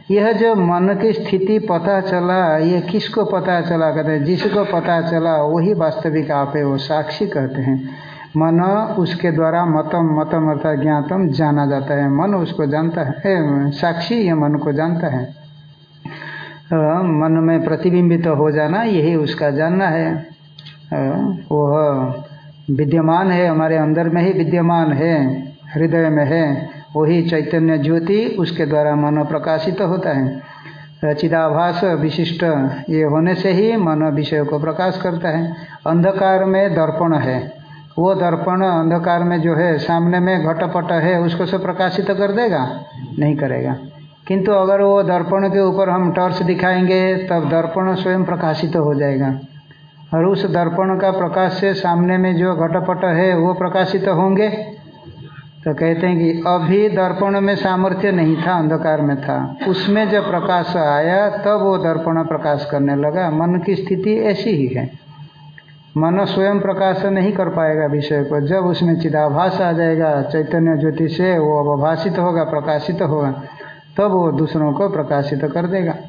B: यह जो मन की स्थिति पता चला ये किसको पता चला कहते हैं? जिसको पता चला वही वास्तविक आप है वो साक्षी कहते हैं। मन उसके द्वारा मतम मतम अर्थात ज्ञातम जाना जाता है। मन उसको जानता है। साक्षी ये मन को जानता है। मन में प्रतिबिंबित तो हो जाना यही उसका जानना है। वह विद्यमान है हमारे अंदर में ही विद्यमान है हृदय में है। वही चैतन्य ज्योति उसके द्वारा मन प्रकाशित तो होता है। चिदाभास विशिष्ट, ये होने से ही मन विषय को प्रकाश करता है। अंधकार में दर्पण है। वो दर्पण अंधकार में जो है, सामने में घटपट है, उसको से प्रकाशित तो कर देगा? नहीं करेगा। किंतु अगर वो दर्पण के ऊपर हम टॉर्च दिखाएँगे, तब दर्पण स्वयं प्रकाशित तो हो जाएगा। और उस दर्पण का प्रकाश से सामने में जो घटपट है, वो प्रकाशित तो होंगे? तो कहते हैं कि अभी दर्पण में सामर्थ्य नहीं था, अंधकार में था। उसमें जब प्रकाश आया, तब वो दर्पण प्रकाश करने लगा। मन की स्थिति ऐसी ही है। मन स्वयं प्रकाश नहीं कर पाएगा विषय को। जब उसमें चिदाभास आ जाएगा, चैतन्य ज्योति से वो अवभाषित होगा, प्रकाशित होगा, तब वो दूसरों को प्रकाशित कर देगा।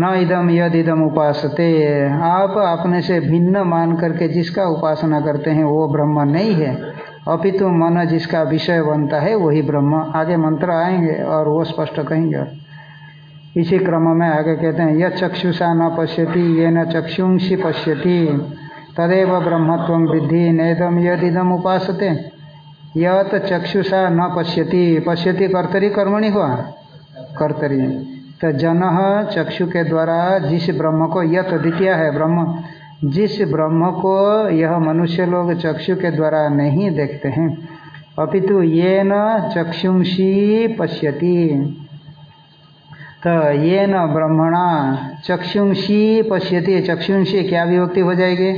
B: न इदम यद इदम उपासते। आप अपने से भिन्न मान करके जिसका उपासना करते हैं, वो ब्रह्म नहीं है। अपितु मन जिसका विषय बनता है, वही ब्रह्म। आगे मंत्र आएँगे और वो स्पष्ट कहेंगे। इसी क्रम में आगे कहते हैं यह चक्षुषा न पश्यति ये न चक्षुंसी पश्यति। तदेव ब्रह्मत्व वृद्धि नेदम यदिदम उपासते। यत चक्षुषा न पश्यति। पश्यति कर्तरी कर्मणि हुआ। कर्तरी। तो जन चक्षु के द्वारा जिस ब्रह्म को यत द्वितीय है, ब्रह्म। जिस ब्रह्म को यह मनुष्य लोग चक्षु के द्वारा नहीं देखते हैं, अपितु ये न चक्षुंसी पश्यति। तो ये न ब्रह्मणा चक्षुंसी पश्यति चक्षुंसी क्या विभक्ति हो जाएगी?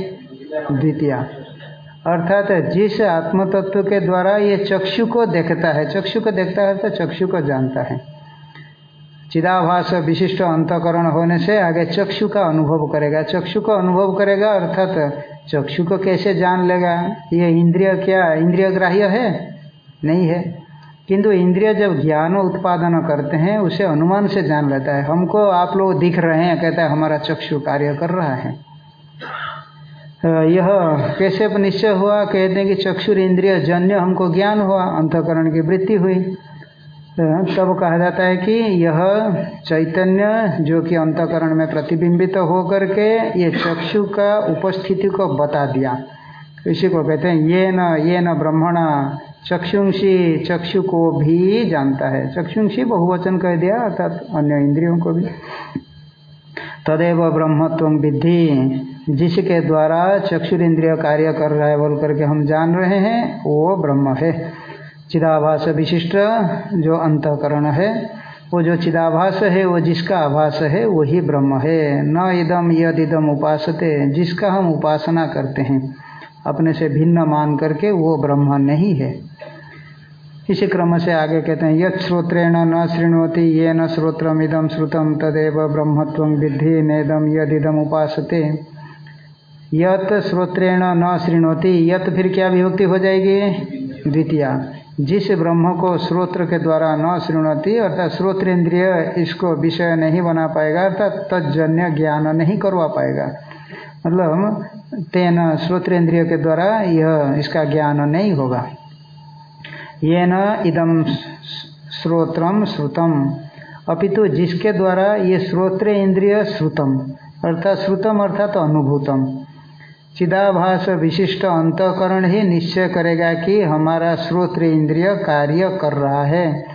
B: द्वितीय। अर्थात जिस आत्म तत्व के द्वारा ये चक्षु को देखता है, चक्षु को देखता है तो चक्षु को जानता है। चिदाभास विशिष्ट अंतकरण होने से आगे चक्षु का अनुभव करेगा। चक्षु का अनुभव करेगा, अर्थात चक्षु को कैसे जान लेगा? ये इंद्रिय क्या? इंद्रिय ग्राह्य है? नहीं है। किंतु इंद्रिय जब ज्ञान उत्पादन करते हैं, उसे अनुमान से जान लेता है। हमको आप लोग दिख रहे हैं, कहता है, हमारा चक्षु कार्य कर रहा है। यह कैसे निश्चय हुआ? कहते हैं कि चक्षुर इंद्रिय जन्य हमको ज्ञान हुआ, अंतकरण की वृत्ति हुई। तब कहा जाता है कि यह चैतन्य, जो कि अंतकरण में प्रतिबिंबित तो हो करके ये चक्षु का उपस्थिति को बता दिया। इसी को कहते हैं, ये न ये न ब्रह्मणा चक्षुंशी चक्षु को भी जानता है। चक्षुंशी बहुवचन कह दिया, अर्थात अन्य इंद्रियों को भी। तदेव ब्रह्मत्व विद्धि। जिसके द्वारा चक्षुर इंद्रिय कार्य कर रहा है बोल करके हम जान रहे हैं, वो ब्रह्म है। चिदाभास विशिष्ट जो अंतकरण है, वो जो चिदाभास है, वो जिसका आभास है, वही ब्रह्म है। न इदम यद इदम उपासते, जिसका हम उपासना करते हैं, अपने से भिन्न मान करके वो ब्रह्म नहीं है। इसी क्रम से आगे कहते हैं यद श्रोत्रेण न शृणोति, ये न श्रोत्रमिदम श्रुतम तदेव ब्रह्मत्व विद्धि नेदम यदिदम उपासते। यत श्रोत्रेण न शृणोति, यत फिर क्या विभक्ति हो जाएगी? द्वितीय। जिस ब्रह्म को श्रोत्र के द्वारा न शृणती अर्थात श्रोत्रेंद्रिय इसको विषय नहीं बना पाएगा, अर्थात तजन्य ज्ञान नहीं करवा पाएगा। मतलब तेन श्रोत्रेंद्रिय के द्वारा यह इसका ज्ञान नहीं होगा। ये न इदम श्रोत्रम श्रुतम अपितु जिसके द्वारा ये श्रोत्र इंद्रिय श्रुतम, अर्थात श्रुतम अर्थात अनुभूतम। चिदाभास विशिष्ट अंतकरण ही निश्चय करेगा कि हमारा श्रोत्र इंद्रिय कार्य कर रहा है।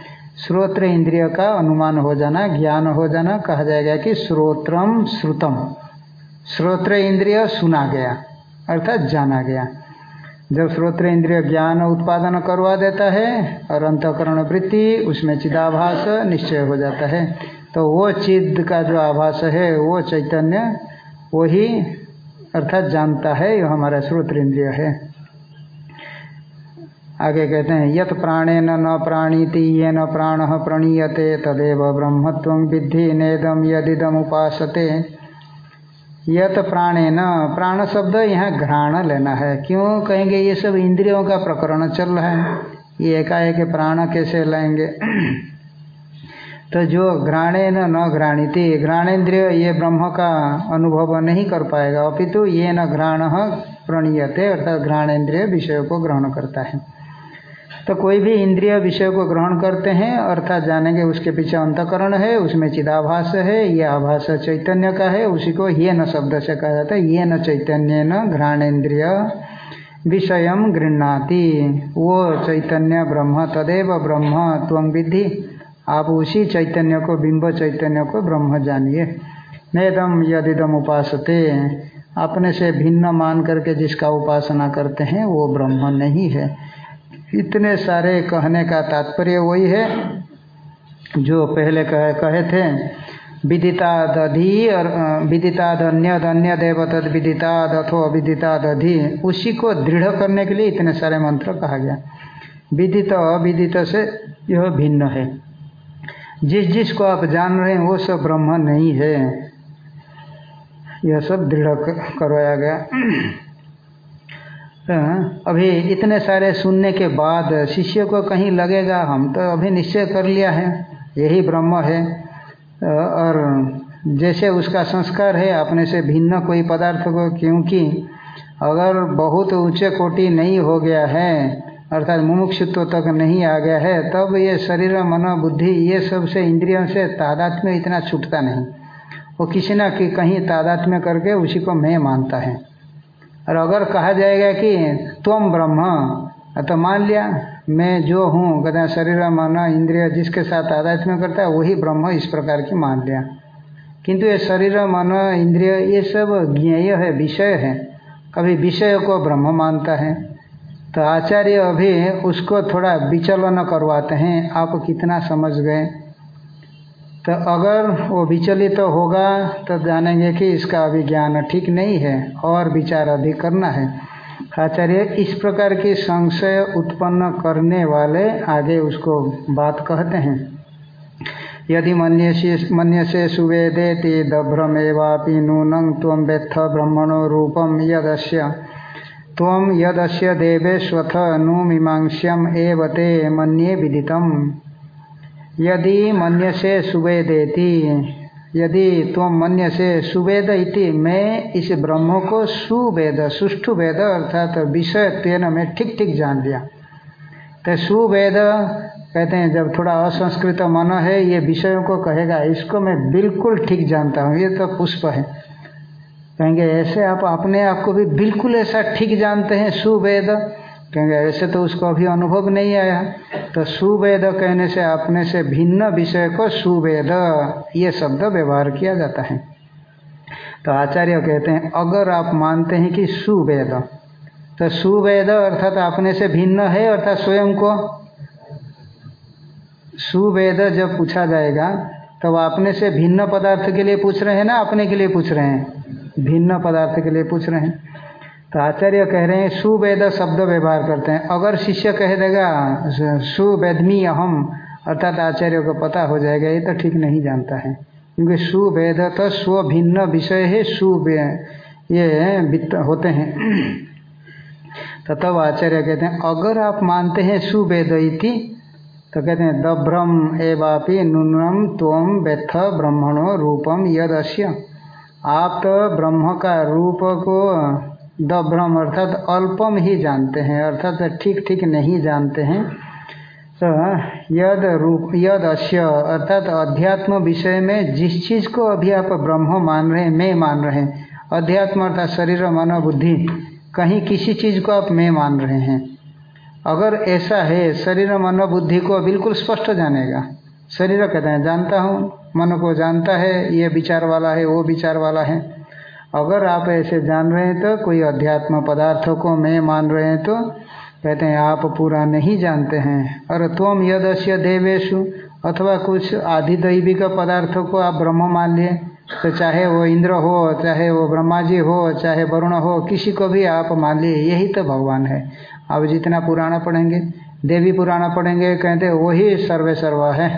B: श्रोत्र इंद्रिय का अनुमान हो जाना, ज्ञान हो जाना, कहा जाएगा कि श्रोत्रम श्रुतम। श्रोत्र इंद्रिय सुना गया, अर्थात जाना गया। जब श्रोत्र इंद्रिय ज्ञान उत्पादन करवा देता है और अंतकरण वृत्ति, उसमें चिदाभास निश्चय हो जाता है। तो वो चिद का जो आभास है, वो चैतन्य वही अर्थात जानता है ये हमारा श्रोत्र इंद्रिय है। आगे कहते हैं, यत प्राणे न प्राणीति, ये न प्राण प्रणीयते, तदेव ब्रह्मत्व विद्धि नेदम यदिदम उपासते। यत प्राणे न प्राण शब्द यहाँ घ्राण लेना है। क्यों कहेंगे, ये सब इंद्रियों का प्रकरण चल रहा है। ये एकाएक प्राण कैसे लाएँगे? तो जो घ्राणे न न घ्राणीति घ्राणेन्द्रिय ये ब्रह्म का अनुभव नहीं कर पाएगा, अपितु ये न घ्राण प्रणीयते, अर्थात घ्राणेन्द्रिय विषय को ग्रहण करता है। तो कोई भी इंद्रिय विषय को ग्रहण करते हैं, अर्थात जानेंगे उसके पीछे अंतकरण है, उसमें चिदाभास है, ये आभास चैतन्य का है, उसी को ये न शब्द से कहा जाता है, ये न चैतन्य न घ्राणेन्द्रिय विषय गृहणाति। वो चैतन्य ब्रह्म, तदेव ब्रह्म, त्वं विधि आप उसी चैतन्य को, बिंब चैतन्य को ब्रह्म जानिए। नेदम यदिदम उपासते। अपने से भिन्न मान करके जिसका उपासना करते हैं, वो ब्रह्म नहीं है। इतने सारे कहने का तात्पर्य वही है, जो पहले कहे कहे थे विदिताद अधि और विदिताद अन्य अन्य देव तद विदिताद अथो अविदिताद अधि उसी को दृढ़ करने के लिए इतने सारे मंत्र कहा गया। विदित, अविदित से यह भिन्न है। जिस जिस को आप जान रहे हैं वो सब ब्रह्म नहीं है। यह सब दृढ़ करवाया गया। हाँ, अभी इतने सारे सुनने के बाद शिष्य को कहीं लगेगा हम तो अभी निश्चय कर लिया है यही ब्रह्म है। और जैसे उसका संस्कार है अपने से भिन्न कोई पदार्थ को क्योंकि अगर बहुत ऊँचे कोटि नहीं हो गया है अर्थात मुमुक्षुत्व तक नहीं आ गया है, तब ये शरीर मनो बुद्धि ये सबसे इंद्रियों से तादात्म्य इतना छूटता नहीं। वो किसी ना कि कहीं तादात्म्य करके उसी को मैं मानता है। और अगर कहा जाएगा कि तुम ब्रह्म तो मान लिया, मैं जो हूँ कहते शरीर, मन, इंद्रिय जिसके साथ आध्यात्म करता है, वही ब्रह्म इस प्रकार की मान लिया। किंतु ये शरीर, मन, इंद्रिय, ये सब ज्ञेय है, विषय है। कभी विषय को ब्रह्म मानता है। तो आचार्य अभी उसको थोड़ा विचलन करवाते हैं। आप कितना समझ गए? तो अगर वो विचलित तो होगा तो जानेंगे कि इसका अभी ज्ञान ठीक नहीं है और विचार अधिक करना है। आचार्य, इस प्रकार की संशय उत्पन्न करने वाले आगे उसको बात कहते हैं। यदि मन से सुवेदेति दभ्रमेवापि नूनं तम वेत्थ ब्रह्मणो रूपम यदस्य। तम यदस्य देवेश्वथ नु मीमांस्यम एव ते मन्ये विदितम। यदि मन्य से सुवेदेति, यदि तुम मन्य से सुवेद इति मैं इस ब्रह्म को सुवेद सुष्ठु वेद अर्थात विषय तेन में ठीक ठीक जान लिया। तो सुवेद, कहते हैं, जब थोड़ा असंस्कृत मन है, ये विषयों को कहेगा, इसको मैं बिल्कुल ठीक जानता हूँ, ये तो पुष्प है। कहेंगे, ऐसे आप अपने आप को भी बिल्कुल ऐसा ठीक जानते हैं, सुवेद। कहेंगे, ऐसे तो उसको अभी अनुभव नहीं आया। तो सुवेद कहने से, अपने से भिन्न विषय को सुवेद, ये शब्द व्यवहार किया जाता है। तो आचार्य कहते हैं, अगर आप मानते हैं कि सुवेद। तो सुवेद अर्थात अपने से भिन्न है अर्थात स्वयं को। सुवेद जब पूछा जाएगा, तब तो अपने से भिन्न पदार्थ के लिए पूछ रहे हैं ना, अपने के लिए पूछ रहे हैं? भिन्न पदार्थ के लिए पूछ रहे हैं। तो आचार्य कह रहे हैं, सुवेद शब्द व्यवहार करते हैं। अगर शिष्य कह देगा सुवेदमी अहम अर्थात आचार्य को पता हो जाएगा, ये तो ठीक नहीं जानता है। क्योंकि सुवेद तो स्व भिन्न विषय है, सुवे, ये होते हैं। तो तब आचार्य कहते हैं, अगर आप मानते हैं सुवेद इति तो कहते हैं दभ्रम एवापि नूनम त्वम व्यथ ब्रह्मणो रूपम यद आप तो ब्रह्म का रूप को दभ्रम अर्थात अल्पम ही जानते हैं, अर्थात ठीक ठीक नहीं जानते हैं। तो यद रूप, यद अश्य अर्थात अध्यात्म विषय में जिस चीज़ को अभी आप ब्रह्म मान रहे हैं, मैं मान रहे हैं, अध्यात्म अर्थात शरीर, मन, बुद्धि, कहीं किसी चीज़ को आप मैं मान रहे हैं। अगर ऐसा है, शरीर, मन, बुद्धि को बिल्कुल स्पष्ट जानेगा। शरीर कहते हैं जानता हूँ, मन को जानता है, ये विचार वाला है, वो विचार वाला है। अगर आप ऐसे जान रहे हैं तो कोई अध्यात्म पदार्थों को मैं मान रहे हैं तो कहते हैं, आप पूरा नहीं जानते हैं। और तुम यदस्य देवेशु अथवा कुछ आधिदैविक पदार्थों को आप ब्रह्म मान लिए तो चाहे वो इंद्र हो, चाहे वो ब्रह्मा जी हो, चाहे वरुण हो, किसी को भी आप मान लिए, यही तो भगवान है। आप जितना पुराना पढ़ेंगे, देवी पुराना पढ़ेंगे, कहते वही सर्वे सर्वा है।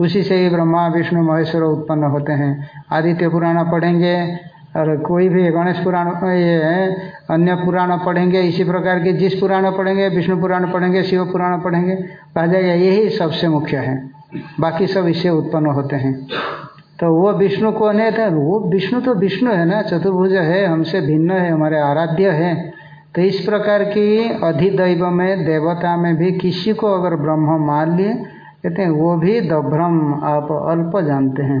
B: उसी से ही ब्रह्मा, विष्णु, महेश्वर उत्पन्न होते हैं। आदित्य पुराण पढ़ेंगे, और कोई भी गणेश पुराण, ये अन्य पुराण पढ़ेंगे, इसी प्रकार के जिस पुराण पढ़ेंगे, विष्णु पुराण पढ़ेंगे, शिव पुराण पढ़ेंगे कहा जाएगा यही सबसे मुख्य है। बाकी सब इससे उत्पन्न होते हैं। तो वो विष्णु कौन है था वो विष्णु तो विष्णु है ना, चतुर्भुज है, हमसे भिन्न है, हमारे आराध्य है। तो इस प्रकार की अधिदैव में, देवता में भी किसी को अगर ब्रह्म मान लिए कहते हैं, वो भी दभ्रम आप अल्प जानते हैं।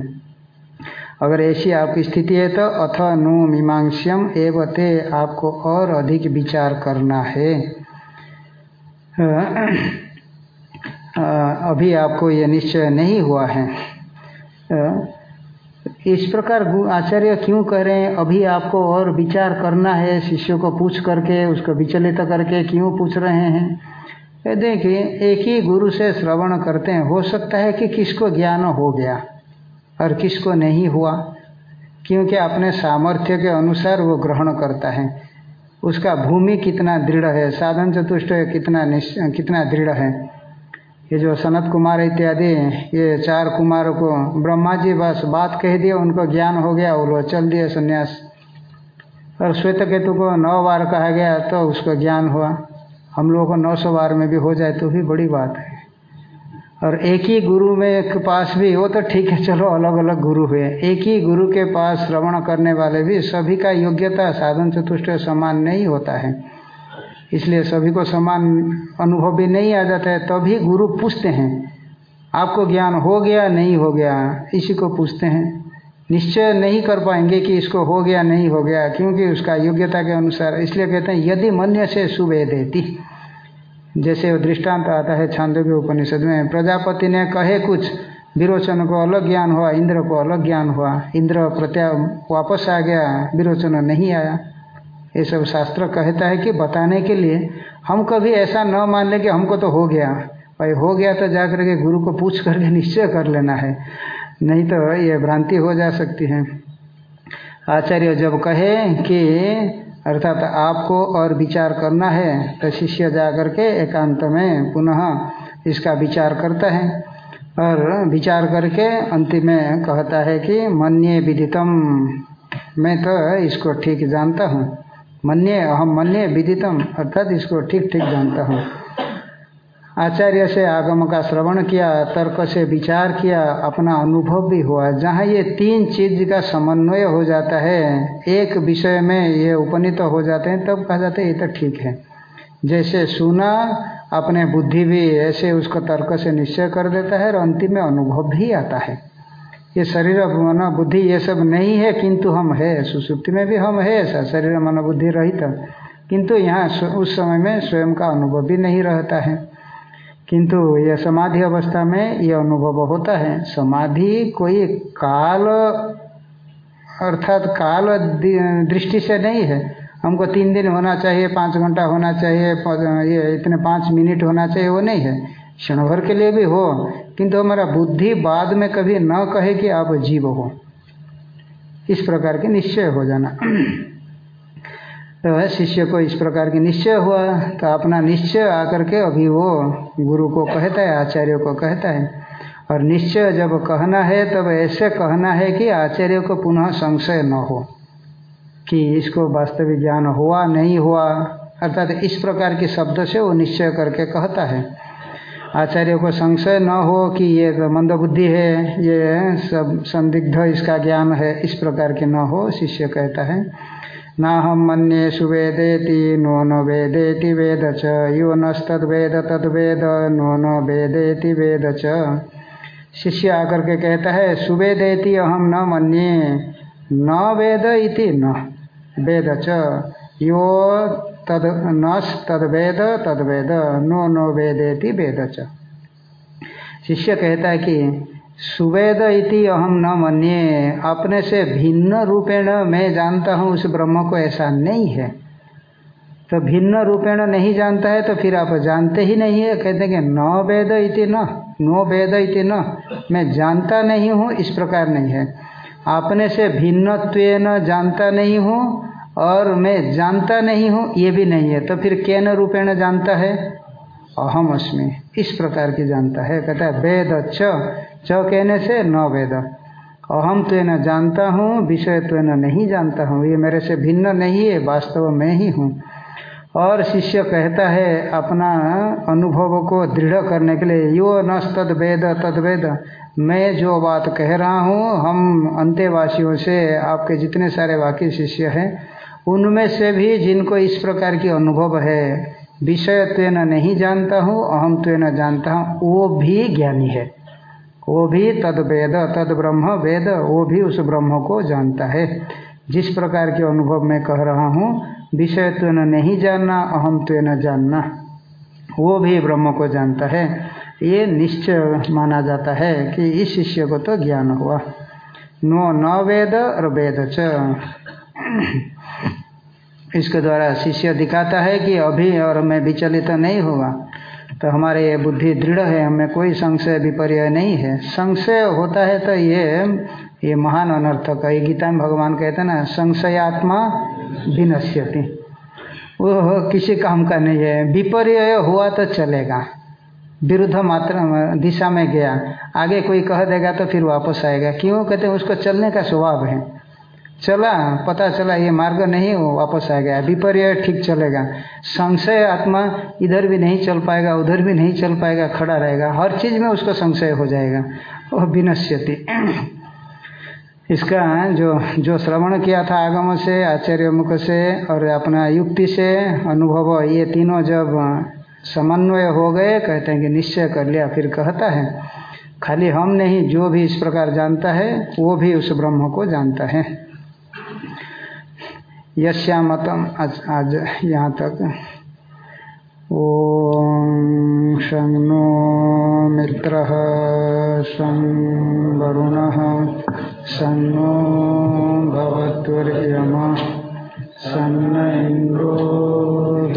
B: अगर ऐसी आपकी स्थिति है तो अथ नु मीमांस्यम एवते आपको और अधिक विचार करना है। अभी आपको ये निश्चय नहीं हुआ है। इस प्रकार आचार्य क्यों कह रहे हैं, अभी आपको और विचार करना है, शिष्यों को पूछ करके, उसको विचलित करके क्यों पूछ रहे हैं? देखिए, एक ही गुरु से श्रवण करते हैं। हो सकता है कि किसको ज्ञान हो गया और किसको नहीं हुआ, क्योंकि अपने सामर्थ्य के अनुसार वो ग्रहण करता है। उसका भूमि कितना दृढ़ है, साधन चतुष्ट कितना कितना दृढ़ है। ये जो सनत कुमार इत्यादि ये चार कुमारों को ब्रह्मा जी बस बात कह दिया, उनको ज्ञान हो गया वो चल दिए संन्यास। और श्वेत केतु को नौ बार कहा गया तो उसको ज्ञान हुआ। हम लोगों को नौ सौ बार में भी हो जाए तो भी बड़ी बात है। और एक ही गुरु में के पास भी वो तो ठीक है, चलो अलग अलग गुरु हुए। एक ही गुरु के पास श्रवण करने वाले भी सभी का योग्यता साधन चतुष्ट समान नहीं होता है। इसलिए सभी को समान अनुभव भी नहीं आ जाता है, तभी तो गुरु पूछते हैं, आपको ज्ञान हो गया, नहीं हो गया, इसी को पूछते हैं। निश्चय नहीं कर पाएँगे कि इसको हो गया, नहीं हो गया, क्योंकि उसका योग्यता के अनुसार, इसलिए कहते हैं, यदि मन्य से सुबह देती जैसे दृष्टांत आता है छांदो के उपनिषद में, प्रजापति ने कहे कुछ, विरोचन को अलग ज्ञान हुआ, इंद्र को अलग ज्ञान हुआ, इंद्र प्रत्या वापस आ गया, विरोचन नहीं आया। ये सब शास्त्र कहता है कि बताने के लिए हम कभी ऐसा न मान लें कि हमको तो हो गया। भाई, हो गया तो जा करके गुरु को पूछ करके निश्चय कर लेना है। नहीं तो ये भ्रांति हो जा सकती है। आचार्य जब कहे कि, अर्थात आपको और विचार करना है तो शिष्य जा करके एकांत में पुनः इसका विचार करता है। और विचार करके अंतिम में कहता है कि, मन्ये विदितम। मैं तो इसको ठीक जानता हूँ। मन्ये अहम मन्ये विदितम, अर्थात इसको ठीक ठीक जानता हूँ। आचार्य से आगम का श्रवण किया, तर्क से विचार किया, अपना अनुभव भी हुआ। जहाँ ये तीन चीज़ का समन्वय हो जाता है, एक विषय में ये उपनीत तो हो जाते हैं, तब कहा जाता है, ये तो ठीक है। जैसे सुना, अपने बुद्धि भी ऐसे उसको तर्क से निश्चय कर देता है और अंतिम में अनुभव भी आता है। ये शरीर, मन, बुद्धि ये सब नहीं है, किंतु हम है। सुसुप्ति में भी हम है ऐसा शरीर, मन, बुद्धि रहित। किंतु यहाँ उस समय में स्वयं का अनुभव भी नहीं रहता है। किंतु यह समाधि अवस्था में यह अनुभव होता है। समाधि कोई काल, अर्थात काल दृष्टि से नहीं है। हमको तीन दिन होना चाहिए, पाँच घंटा होना चाहिए ये इतने पाँच मिनट होना चाहिए, वो नहीं है। क्षण भर के लिए भी हो, किंतु हमारा बुद्धि बाद में कभी न कहे कि आप जीव हो। इस प्रकार के निश्चय हो जाना। तो शिष्य को इस प्रकार की निश्चय हुआ तो अपना निश्चय आकर के अभी वो गुरु को कहता है, आचार्य को कहता है। और निश्चय जब कहना है, तब ऐसे कहना है कि आचार्य को पुनः संशय न हो, कि इसको वास्तविक ज्ञान हुआ, नहीं हुआ। अर्थात इस प्रकार के शब्द से वो निश्चय करके कहता है। आचार्य को संशय न हो कि ये तो मंदबुद्धि है, ये सब संदिग्ध इसका ज्ञान है, इस प्रकार के न हो, शिष्य कहता है। नाहम मन्ये सुवेदेति नो न वेदेति वेद च। यो तद्वेद, नो न वेदेति वेद च। शिष्य आकर के कहता है, सुवेदेति अहम न मन्ये, न वेद इति न, वेद च। यो तद नस तद्वेद तद्वेद, नो नो वेदेति वेद च। शिष्य कहता है कि सुवेद इति अहम न मन्ये। अपने से भिन्न रूपेण मैं जानता हूँ, उस ब्रह्म को ऐसा नहीं है। तो भिन्न रूपेण नहीं जानता है तो फिर आप जानते ही नहीं है। कहते हैं कि न वेद इति न, नो वेद इति न, मैं जानता नहीं हूँ, इस प्रकार नहीं है। अपने से भिन्न जानता नहीं हूँ, और मैं जानता नहीं हूँ, ये भी नहीं है। तो फिर कैन रूपेण जानता है? अहम अस्मि। इस प्रकार की जानता है। कहता है, वेद च। च कहने से न वेद। अहम तो न जानता हूँ, विषय तो न नहीं जानता हूँ। ये मेरे से भिन्न नहीं है, वास्तव में ही हूँ। और शिष्य कहता है, अपना अनुभव को दृढ़ करने के लिए यो न तद वेद तद वेद मैं जो बात कह रहा हूँ, हम अंत्यवासियों से, आपके जितने सारे बाकी शिष्य हैं, उनमें से भी जिनको इस प्रकार की अनुभव है विषय नहीं जानता हूँ, अहम न जानता हूँ, वो भी ज्ञानी है। वो भी तद वेद तद ब्रह्म वेद, वो भी उस ब्रह्म को जानता है। जिस प्रकार के अनुभव मैं कह रहा हूँ, विषय न नहीं जानना, अहम न जानना, वो भी ब्रह्म को जानता है। ये निश्चय माना जाता है कि इस शिष्य को तो ज्ञान हुआ। नो न वेद और वेद च। इसके द्वारा शिष्य दिखाता है कि अभी और मैं विचलित नहीं हुआ। तो हमारे ये बुद्धि दृढ़ है, हमें कोई संशय, विपर्य नहीं है। संशय होता है तो ये ये महान अनर्थक है। गीता में भगवान कहते हैं ना, संशयात्मा विनश्यति। वो किसी काम का नहीं है। विपर्य हुआ तो चलेगा। विरुद्ध मात्रा दिशा में गया। आगे कोई कह देगा तो फिर वापस आएगा। क्यों? कहते हैं उसको चलने का स्वभाव है। चला, पता चला ये मार्ग नहीं, वो वापस आ गया। विपर्य ठीक चलेगा। संशय आत्मा इधर भी नहीं चल पाएगा, उधर भी नहीं चल पाएगा, खड़ा रहेगा। हर चीज़ में उसका संशय हो जाएगा। वह विनश्यति इसका जो जो श्रवण किया था आगम से, आचार्य मुख से और अपना युक्ति से, अनुभव, ये तीनों जब समन्वय हो गए, कहते हैं कि निश्चय कर लिया, फिर कहता है, खाली हम नहीं, जो भी इस प्रकार जानता है, वो भी उस ब्रह्म को जानता है। यश्यामतम आज आज, यहाँ तक। ॐ शं नो मित्रः, शं वरुणः शं नो भवत्वर्यमः शं न इन्द्रो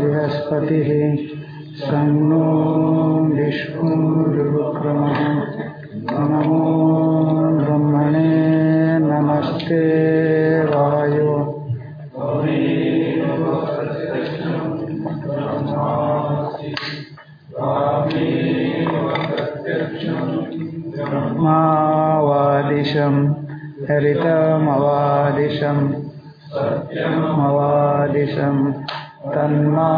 B: बृहस्पतिः शं नो नमो ब्रह्मणे नमस्ते। ऋतमवादिशम् अवादिशं तन्मा